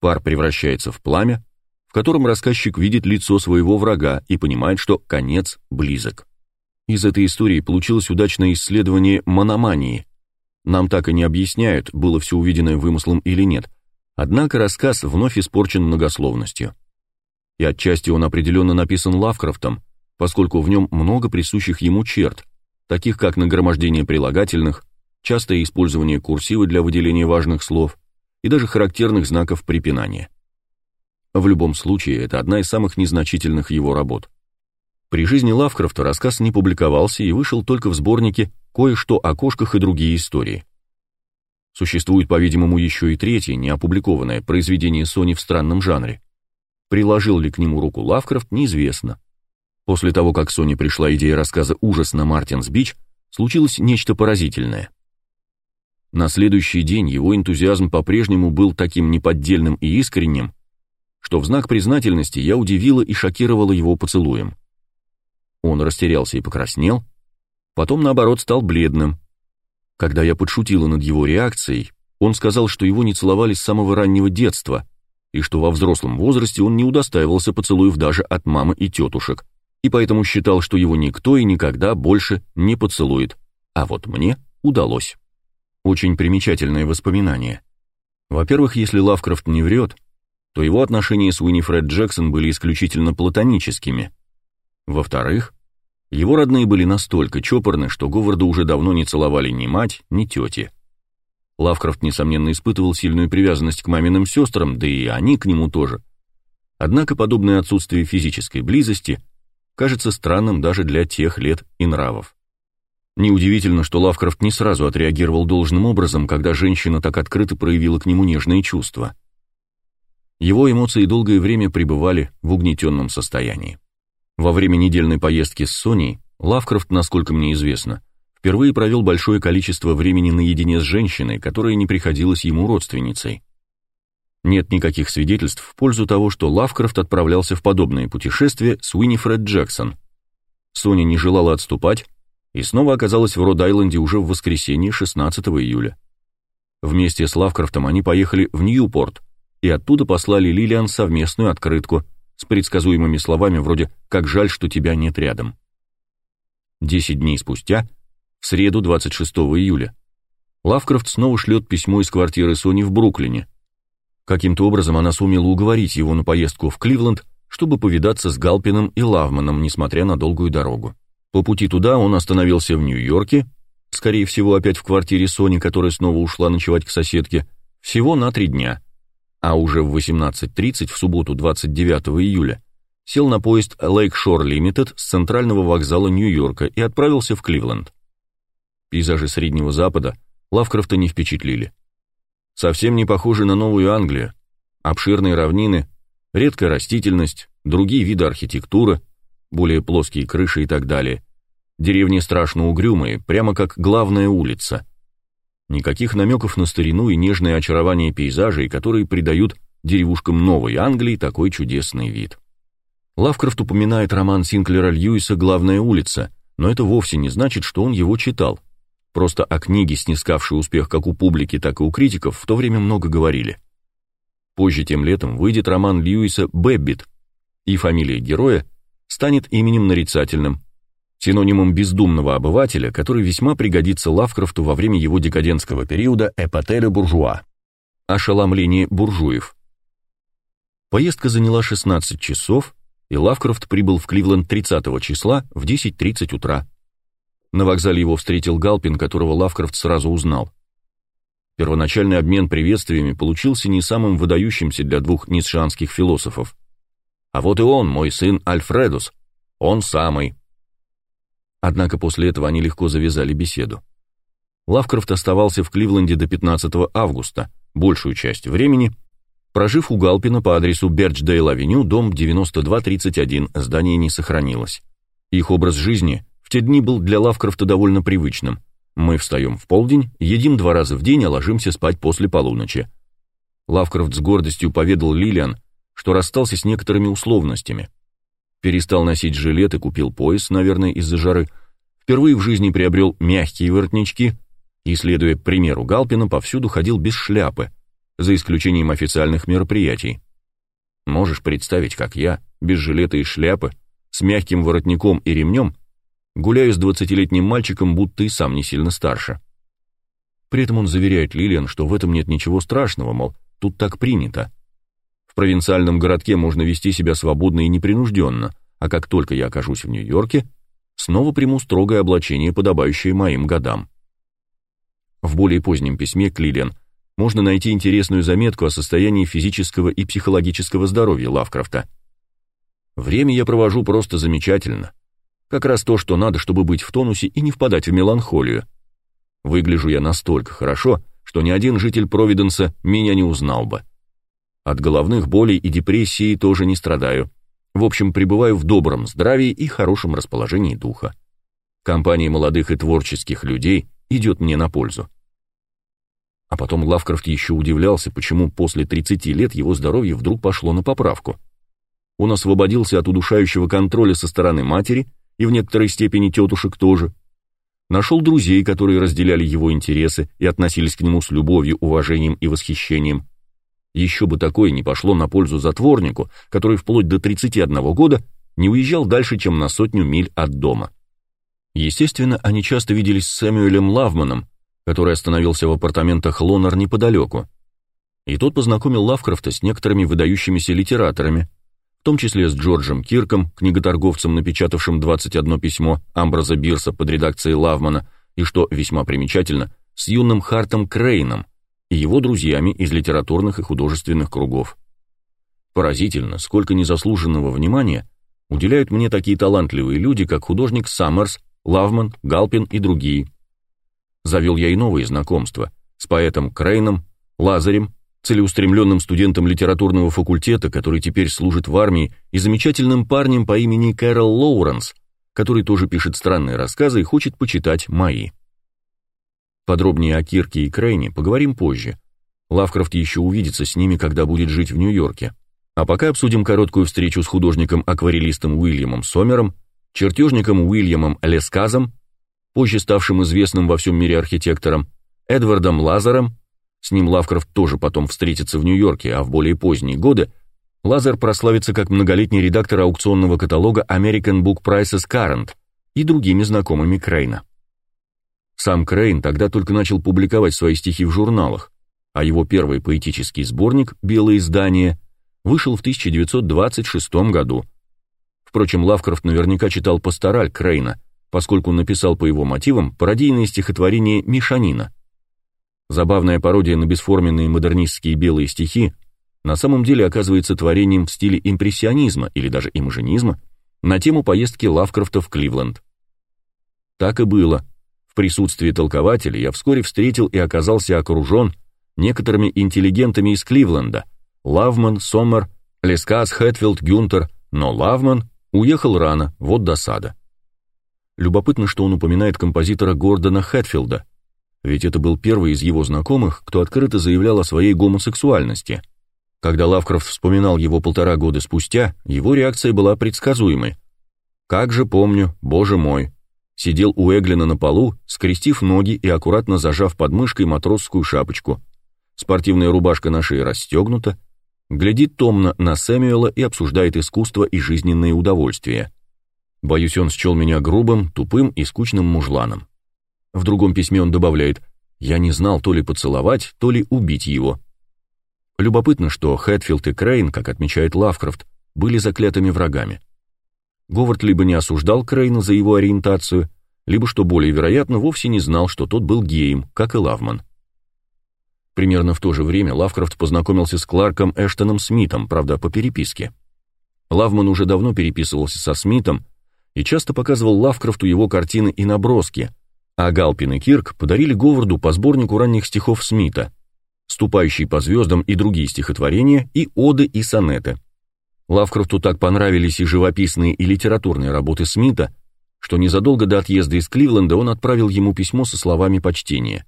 Пар превращается в пламя, в котором рассказчик видит лицо своего врага и понимает, что конец близок. Из этой истории получилось удачное исследование мономании. Нам так и не объясняют, было все увиденное вымыслом или нет. Однако рассказ вновь испорчен многословностью. И отчасти он определенно написан Лавкрафтом, поскольку в нем много присущих ему черт, таких как нагромождение прилагательных, частое использование курсива для выделения важных слов и даже характерных знаков препинания. В любом случае, это одна из самых незначительных его работ. При жизни Лавкрафта рассказ не публиковался и вышел только в сборнике «Кое-что о кошках и другие истории». Существует, по-видимому, еще и третье, неопубликованное произведение Сони в странном жанре. Приложил ли к нему руку Лавкрафт, неизвестно. После того, как Соне пришла идея рассказа «Ужас на Мартинс-Бич», случилось нечто поразительное. На следующий день его энтузиазм по-прежнему был таким неподдельным и искренним, что в знак признательности я удивила и шокировала его поцелуем. Он растерялся и покраснел, потом, наоборот, стал бледным. Когда я подшутила над его реакцией, он сказал, что его не целовали с самого раннего детства, и что во взрослом возрасте он не удостаивался поцелуев даже от мамы и тетушек, и поэтому считал, что его никто и никогда больше не поцелует, а вот мне удалось. Очень примечательное воспоминание. Во-первых, если Лавкрафт не врет, то его отношения с Уинифред Джексон были исключительно платоническими – во-вторых, его родные были настолько чопорны, что Говарда уже давно не целовали ни мать, ни тети. Лавкрафт, несомненно, испытывал сильную привязанность к маминым сестрам, да и они к нему тоже. Однако подобное отсутствие физической близости кажется странным даже для тех лет и нравов. Неудивительно, что Лавкрафт не сразу отреагировал должным образом, когда женщина так открыто проявила к нему нежные чувства. Его эмоции долгое время пребывали в угнетенном состоянии. Во время недельной поездки с Соней Лавкрафт, насколько мне известно, впервые провел большое количество времени наедине с женщиной, которая не приходилась ему родственницей. Нет никаких свидетельств в пользу того, что Лавкрафт отправлялся в подобные путешествия с Уинифред Джексон. Соня не желала отступать и снова оказалась в Род-Айленде уже в воскресенье 16 июля. Вместе с Лавкрафтом они поехали в Ньюпорт и оттуда послали Лилиан совместную открытку, с предсказуемыми словами вроде «как жаль, что тебя нет рядом». Десять дней спустя, в среду 26 июля, Лавкрафт снова шлет письмо из квартиры Сони в Бруклине. Каким-то образом она сумела уговорить его на поездку в Кливленд, чтобы повидаться с Галпином и Лавманом, несмотря на долгую дорогу. По пути туда он остановился в Нью-Йорке, скорее всего, опять в квартире Сони, которая снова ушла ночевать к соседке, всего на три дня – а уже в 18.30 в субботу 29 июля сел на поезд Lake Shore Limited с центрального вокзала Нью-Йорка и отправился в Кливленд. Пейзажи Среднего Запада Лавкрафта не впечатлили. Совсем не похожи на Новую Англию. Обширные равнины, редкая растительность, другие виды архитектуры, более плоские крыши и так далее. Деревни страшно угрюмые, прямо как главная улица – Никаких намеков на старину и нежное очарование пейзажей, которые придают деревушкам Новой Англии такой чудесный вид. Лавкрафт упоминает роман Синклера Льюиса «Главная улица», но это вовсе не значит, что он его читал. Просто о книге, снискавшей успех как у публики, так и у критиков, в то время много говорили. Позже тем летом выйдет роман Льюиса «Бэббит», и фамилия героя станет именем нарицательным, синонимом бездумного обывателя, который весьма пригодится Лавкрафту во время его декадентского периода épater le bourgeois. Ошеломление буржуев. Поездка заняла 16 часов, и Лавкрафт прибыл в Кливленд 30 числа в 10.30 утра. На вокзале его встретил Галпин, которого Лавкрафт сразу узнал. Первоначальный обмен приветствиями получился не самым выдающимся для двух ницшанских философов. «А вот и он, мой сын Альфредус. Он самый», Однако после этого они легко завязали беседу. Лавкрафт оставался в Кливленде до 15 августа, большую часть времени, прожив у Галпина по адресу Берчдейл-авеню, дом 9231, здание не сохранилось. Их образ жизни в те дни был для Лавкрафта довольно привычным. Мы встаем в полдень, едим два раза в день, а ложимся спать после полуночи. Лавкрафт с гордостью поведал Лилиан, что расстался с некоторыми условностями. Перестал носить жилет и купил пояс, наверное, из-за жары. Впервые в жизни приобрел мягкие воротнички и, следуя примеру Галпина, повсюду ходил без шляпы, за исключением официальных мероприятий. Можешь представить, как я, без жилета и шляпы, с мягким воротником и ремнем, гуляю с двадцатилетним мальчиком, будто и сам не сильно старше. При этом он заверяет Лилиан, что в этом нет ничего страшного, мол, тут так принято. В провинциальном городке можно вести себя свободно и непринужденно, а как только я окажусь в Нью-Йорке, снова приму строгое облачение, подобающее моим годам. В более позднем письме к Лилиан можно найти интересную заметку о состоянии физического и психологического здоровья Лавкрафта. Время я провожу просто замечательно. Как раз то, что надо, чтобы быть в тонусе и не впадать в меланхолию. Выгляжу я настолько хорошо, что ни один житель Провиденса меня не узнал бы. От головных болей и депрессии тоже не страдаю. В общем, пребываю в добром здравии и хорошем расположении духа. Компания молодых и творческих людей идет мне на пользу. А потом Лавкрафт еще удивлялся, почему после 30 лет его здоровье вдруг пошло на поправку. Он освободился от удушающего контроля со стороны матери и в некоторой степени тетушек тоже. Нашел друзей, которые разделяли его интересы и относились к нему с любовью, уважением и восхищением. Еще бы такое не пошло на пользу затворнику, который вплоть до 31 года не уезжал дальше, чем на сотню миль от дома. Естественно, они часто виделись с Сэмюэлем Лавманом, который остановился в апартаментах Лонар неподалеку. И тот познакомил Лавкрафта с некоторыми выдающимися литераторами, в том числе с Джорджем Кирком, книготорговцем, напечатавшим 21 письмо Амбраза Бирса под редакцией Лавмана, и, что весьма примечательно, с юным Хартом Крейном, и его друзьями из литературных и художественных кругов. Поразительно, сколько незаслуженного внимания уделяют мне такие талантливые люди, как художник Саммерс, Лавман, Галпин и другие. Завел я и новые знакомства с поэтом Крейном, Лазарем, целеустремленным студентом литературного факультета, который теперь служит в армии, и замечательным парнем по имени Кэрол Лоуренс, который тоже пишет странные рассказы и хочет почитать мои. Подробнее о Кирке и Крейне поговорим позже. Лавкрафт еще увидится с ними, когда будет жить в Нью-Йорке. А пока обсудим короткую встречу с художником-акварелистом Уильямом Сомером, чертежником Уильямом Лесказом, позже ставшим известным во всем мире архитектором, Эдвардом Лазаром, с ним Лавкрафт тоже потом встретится в Нью-Йорке, а в более поздние годы Лазар прославится как многолетний редактор аукционного каталога American Book Prices Current и другими знакомыми Крейна. Сам Крейн тогда только начал публиковать свои стихи в журналах, а его первый поэтический сборник «Белое издание» вышел в 1926 году. Впрочем, Лавкрафт наверняка читал «Пастораль» Крейна, поскольку написал по его мотивам пародийное стихотворение «Мишанина». Забавная пародия на бесформенные модернистские белые стихи на самом деле оказывается творением в стиле импрессионизма или даже имажинизма на тему поездки Лавкрафта в Кливленд. Так и было. В присутствии толкователя я вскоре встретил и оказался окружен некоторыми интеллигентами из Кливленда. Лавман, Сомер, Лескас, Хэтфилд, Гюнтер, но Лавман уехал рано, вот досада. Любопытно, что он упоминает композитора Гордона Хэтфилда, ведь это был первый из его знакомых, кто открыто заявлял о своей гомосексуальности. Когда Лавкрафт вспоминал его полтора года спустя, его реакция была предсказуемой. «Как же помню, боже мой, сидел у Эглина на полу, скрестив ноги и аккуратно зажав под мышкой матросскую шапочку. Спортивная рубашка на шее расстегнута, глядит томно на Сэмюэла и обсуждает искусство и жизненные удовольствия. Боюсь, он счел меня грубым, тупым и скучным мужланом. В другом письме он добавляет «Я не знал то ли поцеловать, то ли убить его». Любопытно, что Хэтфилд и Крейн, как отмечает Лавкрафт, были заклятыми врагами. Говард либо не осуждал Крейна за его ориентацию, либо, что более вероятно, вовсе не знал, что тот был геем, как и Лавман. Примерно в то же время Лавкрафт познакомился с Кларком Эштоном Смитом, правда, по переписке. Лавман уже давно переписывался со Смитом и часто показывал Лавкрафту его картины и наброски, а Галпин и Кирк подарили Говарду по сборнику ранних стихов Смита, «Ступающий по звездам» и другие стихотворения, и оды и сонеты. Лавкрафту так понравились и живописные, и литературные работы Смита, что незадолго до отъезда из Кливленда он отправил ему письмо со словами почтения.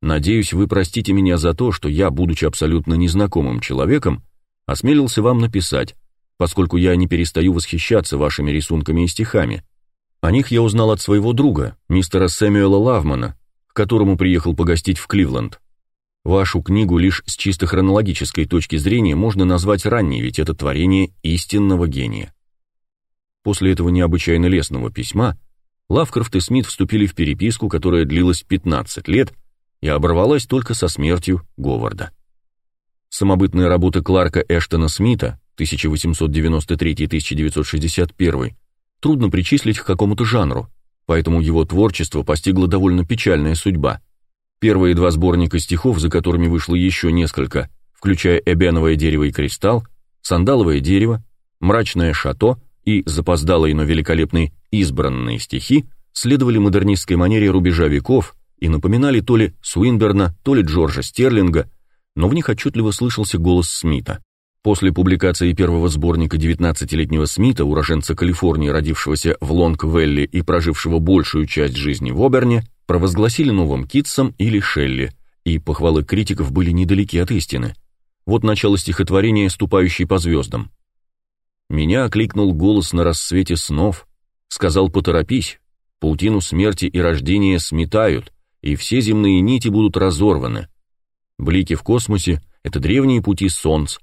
Надеюсь, вы простите меня за то, что я, будучи абсолютно незнакомым человеком, осмелился вам написать, поскольку я не перестаю восхищаться вашими рисунками и стихами. О них я узнал от своего друга, мистера Сэмюэла Лавмана, к которому приехал погостить в Кливленд. Вашу книгу лишь с чисто хронологической точки зрения можно назвать ранней, ведь это творение истинного гения. После этого необычайно лестного письма Лавкрафт и Смит вступили в переписку, которая длилась 15 лет и оборвалась только со смертью Говарда. Самобытные работы Кларка Эштона Смита 1893-1961 трудно причислить к какому-то жанру, поэтому его творчество постигла довольно печальная судьба. Первые два сборника стихов, за которыми вышло еще несколько, включая «Эбеновое дерево и кристалл», «Сандаловое дерево», «Мрачное шато» и запоздалые, но великолепные избранные стихи, следовали модернистской манере рубежа веков и напоминали то ли Суинберна, то ли Джорджа Стерлинга, но в них отчетливо слышался голос Смита. После публикации первого сборника 19-летнего Смита, уроженца Калифорнии, родившегося в Лонг-Велли и прожившего большую часть жизни в Оберне, провозгласили новым Китсом или Шелли, и похвалы критиков были недалеки от истины. Вот начало стихотворения «Ступающий по звездам». Меня окликнул голос на рассвете снов, сказал «Поторопись, паутину смерти и рождения сметают, и все земные нити будут разорваны. Блики в космосе — это древние пути солнц,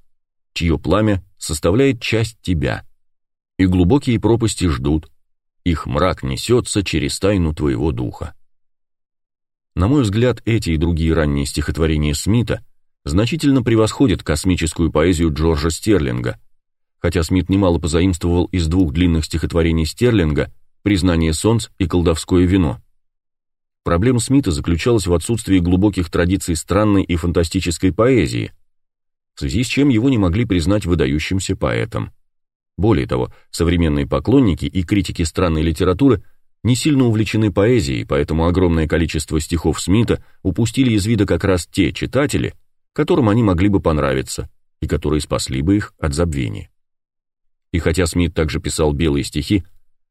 чье пламя составляет часть тебя. И глубокие пропасти ждут, их мрак несется через тайну твоего духа. На мой взгляд, эти и другие ранние стихотворения Смита значительно превосходят космическую поэзию Джорджа Стерлинга, хотя Смит немало позаимствовал из двух длинных стихотворений Стерлинга «Признание солнц» и «Колдовское вино». Проблема Смита заключалась в отсутствии глубоких традиций странной и фантастической поэзии – в связи с чем его не могли признать выдающимся поэтом. Более того, современные поклонники и критики странной литературы не сильно увлечены поэзией, поэтому огромное количество стихов Смита упустили из вида как раз те читатели, которым они могли бы понравиться и которые спасли бы их от забвения. И хотя Смит также писал белые стихи,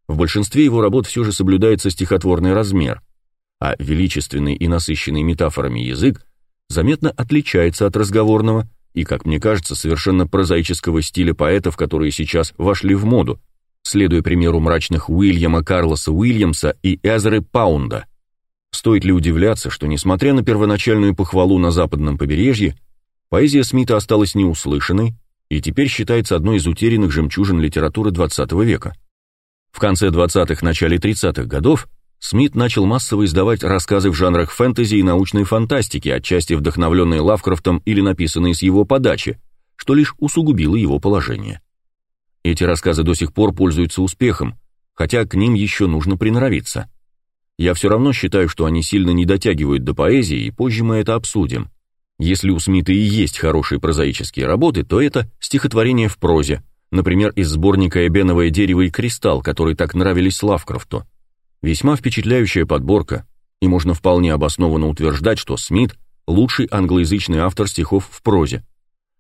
в большинстве его работ все же соблюдается стихотворный размер, а величественный и насыщенный метафорами язык заметно отличается от разговорного и, как мне кажется, совершенно прозаического стиля поэтов, которые сейчас вошли в моду, следуя примеру мрачных Уильяма Карлоса Уильямса и Эзры Паунда. Стоит ли удивляться, что, несмотря на первоначальную похвалу на западном побережье, поэзия Смита осталась неуслышанной и теперь считается одной из утерянных жемчужин литературы XX века. В конце 20-х, начале 30-х годов Смит начал массово издавать рассказы в жанрах фэнтези и научной фантастики, отчасти вдохновленные Лавкрафтом или написанные с его подачи, что лишь усугубило его положение. Эти рассказы до сих пор пользуются успехом, хотя к ним еще нужно приноровиться. Я все равно считаю, что они сильно не дотягивают до поэзии, и позже мы это обсудим. Если у Смита и есть хорошие прозаические работы, то это стихотворения в прозе, например, из сборника «Эбеновое дерево и кристалл», которые так нравились Лавкрафту. Весьма впечатляющая подборка, и можно вполне обоснованно утверждать, что Смит – лучший англоязычный автор стихов в прозе.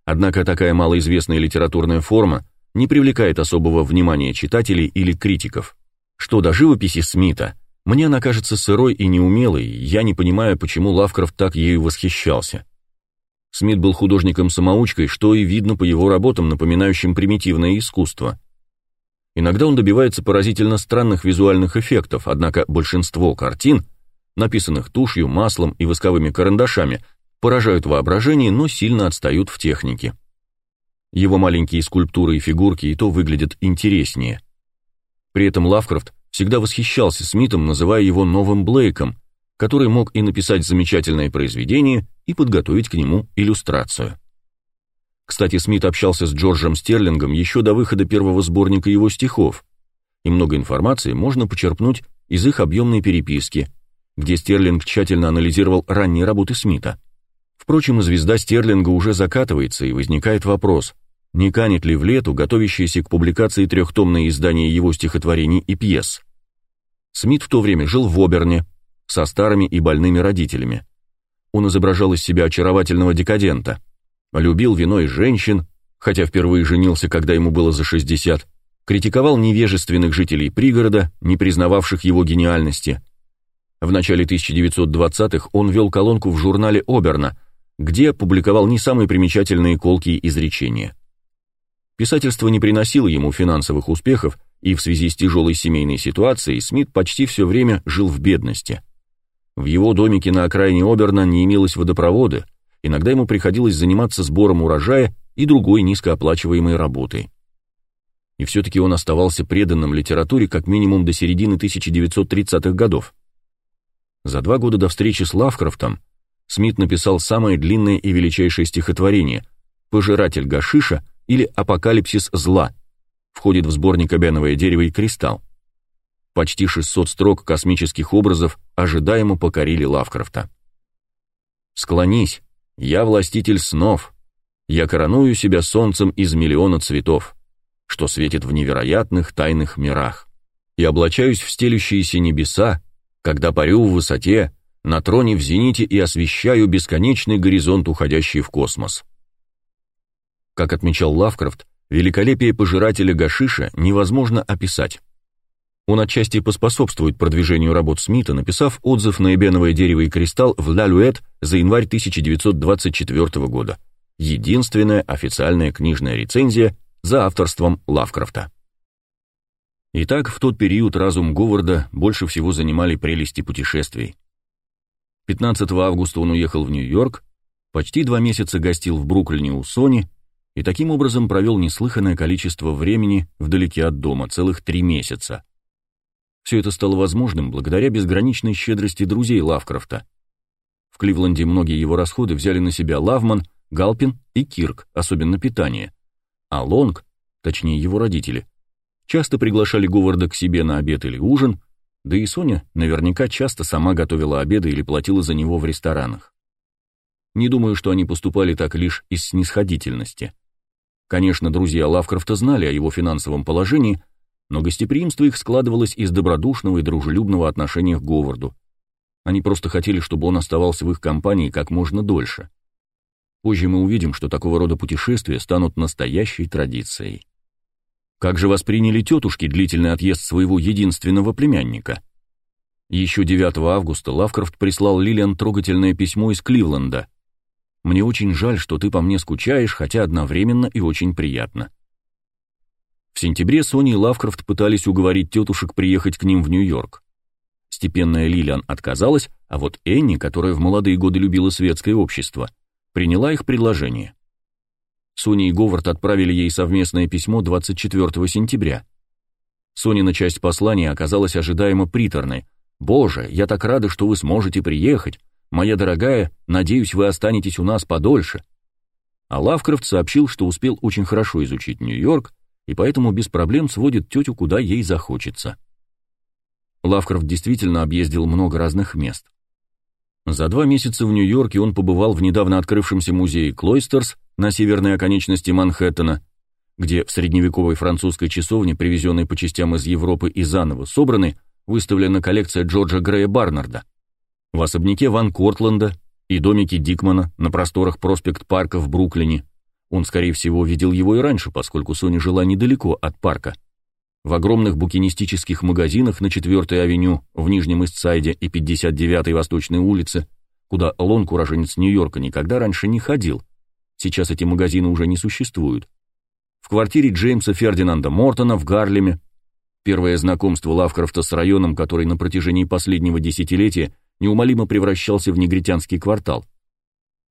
Однако такая малоизвестная литературная форма не привлекает особого внимания читателей или критиков. Что до живописи Смита, мне она кажется сырой и неумелой, я не понимаю, почему Лавкрафт так ею восхищался. Смит был художником-самоучкой, что и видно по его работам, напоминающим примитивное искусство. Иногда он добивается поразительно странных визуальных эффектов, однако большинство картин, написанных тушью, маслом и восковыми карандашами, поражают воображение, но сильно отстают в технике. Его маленькие скульптуры и фигурки и то выглядят интереснее. При этом Лавкрафт всегда восхищался Смитом, называя его новым Блейком, который мог и написать замечательное произведение, и подготовить к нему иллюстрацию. Кстати, Смит общался с Джорджем Стерлингом еще до выхода первого сборника его стихов, и много информации можно почерпнуть из их объемной переписки, где Стерлинг тщательно анализировал ранние работы Смита. Впрочем, звезда Стерлинга уже закатывается, и возникает вопрос, не канет ли в лету готовящееся к публикации трехтомное издание его стихотворений и пьес. Смит в то время жил в Оберне, со старыми и больными родителями. Он изображал из себя очаровательного декадента – любил вино и женщин, хотя впервые женился, когда ему было за 60, критиковал невежественных жителей пригорода, не признававших его гениальности. В начале 1920-х он вел колонку в журнале Оберна, где публиковал не самые примечательные колкие изречения. Писательство не приносило ему финансовых успехов, и в связи с тяжелой семейной ситуацией Смит почти все время жил в бедности. В его домике на окраине Оберна не имелось водопровода, иногда ему приходилось заниматься сбором урожая и другой низкооплачиваемой работой. И все-таки он оставался преданным литературе как минимум до середины 1930-х годов. За два года до встречи с Лавкрафтом Смит написал самое длинное и величайшее стихотворение «Пожиратель гашиша» или «Апокалипсис зла», входит в сборник «Обяновое дерево и кристалл». Почти 600 строк космических образов ожидаемо покорили Лавкрафта. «Склонись, я властитель снов, я короную себя солнцем из миллиона цветов, что светит в невероятных тайных мирах, и облачаюсь в стелющиеся небеса, когда парю в высоте, на троне в зените и освещаю бесконечный горизонт, уходящий в космос. Как отмечал Лавкрафт, великолепие пожирателя гашиша невозможно описать. Он отчасти поспособствует продвижению работ Смита, написав отзыв на эбеновое дерево и кристалл в «Ла Люэт» за январь 1924 года. Единственная официальная книжная рецензия за авторством Лавкрафта. Итак, в тот период разум Говарда больше всего занимали прелести путешествий. 15 августа он уехал в Нью-Йорк, почти два месяца гостил в Бруклине у Сони и таким образом провел неслыханное количество времени вдалеке от дома, целых три месяца. Все это стало возможным благодаря безграничной щедрости друзей Лавкрафта. В Кливленде многие его расходы взяли на себя Лавман, Галпин и Кирк, особенно питание. А Лонг, точнее его родители, часто приглашали Говарда к себе на обед или ужин, да и Соня наверняка часто сама готовила обеды или платила за него в ресторанах. Не думаю, что они поступали так лишь из снисходительности. Конечно, друзья Лавкрафта знали о его финансовом положении, но гостеприимство их складывалось из добродушного и дружелюбного отношения к Говарду. Они просто хотели, чтобы он оставался в их компании как можно дольше. Позже мы увидим, что такого рода путешествия станут настоящей традицией. Как же восприняли тетушки длительный отъезд своего единственного племянника? Еще 9 августа Лавкрафт прислал Лилиан трогательное письмо из Кливленда. «Мне очень жаль, что ты по мне скучаешь, хотя одновременно и очень приятно. В сентябре Сони и Лавкрафт пытались уговорить тетушек приехать к ним в Нью-Йорк. Степенная Лилиан отказалась, а вот Энни, которая в молодые годы любила светское общество, приняла их предложение. Соня и Говард отправили ей совместное письмо 24 сентября. Сонина часть послания оказалась ожидаемо приторной. «Боже, я так рада, что вы сможете приехать. Моя дорогая, надеюсь, вы останетесь у нас подольше». А Лавкрафт сообщил, что успел очень хорошо изучить Нью-Йорк и поэтому без проблем сводит тетю, куда ей захочется. Лавкрафт действительно объездил много разных мест. За два месяца в Нью-Йорке он побывал в недавно открывшемся музее Клойстерс на северной оконечности Манхэттена, где в средневековой французской часовне, привезенной по частям из Европы и заново собраны, выставлена коллекция Джорджа Грея Барнарда. В особняке Ван Кортленда и домике Дикмана на просторах проспект-парка в Бруклине он, скорее всего, видел его и раньше, поскольку Соня жила недалеко от парка. В огромных букинистических магазинах на 4-й авеню, в Нижнем Истсайде и 59-й Восточной улице, куда Лонг, уроженец Нью-Йорка, никогда раньше не ходил. Сейчас эти магазины уже не существуют. В квартире Джеймса Фердинанда Мортона в Гарлеме. Первое знакомство Лавкрафта с районом, который на протяжении последнего десятилетия неумолимо превращался в негритянский квартал.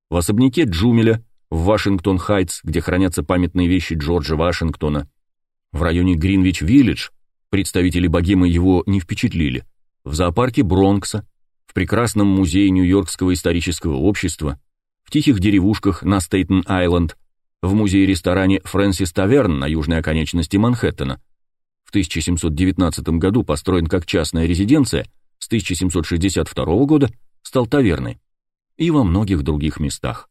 В особняке Джумеля, в Вашингтон-Хайтс, где хранятся памятные вещи Джорджа Вашингтона. В районе Гринвич-Виллидж представители богемы его не впечатлили. В зоопарке Бронкса, в прекрасном музее Нью-Йоркского исторического общества, в тихих деревушках на Стейтен-Айленд, в музее-ресторане Фрэнсис Таверн на южной оконечности Манхэттена. В 1719 году построен как частная резиденция, с 1762 года стал таверной. И во многих других местах.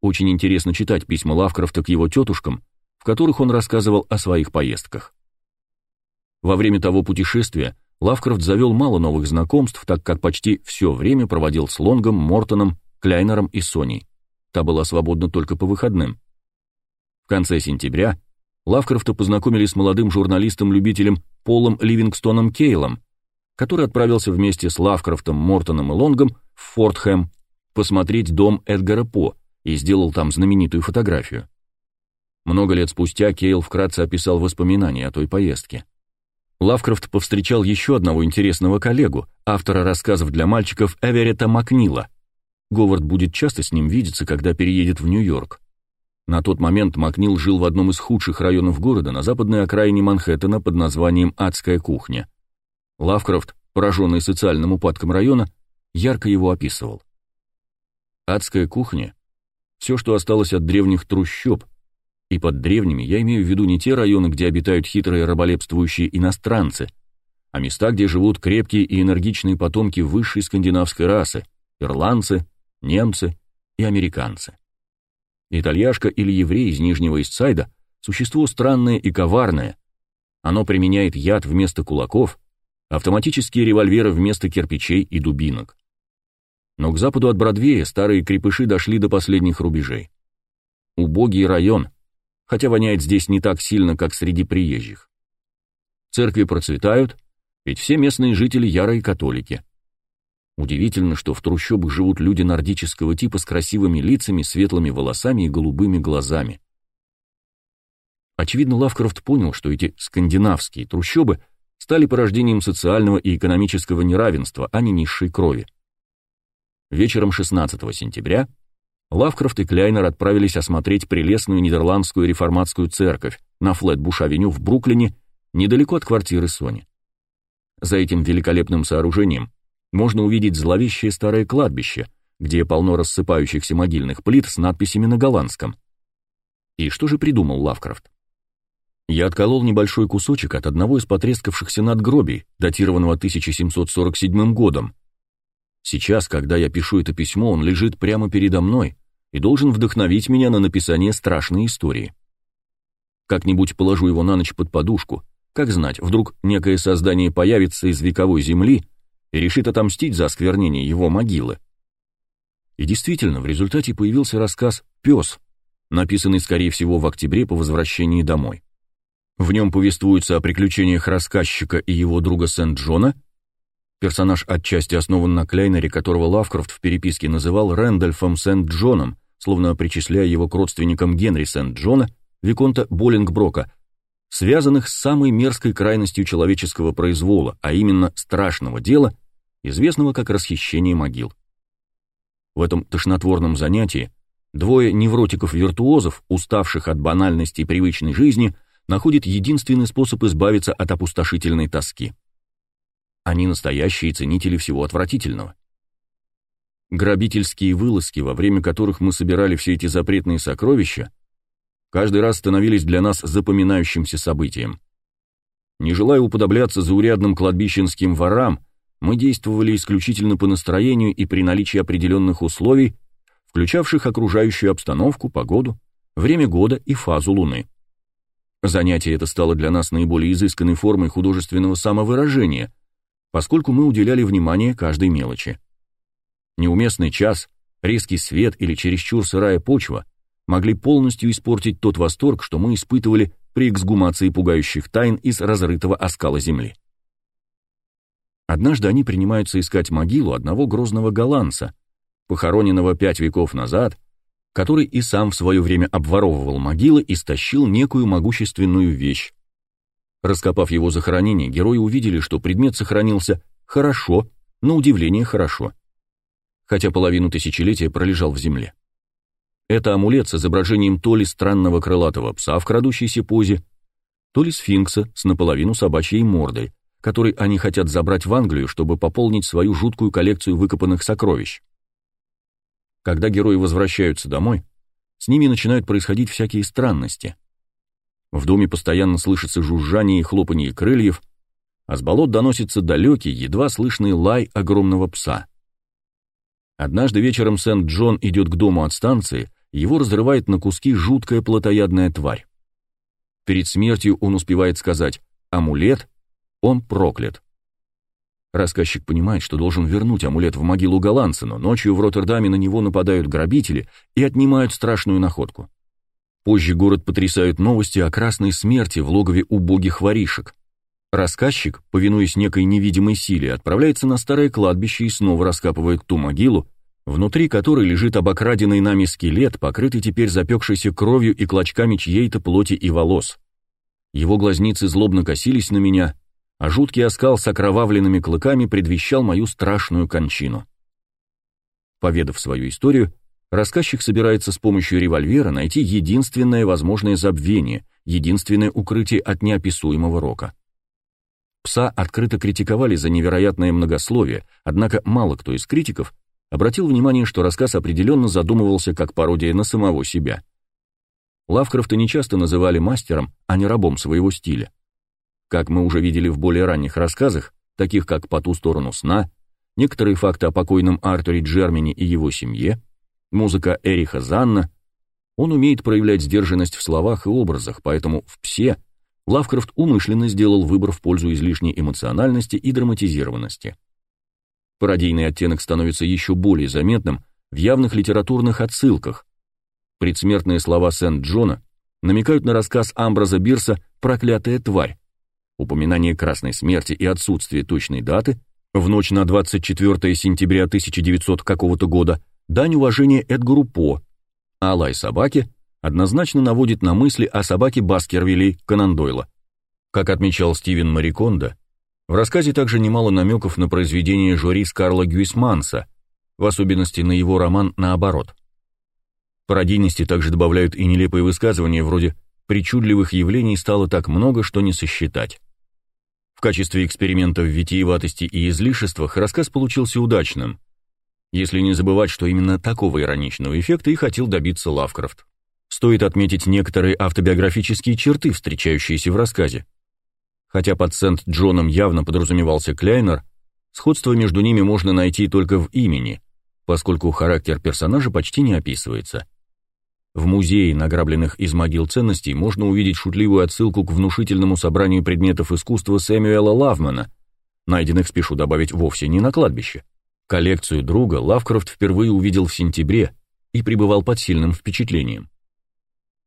Очень интересно читать письма Лавкрафта к его тетушкам, в которых он рассказывал о своих поездках. Во время того путешествия Лавкрафт завел мало новых знакомств, так как почти все время проводил с Лонгом, Мортоном, Кляйнером и Соней. Та была свободна только по выходным. В конце сентября Лавкрафта познакомили с молодым журналистом-любителем Полом Ливингстоном Кейлом, который отправился вместе с Лавкрафтом, Мортоном и Лонгом в Фортхэм посмотреть дом Эдгара По и сделал там знаменитую фотографию. Много лет спустя Кейл вкратце описал воспоминания о той поездке. Лавкрафт повстречал еще одного интересного коллегу, автора рассказов для мальчиков Эверетта Макнила. Говард будет часто с ним видеться, когда переедет в Нью-Йорк. На тот момент Макнил жил в одном из худших районов города на западной окраине Манхэттена под названием «Адская кухня». Лавкрафт, пораженный социальным упадком района, ярко его описывал. «Адская кухня» — все, что осталось от древних трущоб, и под древними я имею в виду не те районы, где обитают хитрые раболепствующие иностранцы, а места, где живут крепкие и энергичные потомки высшей скандинавской расы – ирландцы, немцы и американцы. Итальяшка или еврей из Нижнего Истсайда – существо странное и коварное. Оно применяет яд вместо кулаков, автоматические револьверы вместо кирпичей и дубинок. Но к западу от Бродвея старые крепыши дошли до последних рубежей. Убогий район – хотя воняет здесь не так сильно, как среди приезжих. Церкви процветают, ведь все местные жители ярые католики. Удивительно, что в трущобах живут люди нордического типа с красивыми лицами, светлыми волосами и голубыми глазами. Очевидно, Лавкрафт понял, что эти скандинавские трущобы стали порождением социального и экономического неравенства, а не низшей крови. Вечером 16 сентября Лавкрафт и Кляйнер отправились осмотреть прелестную нидерландскую реформатскую церковь на Флетбуш-авеню в Бруклине, недалеко от квартиры Сони. За этим великолепным сооружением можно увидеть зловещее старое кладбище, где полно рассыпающихся могильных плит с надписями на голландском. И что же придумал Лавкрафт? Я отколол небольшой кусочек от одного из потрескавшихся надгробий, датированного 1747 годом. Сейчас, когда я пишу это письмо, он лежит прямо передо мной, и должен вдохновить меня на написание страшной истории. Как-нибудь положу его на ночь под подушку, как знать, вдруг некое создание появится из вековой земли и решит отомстить за осквернение его могилы. И действительно, в результате появился рассказ «Пес», написанный, скорее всего, в октябре по возвращении домой. В нем повествуется о приключениях рассказчика и его друга Сент-Джона. Персонаж отчасти основан на Кляйнере, которого Лавкрафт в переписке называл Рэндольфом Сент-Джоном, словно причисляя его к родственникам Генри Сент-Джона, Виконта Боллингброка, связанных с самой мерзкой крайностью человеческого произвола, а именно страшного дела, известного как расхищение могил. В этом тошнотворном занятии двое невротиков-виртуозов, уставших от банальности привычной жизни, находят единственный способ избавиться от опустошительной тоски. Они настоящие ценители всего отвратительного. Грабительские вылазки, во время которых мы собирали все эти запретные сокровища, каждый раз становились для нас запоминающимся событием. Не желая уподобляться заурядным кладбищенским ворам, мы действовали исключительно по настроению и при наличии определенных условий, включавших окружающую обстановку, погоду, время года и фазу Луны. Занятие это стало для нас наиболее изысканной формой художественного самовыражения, поскольку мы уделяли внимание каждой мелочи. Неуместный час, резкий свет или чересчур сырая почва могли полностью испортить тот восторг, что мы испытывали при эксгумации пугающих тайн из разрытого оскала земли. Однажды они принимаются искать могилу одного грозного голландца, похороненного пять веков назад, который и сам в свое время обворовывал могилы и стащил некую могущественную вещь. Раскопав его захоронение, герои увидели, что предмет сохранился хорошо, на удивление хорошо хотя половину тысячелетия пролежал в земле. Это амулет с изображением то ли странного крылатого пса в крадущейся позе, то ли сфинкса с наполовину собачьей мордой, который они хотят забрать в Англию, чтобы пополнить свою жуткую коллекцию выкопанных сокровищ. Когда герои возвращаются домой, с ними начинают происходить всякие странности. В доме постоянно слышится жужжание и хлопанье крыльев, а с болот доносится далекий, едва слышный лай огромного пса. Однажды вечером Сент-Джон идет к дому от станции, его разрывает на куски жуткая плотоядная тварь. Перед смертью он успевает сказать «Амулет? Он проклят». Рассказчик понимает, что должен вернуть амулет в могилу голландца, но ночью в Роттердаме на него нападают грабители и отнимают страшную находку. Позже город потрясают новости о красной смерти в логове убогих воришек. Рассказчик, повинуясь некой невидимой силе, отправляется на старое кладбище и снова раскапывает ту могилу, внутри которой лежит обокраденный нами скелет, покрытый теперь запекшейся кровью и клочками чьей-то плоти и волос. Его глазницы злобно косились на меня, а жуткий оскал с окровавленными клыками предвещал мою страшную кончину. Поведав свою историю, рассказчик собирается с помощью револьвера найти единственное возможное забвение, единственное укрытие от неописуемого рока. Пса открыто критиковали за невероятное многословие, однако мало кто из критиков обратил внимание, что рассказ определенно задумывался как пародия на самого себя. Лавкрафта нечасто называли мастером, а не рабом своего стиля. Как мы уже видели в более ранних рассказах, таких как «По ту сторону сна», некоторые факты о покойном Артуре Джермине и его семье, музыка Эриха Занна, он умеет проявлять сдержанность в словах и образах, поэтому в «Псе» Лавкрафт умышленно сделал выбор в пользу излишней эмоциональности и драматизированности. Пародийный оттенок становится еще более заметным в явных литературных отсылках. Предсмертные слова Сент-Джона намекают на рассказ Амбраза Бирса «Проклятая тварь». Упоминание красной смерти и отсутствие точной даты в ночь на 24 сентября 1900 какого-то года дань уважения Эдгару По, а лай собаки однозначно наводит на мысли о собаке Баскервилей Конан Дойла. Как отмечал Стивен Марикондо, в рассказе также немало намеков на произведение Жорис Карла Гюисманса, в особенности на его роман «Наоборот». Пародийности также добавляют и нелепые высказывания вроде «причудливых явлений стало так много, что не сосчитать». В качестве эксперимента в витиеватости и излишествах рассказ получился удачным, если не забывать, что именно такого ироничного эффекта и хотел добиться Лавкрафт. Стоит отметить некоторые автобиографические черты, встречающиеся в рассказе. Хотя под Сент-Джоном явно подразумевался Кляйнер, сходство между ними можно найти только в имени, поскольку характер персонажа почти не описывается. В музее награбленных из могил ценностей можно увидеть шутливую отсылку к внушительному собранию предметов искусства Сэмюэла Лавмана, найденных, спешу добавить, вовсе не на кладбище. Коллекцию друга Лавкрафт впервые увидел в сентябре и пребывал под сильным впечатлением.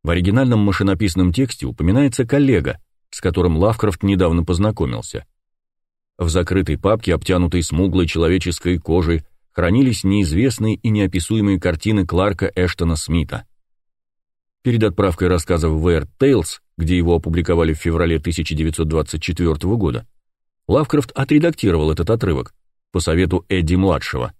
В оригинальном машинописном тексте упоминается коллега, с которым Лавкрафт недавно познакомился. В закрытой папке, обтянутой смуглой человеческой кожей, хранились неизвестные и неописуемые картины Кларка Эштона Смита. Перед отправкой рассказа в Weird Tales, где его опубликовали в феврале 1924 года, Лавкрафт отредактировал этот отрывок по совету Эдди-младшего.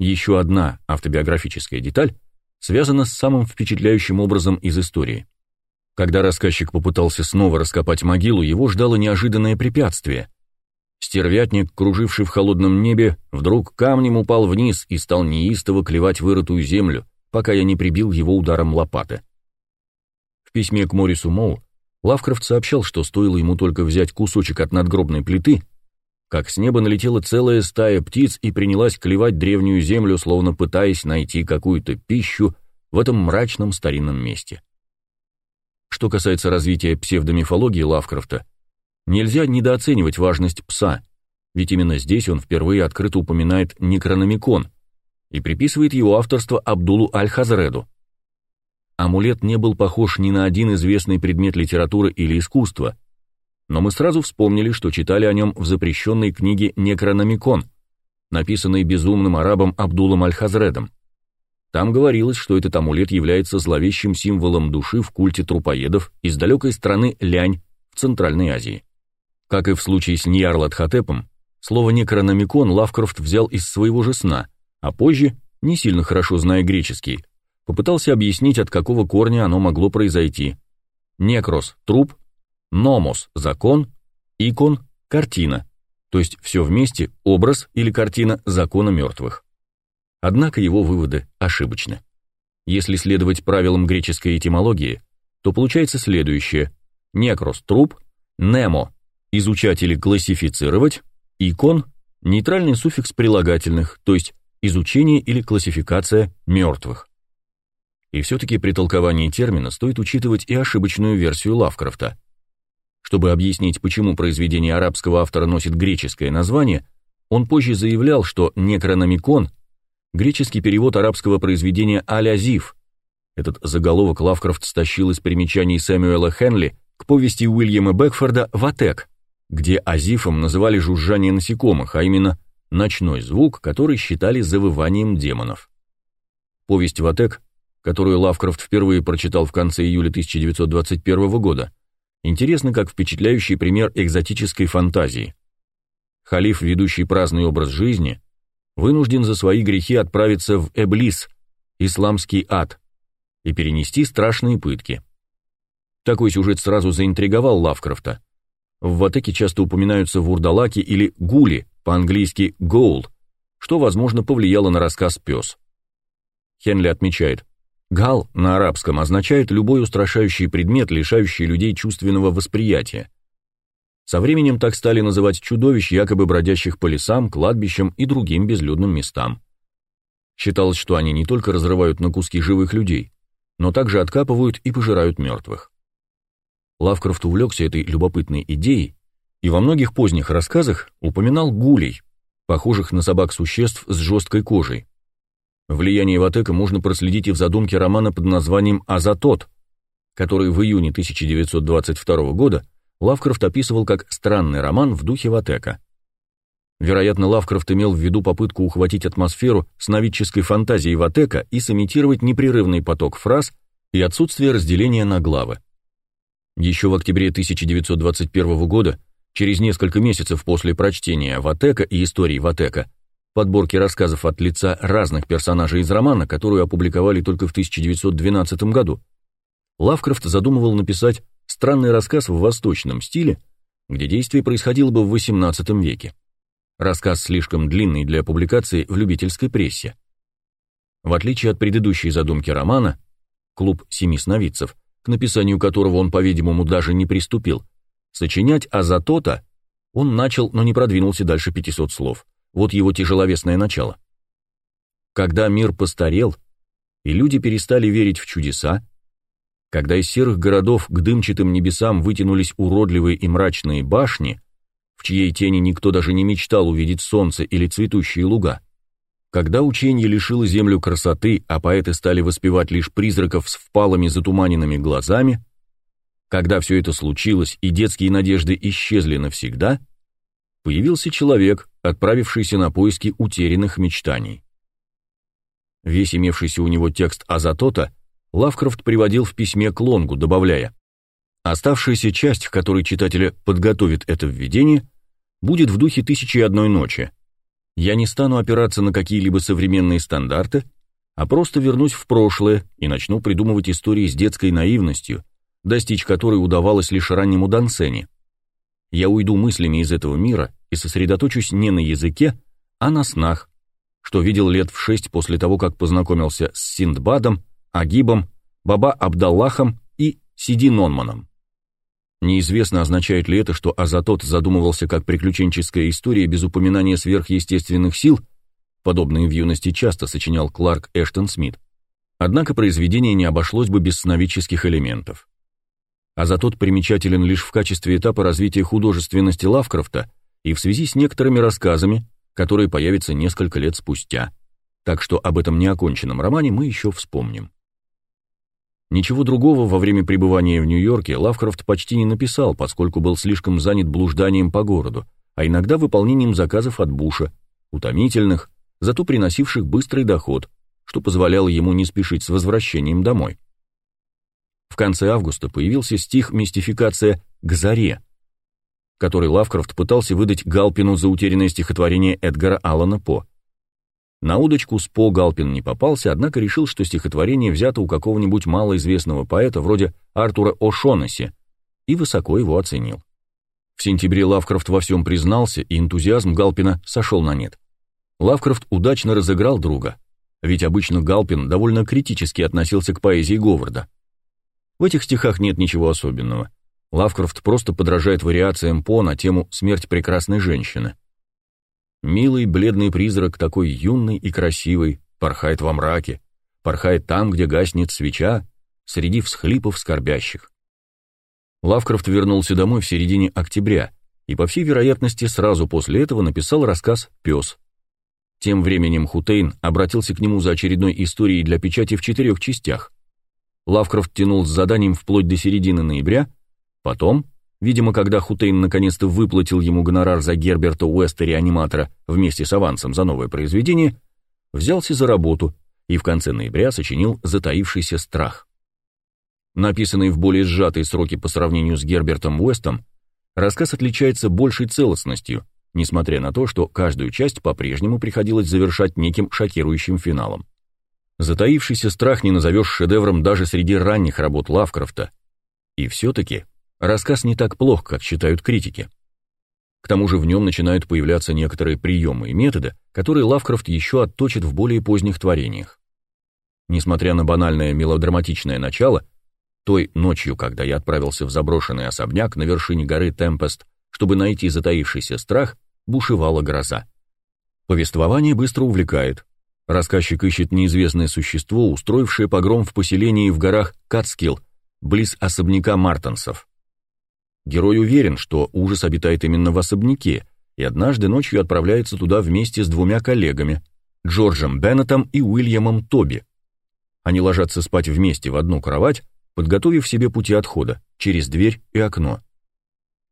Еще одна автобиографическая деталь связана с самым впечатляющим образом из истории. Когда рассказчик попытался снова раскопать могилу, его ждало неожиданное препятствие. Стервятник, круживший в холодном небе, вдруг камнем упал вниз и стал неистово клевать вырытую землю, пока я не прибил его ударом лопаты. В письме к Морису Моу Лавкрафт сообщал, что стоило ему только взять кусочек от надгробной плиты, как с неба налетела целая стая птиц и принялась клевать древнюю землю, словно пытаясь найти какую-то пищу в этом мрачном старинном месте. Что касается развития псевдомифологии Лавкрафта, нельзя недооценивать важность пса, ведь именно здесь он впервые открыто упоминает Некрономикон и приписывает его авторство Абдулу Аль-Хазреду. Амулет не был похож ни на один известный предмет литературы или искусства, но мы сразу вспомнили, что читали о нем в запрещенной книге Некрономикон, написанной безумным арабом Абдулом Аль-Хазредом. Там говорилось, что этот амулет является зловещим символом души в культе трупоедов из далекой страны Лянь в Центральной Азии. Как и в случае с Ньярлатхотепом, слово «некрономикон» Лавкрафт взял из своего же сна, а позже, не сильно хорошо зная греческий, попытался объяснить, от какого корня оно могло произойти. Некрос – труп, номос – закон, икон – картина, то есть все вместе – образ или картина закона мертвых. Однако его выводы ошибочны. Если следовать правилам греческой этимологии, то получается следующее. Некрос – труп, немо – изучать или классифицировать, икон – нейтральный суффикс прилагательных, то есть изучение или классификация мертвых. И все-таки при толковании термина стоит учитывать и ошибочную версию Лавкрафта. Чтобы объяснить, почему произведение арабского автора носит греческое название, он позже заявлял, что некрономикон – греческий перевод арабского произведения «Аль-Азив». Этот заголовок Лавкрафт стащил из примечаний Сэмюэла Хенли к повести Уильяма Бекфорда «Ватек», где азифом называли жужжание насекомых, а именно ночной звук, который считали завыванием демонов. Повесть «Ватек», которую Лавкрафт впервые прочитал в конце июля 1921 года, интересна как впечатляющий пример экзотической фантазии. Халиф, ведущий праздный образ жизни, вынужден за свои грехи отправиться в Эблис, исламский ад, и перенести страшные пытки. Такой сюжет сразу заинтриговал Лавкрафта. В Ватеке часто упоминаются вурдалаки или гули, по-английски «гоул», что, возможно, повлияло на рассказ «Пес». Хенли отмечает, «Гал» на арабском означает любой устрашающий предмет, лишающий людей чувственного восприятия. Со временем так стали называть чудовищ, якобы бродящих по лесам, кладбищам и другим безлюдным местам. Считалось, что они не только разрывают на куски живых людей, но также откапывают и пожирают мертвых. Лавкрафт увлекся этой любопытной идеей и во многих поздних рассказах упоминал гулей, похожих на собак-существ с жесткой кожей. Влияние Ватека можно проследить и в задумке романа под названием «Азатот», который в июне 1922 года Лавкрафт описывал как странный роман в духе Ватека. Вероятно, Лавкрафт имел в виду попытку ухватить атмосферу сновидческой фантазии Ватека и сымитировать непрерывный поток фраз и отсутствие разделения на главы. Еще в октябре 1921 года, через несколько месяцев после прочтения Ватека и истории Ватека, подборки рассказов от лица разных персонажей из романа, которую опубликовали только в 1912 году, Лавкрафт задумывал написать странный рассказ в восточном стиле, где действие происходило бы в XVIII веке. Рассказ слишком длинный для публикации в любительской прессе. В отличие от предыдущей задумки романа, «Клуб семи сновидцев», к написанию которого он, по-видимому, даже не приступил, сочинять Азатота он начал, но не продвинулся дальше 500 слов. Вот его тяжеловесное начало. Когда мир постарел, и люди перестали верить в чудеса, когда из серых городов к дымчатым небесам вытянулись уродливые и мрачные башни, в чьей тени никто даже не мечтал увидеть солнце или цветущие луга. Когда учение лишило землю красоты, а поэты стали воспевать лишь призраков с впалыми затуманенными глазами, когда все это случилось и детские надежды исчезли навсегда, появился человек, отправившийся на поиски утерянных мечтаний. Весь имевшийся у него текст Азатота Лавкрафт приводил в письме к Лонгу, добавляя, «Оставшаяся часть, в которой читателя подготовит это введение, будет в духе «Тысячи и одной ночи». Я не стану опираться на какие-либо современные стандарты, а просто вернусь в прошлое и начну придумывать истории с детской наивностью, достичь которой удавалось лишь раннему Дансене. Я уйду мыслями из этого мира и сосредоточусь не на языке, а на снах, что видел лет в шесть после того, как познакомился с Синдбадом, Агибом, Баба Абдаллахом и Сиди Нонманом. Неизвестно, означает ли это, что Азатот задумывался как приключенческая история без упоминания сверхъестественных сил, подобные в юности часто сочинял Кларк Эштон Смит. Однако произведение не обошлось бы без сновидческих элементов. Азатот примечателен лишь в качестве этапа развития художественности Лавкрафта и в связи с некоторыми рассказами, которые появятся несколько лет спустя. Так что об этом неоконченном романе мы еще вспомним. Ничего другого во время пребывания в Нью-Йорке Лавкрафт почти не написал, поскольку был слишком занят блужданием по городу, а иногда выполнением заказов от Буша, утомительных, зато приносивших быстрый доход, что позволяло ему не спешить с возвращением домой. В конце августа появился стих «Мистификация к заре», который Лавкрафт пытался выдать Галпину за утерянное стихотворение Эдгара Аллана По. На удочку с По Галпин не попался, однако решил, что стихотворение взято у какого-нибудь малоизвестного поэта вроде Артура О'Шонесси, и высоко его оценил. В сентябре Лавкрафт во всем признался, и энтузиазм Галпина сошел на нет. Лавкрафт удачно разыграл друга, ведь обычно Галпин довольно критически относился к поэзии Говарда. В этих стихах нет ничего особенного. Лавкрафт просто подражает вариациям По на тему «Смерть прекрасной женщины». Милый бледный призрак, такой юный и красивый, порхает во мраке, порхает там, где гаснет свеча, среди всхлипов скорбящих. Лавкрафт вернулся домой в середине октября и, по всей вероятности, сразу после этого написал рассказ «Пес». Тем временем Хутейн обратился к нему за очередной историей для печати в четырех частях. Лавкрафт тянул с заданием вплоть до середины ноября, потом, видимо, когда Хутейн наконец-то выплатил ему гонорар за Герберта Уэста реаниматора вместе с авансом за новое произведение, взялся за работу и в конце ноября сочинил «Затаившийся страх». Написанный в более сжатые сроки по сравнению с Гербертом Уэстом, рассказ отличается большей целостностью, несмотря на то, что каждую часть по-прежнему приходилось завершать неким шокирующим финалом. Затаившийся страх не назовешь шедевром даже среди ранних работ Лавкрафта. И все-таки рассказ не так плох, как считают критики. К тому же в нем начинают появляться некоторые приемы и методы, которые Лавкрафт еще отточит в более поздних творениях. Несмотря на банальное мелодраматичное начало, той ночью, когда я отправился в заброшенный особняк на вершине горы Темпест, чтобы найти затаившийся страх, бушевала гроза. Повествование быстро увлекает, Рассказчик ищет неизвестное существо, устроившее погром в поселении в горах Кацкилл, близ особняка Мартенсов. Герой уверен, что ужас обитает именно в особняке, и однажды ночью отправляется туда вместе с двумя коллегами, Джорджем Беннетом и Уильямом Тоби. Они ложатся спать вместе в одну кровать, подготовив себе пути отхода, через дверь и окно.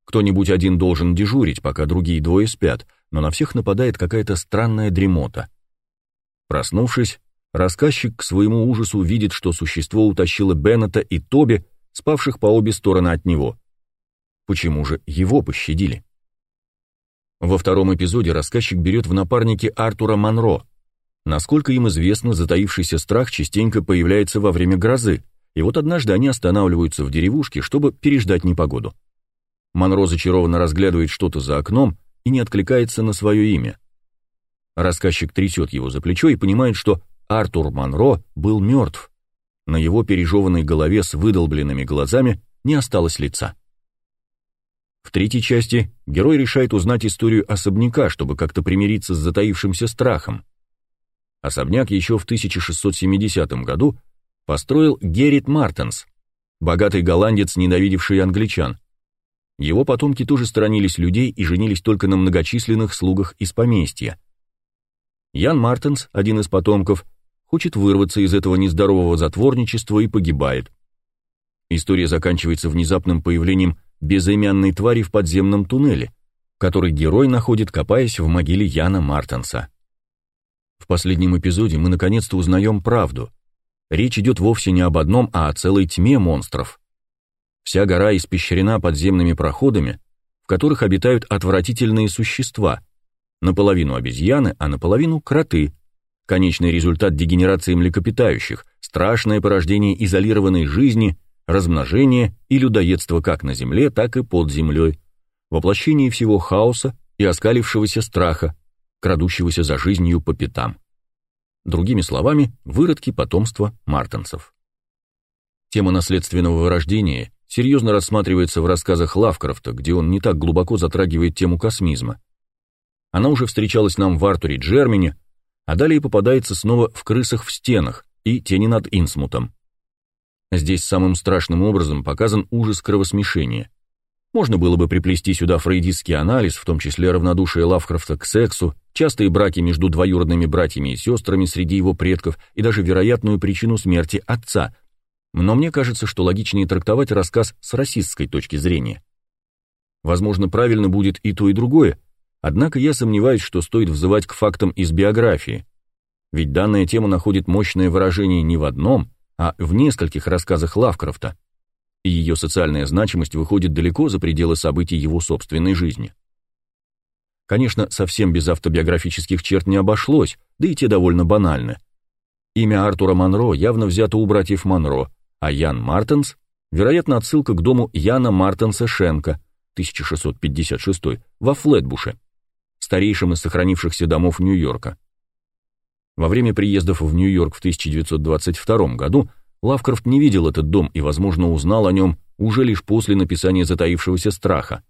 Кто-нибудь один должен дежурить, пока другие двое спят, но на всех нападает какая-то странная дремота. Проснувшись, рассказчик к своему ужасу видит, что существо утащило Беннета и Тоби, спавших по обе стороны от него. Почему же его пощадили? Во втором эпизоде рассказчик берет в напарники Артура Монро. Насколько им известно, затаившийся страх частенько появляется во время грозы, и вот однажды они останавливаются в деревушке, чтобы переждать непогоду. Монро зачарованно разглядывает что-то за окном и не откликается на свое имя. Рассказчик трясет его за плечо и понимает, что Артур Монро был мертв. На его пережеванной голове с выдолбленными глазами не осталось лица. В третьей части герой решает узнать историю особняка, чтобы как-то примириться с затаившимся страхом. Особняк еще в 1670 году построил Геррит Мартенс, богатый голландец, ненавидевший англичан. Его потомки тоже сторонились людей и женились только на многочисленных слугах из поместья. Ян Мартенс, один из потомков, хочет вырваться из этого нездорового затворничества и погибает. История заканчивается внезапным появлением безымянной твари в подземном туннеле, который герой находит, копаясь в могиле Яна Мартенса. В последнем эпизоде мы наконец-то узнаем правду. Речь идет вовсе не об одном, а о целой тьме монстров. Вся гора испещрена подземными проходами, в которых обитают отвратительные существа, наполовину обезьяны, а наполовину кроты. Конечный результат дегенерации млекопитающих, страшное порождение изолированной жизни, размножение и людоедство как на земле, так и под землей, воплощение всего хаоса и оскалившегося страха, крадущегося за жизнью по пятам. Другими словами, выродки потомства мартенцев. Тема наследственного вырождения серьезно рассматривается в рассказах Лавкрафта, где он не так глубоко затрагивает тему космизма. Она уже встречалась нам в Артуре Джермине, а далее попадается снова в «Крысах в стенах» и «Тени над Инсмутом». Здесь самым страшным образом показан ужас кровосмешения. Можно было бы приплести сюда фрейдистский анализ, в том числе равнодушие Лавкрафта к сексу, частые браки между двоюродными братьями и сестрами среди его предков и даже вероятную причину смерти отца. Но мне кажется, что логичнее трактовать рассказ с расистской точки зрения. Возможно, правильно будет и то, и другое, Однако я сомневаюсь, что стоит взывать к фактам из биографии. Ведь данная тема находит мощное выражение не в одном, а в нескольких рассказах Лавкрафта, и ее социальная значимость выходит далеко за пределы событий его собственной жизни. Конечно, совсем без автобиографических черт не обошлось, да и те довольно банальны. Имя Артура Монро явно взято у братьев Монро, а Ян Мартенс, вероятно, отсылка к дому Яна Мартенса Шенка, 1656, во Флетбуше старейшим из сохранившихся домов Нью-Йорка. Во время приездов в Нью-Йорк в 1922 году Лавкрафт не видел этот дом и, возможно, узнал о нем уже лишь после написания «Затаившегося страха».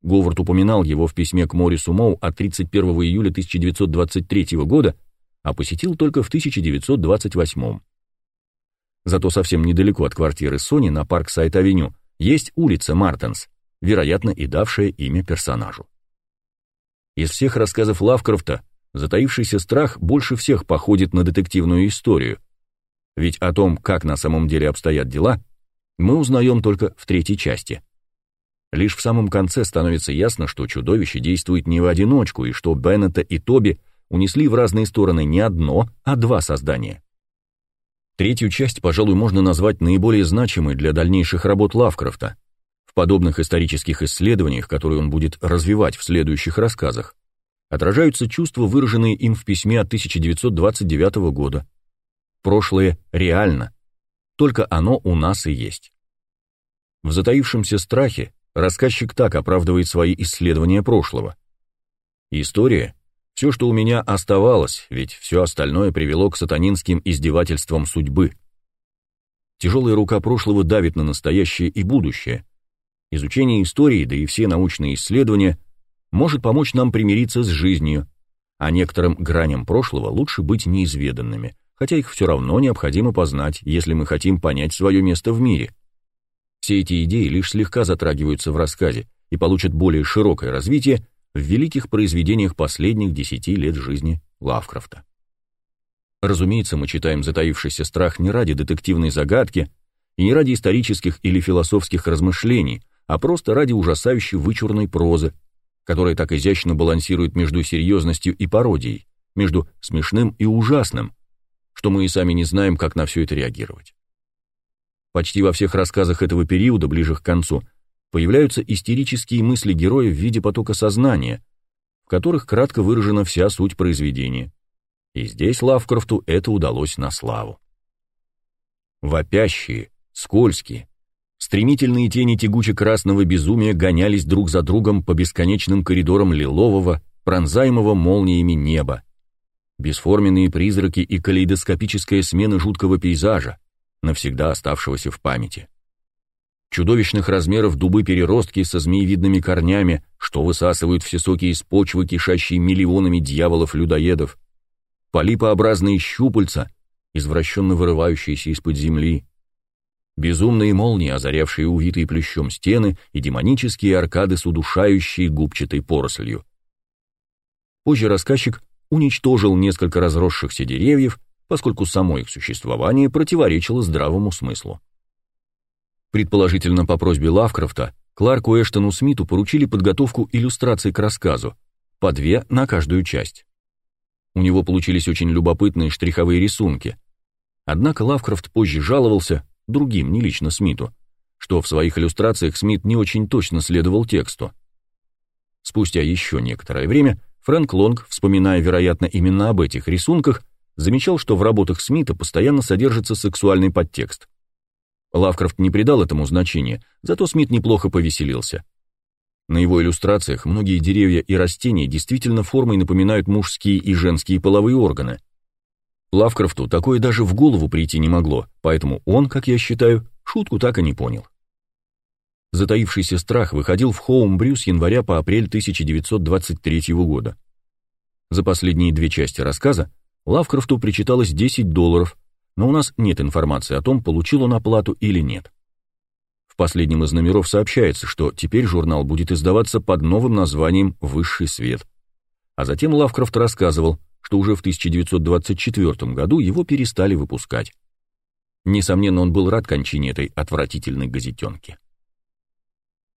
Говард упоминал его в письме к Морису Моу от 31 июля 1923 года, а посетил только в 1928. Зато совсем недалеко от квартиры Сони на Парксайд-авеню есть улица Мартенс, вероятно, и давшая имя персонажу. Из всех рассказов Лавкрафта затаившийся страх больше всех походит на детективную историю. Ведь о том, как на самом деле обстоят дела, мы узнаем только в третьей части. Лишь в самом конце становится ясно, что чудовище действует не в одиночку, и что Беннета и Тоби унесли в разные стороны не одно, а два создания. Третью часть, пожалуй, можно назвать наиболее значимой для дальнейших работ Лавкрафта. Подобных исторических исследованиях, которые он будет развивать в следующих рассказах, отражаются чувства, выраженные им в письме от 1929 года. Прошлое реально, только оно у нас и есть. В затаившемся страхе рассказчик так оправдывает свои исследования прошлого. История все, что у меня оставалось, ведь все остальное привело к сатанинским издевательствам судьбы. Тяжелая рука прошлого давит на настоящее и будущее. Изучение истории, да и все научные исследования, может помочь нам примириться с жизнью, а некоторым граням прошлого лучше быть неизведанными, хотя их все равно необходимо познать, если мы хотим понять свое место в мире. Все эти идеи лишь слегка затрагиваются в рассказе и получат более широкое развитие, в великих произведениях последних десяти лет жизни Лавкрафта. Разумеется, мы читаем затаившийся страх не ради детективной загадки и не ради исторических или философских размышлений, а просто ради ужасающей вычурной прозы, которая так изящно балансирует между серьезностью и пародией, между смешным и ужасным, что мы и сами не знаем, как на все это реагировать. Почти во всех рассказах этого периода, ближе к концу, появляются истерические мысли героя в виде потока сознания, в которых кратко выражена вся суть произведения. И здесь Лавкрафту это удалось на славу. Вопящие, скользкие, стремительные тени тягуче-красного безумия гонялись друг за другом по бесконечным коридорам лилового, пронзаемого молниями неба. Бесформенные призраки и калейдоскопическая смена жуткого пейзажа, навсегда оставшегося в памяти. Чудовищных размеров дубы-переростки со змеевидными корнями, что высасывают все соки из почвы, кишащие миллионами дьяволов-людоедов, полипообразные щупальца, извращенно вырывающиеся из-под земли, безумные молнии, озарявшие увитые плющом стены, и демонические аркады с удушающей губчатой порослью. Позже рассказчик уничтожил несколько разросшихся деревьев, поскольку само их существование противоречило здравому смыслу. Предположительно, по просьбе Лавкрафта, Кларку Эштону Смиту поручили подготовку иллюстраций к рассказу, по две на каждую часть. У него получились очень любопытные штриховые рисунки. Однако Лавкрафт позже жаловался, другим, не лично Смиту, что в своих иллюстрациях Смит не очень точно следовал тексту. Спустя еще некоторое время Фрэнк Лонг, вспоминая, вероятно, именно об этих рисунках, замечал, что в работах Смита постоянно содержится сексуальный подтекст. Лавкрафт не придал этому значения, зато Смит неплохо повеселился. На его иллюстрациях многие деревья и растения действительно формой напоминают мужские и женские половые органы. Лавкрафту такое даже в голову прийти не могло, поэтому он, как я считаю, шутку так и не понял. Затаившийся страх выходил в Хоумбрю с января по апрель 1923 года. За последние две части рассказа Лавкрафту причиталось 10 долларов, но у нас нет информации о том, получил он оплату или нет. В последнем из номеров сообщается, что теперь журнал будет издаваться под новым названием «Высший свет». А затем Лавкрафт рассказывал, что уже в 1924 году его перестали выпускать. Несомненно, он был рад кончине этой отвратительной газетенки.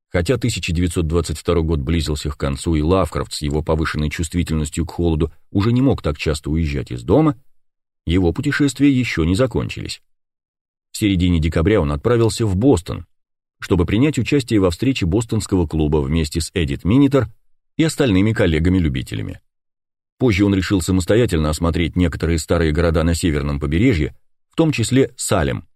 Хотя 1922 год близился к концу, и Лавкрафт с его повышенной чувствительностью к холоду уже не мог так часто уезжать из дома, его путешествия еще не закончились. В середине декабря он отправился в Бостон, чтобы принять участие во встрече бостонского клуба вместе с Эдит Минитер и остальными коллегами-любителями. Позже он решил самостоятельно осмотреть некоторые старые города на северном побережье, в том числе Салем.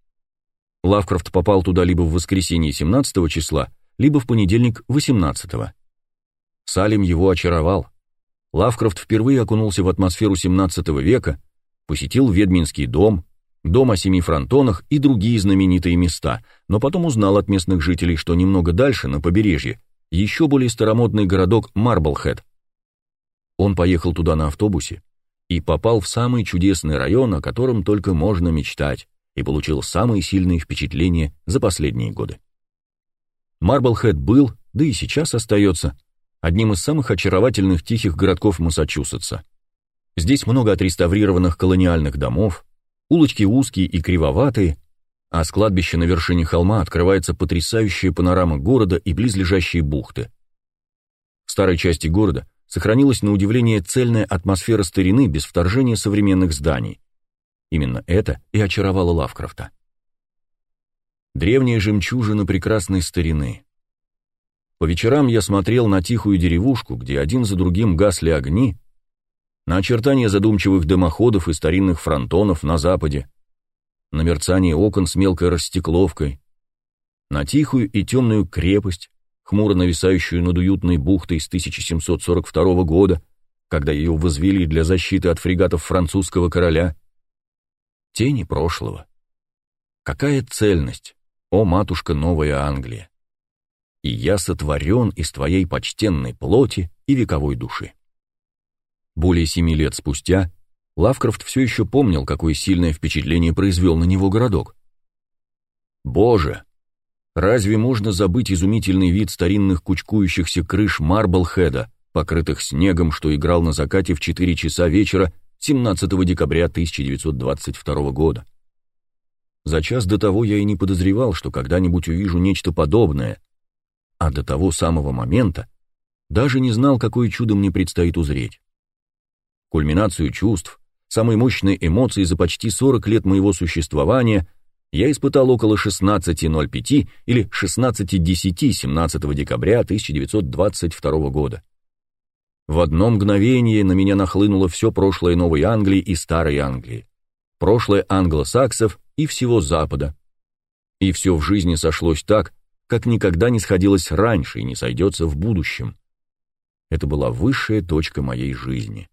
Лавкрафт попал туда либо в воскресенье 17 числа, либо в понедельник 18 -го. Салем его очаровал. Лавкрафт впервые окунулся в атмосферу 17 века, посетил Ведминский дом, дом о семи фронтонах и другие знаменитые места, но потом узнал от местных жителей, что немного дальше, на побережье, еще более старомодный городок Марблхэт. Он поехал туда на автобусе и попал в самый чудесный район, о котором только можно мечтать, и получил самые сильные впечатления за последние годы. Марблхэт был, да и сейчас остается, одним из самых очаровательных тихих городков Массачусетса. Здесь много отреставрированных колониальных домов, улочки узкие и кривоватые, а с кладбища на вершине холма открывается потрясающая панорама города и близлежащие бухты. В старой части города сохранилась на удивление цельная атмосфера старины без вторжения современных зданий. Именно это и очаровало Лавкрафта. Древняя жемчужина прекрасной старины. По вечерам я смотрел на тихую деревушку, где один за другим гасли огни, на очертания задумчивых дымоходов и старинных фронтонов на западе, на мерцание окон с мелкой растекловкой, на тихую и темную крепость, хмуро нависающую над уютной бухтой с 1742 года, когда ее возвели для защиты от фрегатов французского короля. Тени прошлого. Какая цельность, о, матушка Новая Англия! И я сотворен из твоей почтенной плоти и вековой души. Более семи лет спустя Лавкрафт все еще помнил, какое сильное впечатление произвел на него городок. Боже, разве можно забыть изумительный вид старинных кучкующихся крыш Марблхеда, покрытых снегом, что играл на закате в 4 часа вечера 17 декабря 1922 года? За час до того я и не подозревал, что когда-нибудь увижу нечто подобное, а до того самого момента даже не знал, какое чудо мне предстоит узреть. Кульминацию чувств, самые мощные эмоции за почти 40 лет моего существования я испытал около 16.05 или 16.10 17 декабря 1922 года. В одно мгновение на меня нахлынуло все прошлое Новой Англии и Старой Англии, прошлое англосаксов и всего Запада. И все в жизни сошлось так, как никогда не сходилось раньше и не сойдется в будущем. Это была высшая точка моей жизни.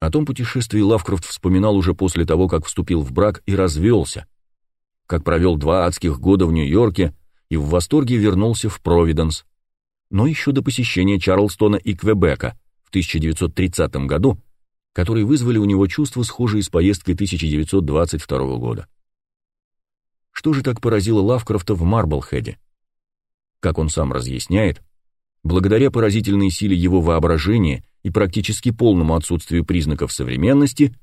О том путешествии Лавкрафт вспоминал уже после того, как вступил в брак и развелся, как провел два адских года в Нью-Йорке и в восторге вернулся в Провиденс, но еще до посещения Чарлстона и Квебека в 1930 году, которые вызвали у него чувства, схожие с поездкой 1922 года. Что же так поразило Лавкрафта в Марблхеде? Как он сам разъясняет, благодаря поразительной силе его воображения и практически полному отсутствию признаков современности,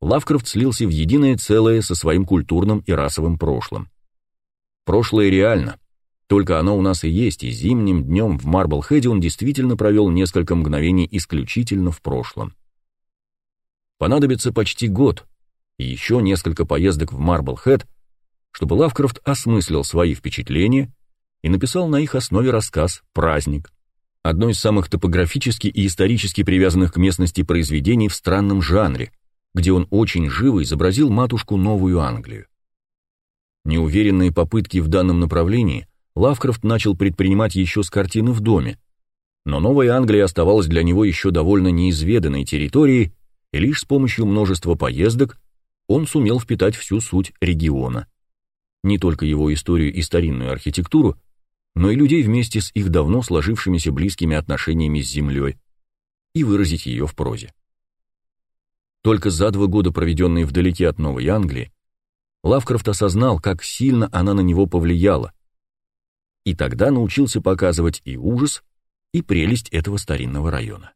Лавкрафт слился в единое целое со своим культурным и расовым прошлым. Прошлое реально, только оно у нас и есть, и зимним днем в Марблхеде он действительно провел несколько мгновений исключительно в прошлом. Понадобится почти год и еще несколько поездок в Марблхэт, чтобы Лавкрафт осмыслил свои впечатления и написал на их основе рассказ «Праздник», одно из самых топографически и исторически привязанных к местности произведений в странном жанре, где он очень живо изобразил матушку Новую Англию. Неуверенные попытки в данном направлении Лавкрафт начал предпринимать еще с картины в доме, но Новая Англия оставалась для него еще довольно неизведанной территорией, и лишь с помощью множества поездок он сумел впитать всю суть региона. Не только его историю и старинную архитектуру, но и людей вместе с их давно сложившимися близкими отношениями с землей, и выразить ее в прозе. Только за два года, проведенные вдалеке от Новой Англии, Лавкрафт осознал, как сильно она на него повлияла, и тогда научился показывать и ужас, и прелесть этого старинного района.